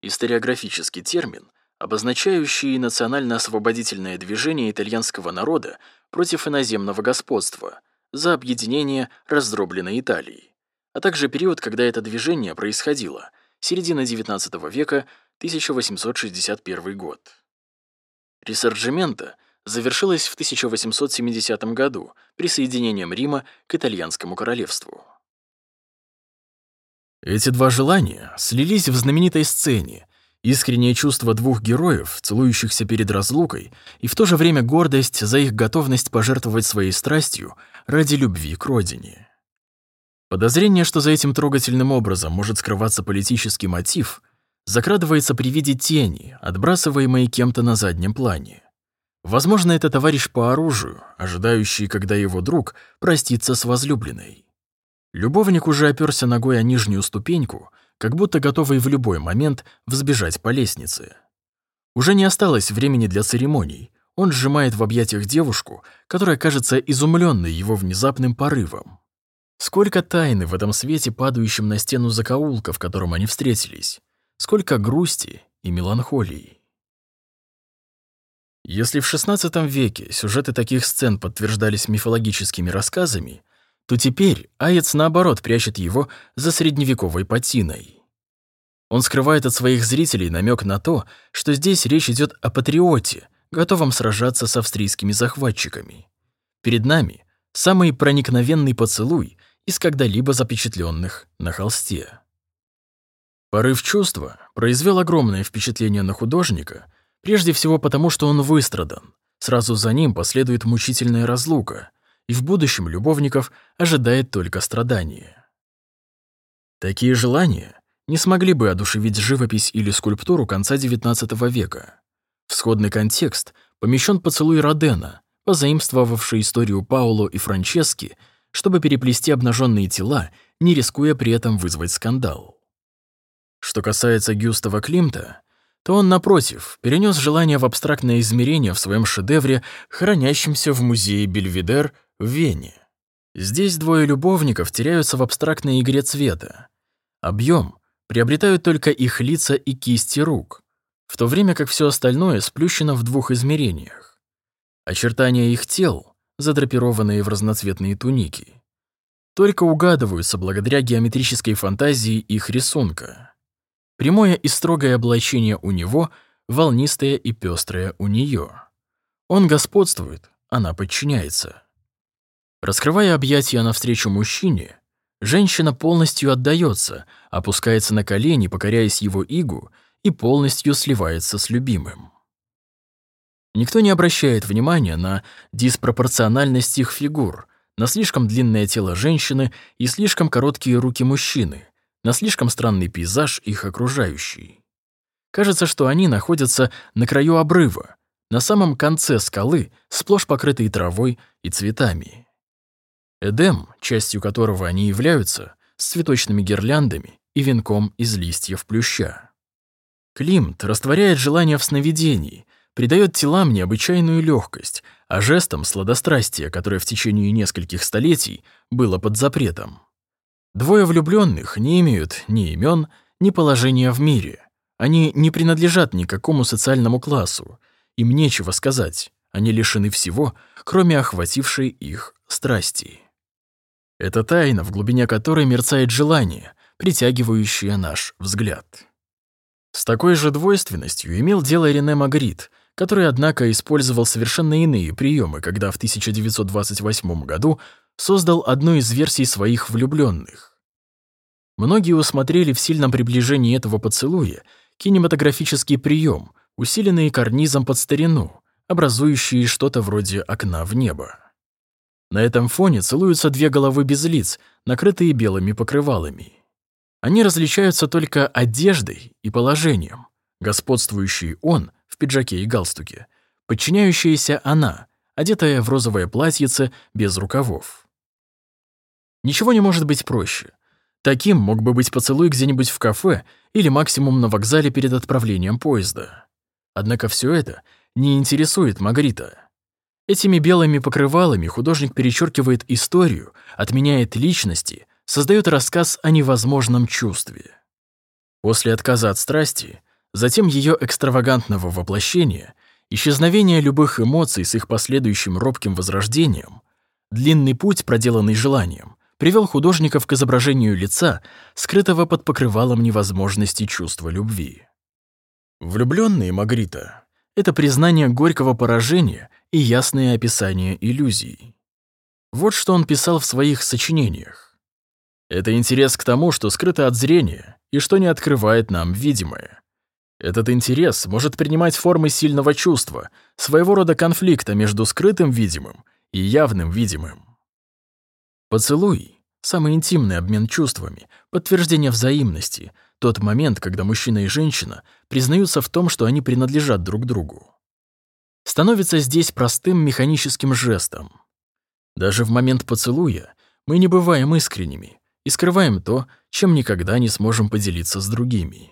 Историографический термин, обозначающий национально-освободительное движение итальянского народа против иноземного господства за объединение раздробленной Италии, а также период, когда это движение происходило, середина XIX века, 1861 год. Рисорджимента – завершилась в 1870 году присоединением Рима к итальянскому королевству. Эти два желания слились в знаменитой сцене, искреннее чувство двух героев, целующихся перед разлукой, и в то же время гордость за их готовность пожертвовать своей страстью ради любви к родине. Подозрение, что за этим трогательным образом может скрываться политический мотив, закрадывается при виде тени, отбрасываемой кем-то на заднем плане. Возможно, это товарищ по оружию, ожидающий, когда его друг простится с возлюбленной. Любовник уже оперся ногой о нижнюю ступеньку, как будто готовый в любой момент взбежать по лестнице. Уже не осталось времени для церемоний. Он сжимает в объятиях девушку, которая кажется изумленной его внезапным порывом. Сколько тайны в этом свете, падающем на стену закоулка, в котором они встретились. Сколько грусти и меланхолии. Если в XVI веке сюжеты таких сцен подтверждались мифологическими рассказами, то теперь Аец, наоборот, прячет его за средневековой патиной. Он скрывает от своих зрителей намек на то, что здесь речь идет о патриоте, готовом сражаться с австрийскими захватчиками. Перед нами самый проникновенный поцелуй из когда-либо запечатленных на холсте. Порыв чувства произвел огромное впечатление на художника, Прежде всего потому, что он выстрадан. Сразу за ним последует мучительная разлука, и в будущем любовников ожидает только страдание. Такие желания не смогли бы одушевить живопись или скульптуру конца XIX века. В сходный контекст помещен поцелуй Родена, позаимствовавший историю Пауло и Франчески, чтобы переплести обнаженные тела, не рискуя при этом вызвать скандал. Что касается Гюстава Климта, то он, напротив, перенес желание в абстрактное измерение в своем шедевре, хранящемся в музее Бельведер в Вене. Здесь двое любовников теряются в абстрактной игре цвета. Объем приобретают только их лица и кисти рук, в то время как все остальное сплющено в двух измерениях. Очертания их тел, задрапированные в разноцветные туники, только угадываются благодаря геометрической фантазии их рисунка. Прямое и строгое облачение у него, волнистое и пестрое у нее. Он господствует, она подчиняется. Раскрывая объятия навстречу мужчине, женщина полностью отдается, опускается на колени, покоряясь его игу, и полностью сливается с любимым. Никто не обращает внимания на диспропорциональность их фигур, на слишком длинное тело женщины и слишком короткие руки мужчины, на слишком странный пейзаж их окружающий. Кажется, что они находятся на краю обрыва, на самом конце скалы, сплошь покрытой травой и цветами. Эдем, частью которого они являются, с цветочными гирляндами и венком из листьев плюща. Климт растворяет желание в сновидении, придает телам необычайную легкость, а жестом сладострастие, которое в течение нескольких столетий было под запретом. Двое влюбленных не имеют ни имен, ни положения в мире. Они не принадлежат никакому социальному классу. Им нечего сказать. Они лишены всего, кроме охватившей их страсти. Это тайна, в глубине которой мерцает желание, притягивающее наш взгляд. С такой же двойственностью имел дело Рене Магрит, который, однако, использовал совершенно иные приемы, когда в 1928 году создал одну из версий своих влюбленных. Многие усмотрели в сильном приближении этого поцелуя кинематографический прием, усиленный карнизом под старину, образующий что-то вроде окна в небо. На этом фоне целуются две головы без лиц, накрытые белыми покрывалами. Они различаются только одеждой и положением. Господствующий он в пиджаке и галстуке, подчиняющаяся она, одетая в розовое платьице без рукавов. Ничего не может быть проще. Таким мог бы быть поцелуй где-нибудь в кафе или максимум на вокзале перед отправлением поезда. Однако все это не интересует Магрита. Этими белыми покрывалами художник перечеркивает историю, отменяет личности, создает рассказ о невозможном чувстве. После отказа от страсти затем ее экстравагантного воплощения, исчезновения любых эмоций с их последующим робким возрождением, длинный путь, проделанный желанием, привел художников к изображению лица, скрытого под покрывалом невозможности чувства любви. Влюбленные Магрита — это признание горького поражения и ясное описание иллюзий. Вот что он писал в своих сочинениях. Это интерес к тому, что скрыто от зрения и что не открывает нам видимое. Этот интерес может принимать формы сильного чувства, своего рода конфликта между скрытым видимым и явным видимым. Поцелуй — самый интимный обмен чувствами, подтверждение взаимности, тот момент, когда мужчина и женщина признаются в том, что они принадлежат друг другу. Становится здесь простым механическим жестом. Даже в момент поцелуя мы не бываем искренними и скрываем то, чем никогда не сможем поделиться с другими.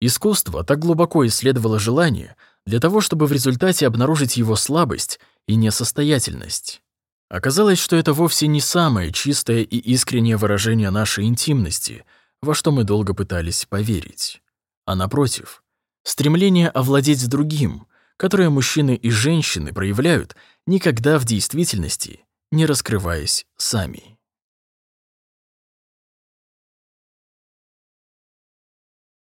Искусство так глубоко исследовало желание для того, чтобы в результате обнаружить его слабость и несостоятельность. Оказалось, что это вовсе не самое чистое и искреннее выражение нашей интимности, во что мы долго пытались поверить. А напротив, стремление овладеть другим, которое мужчины и женщины проявляют, никогда в действительности не раскрываясь сами.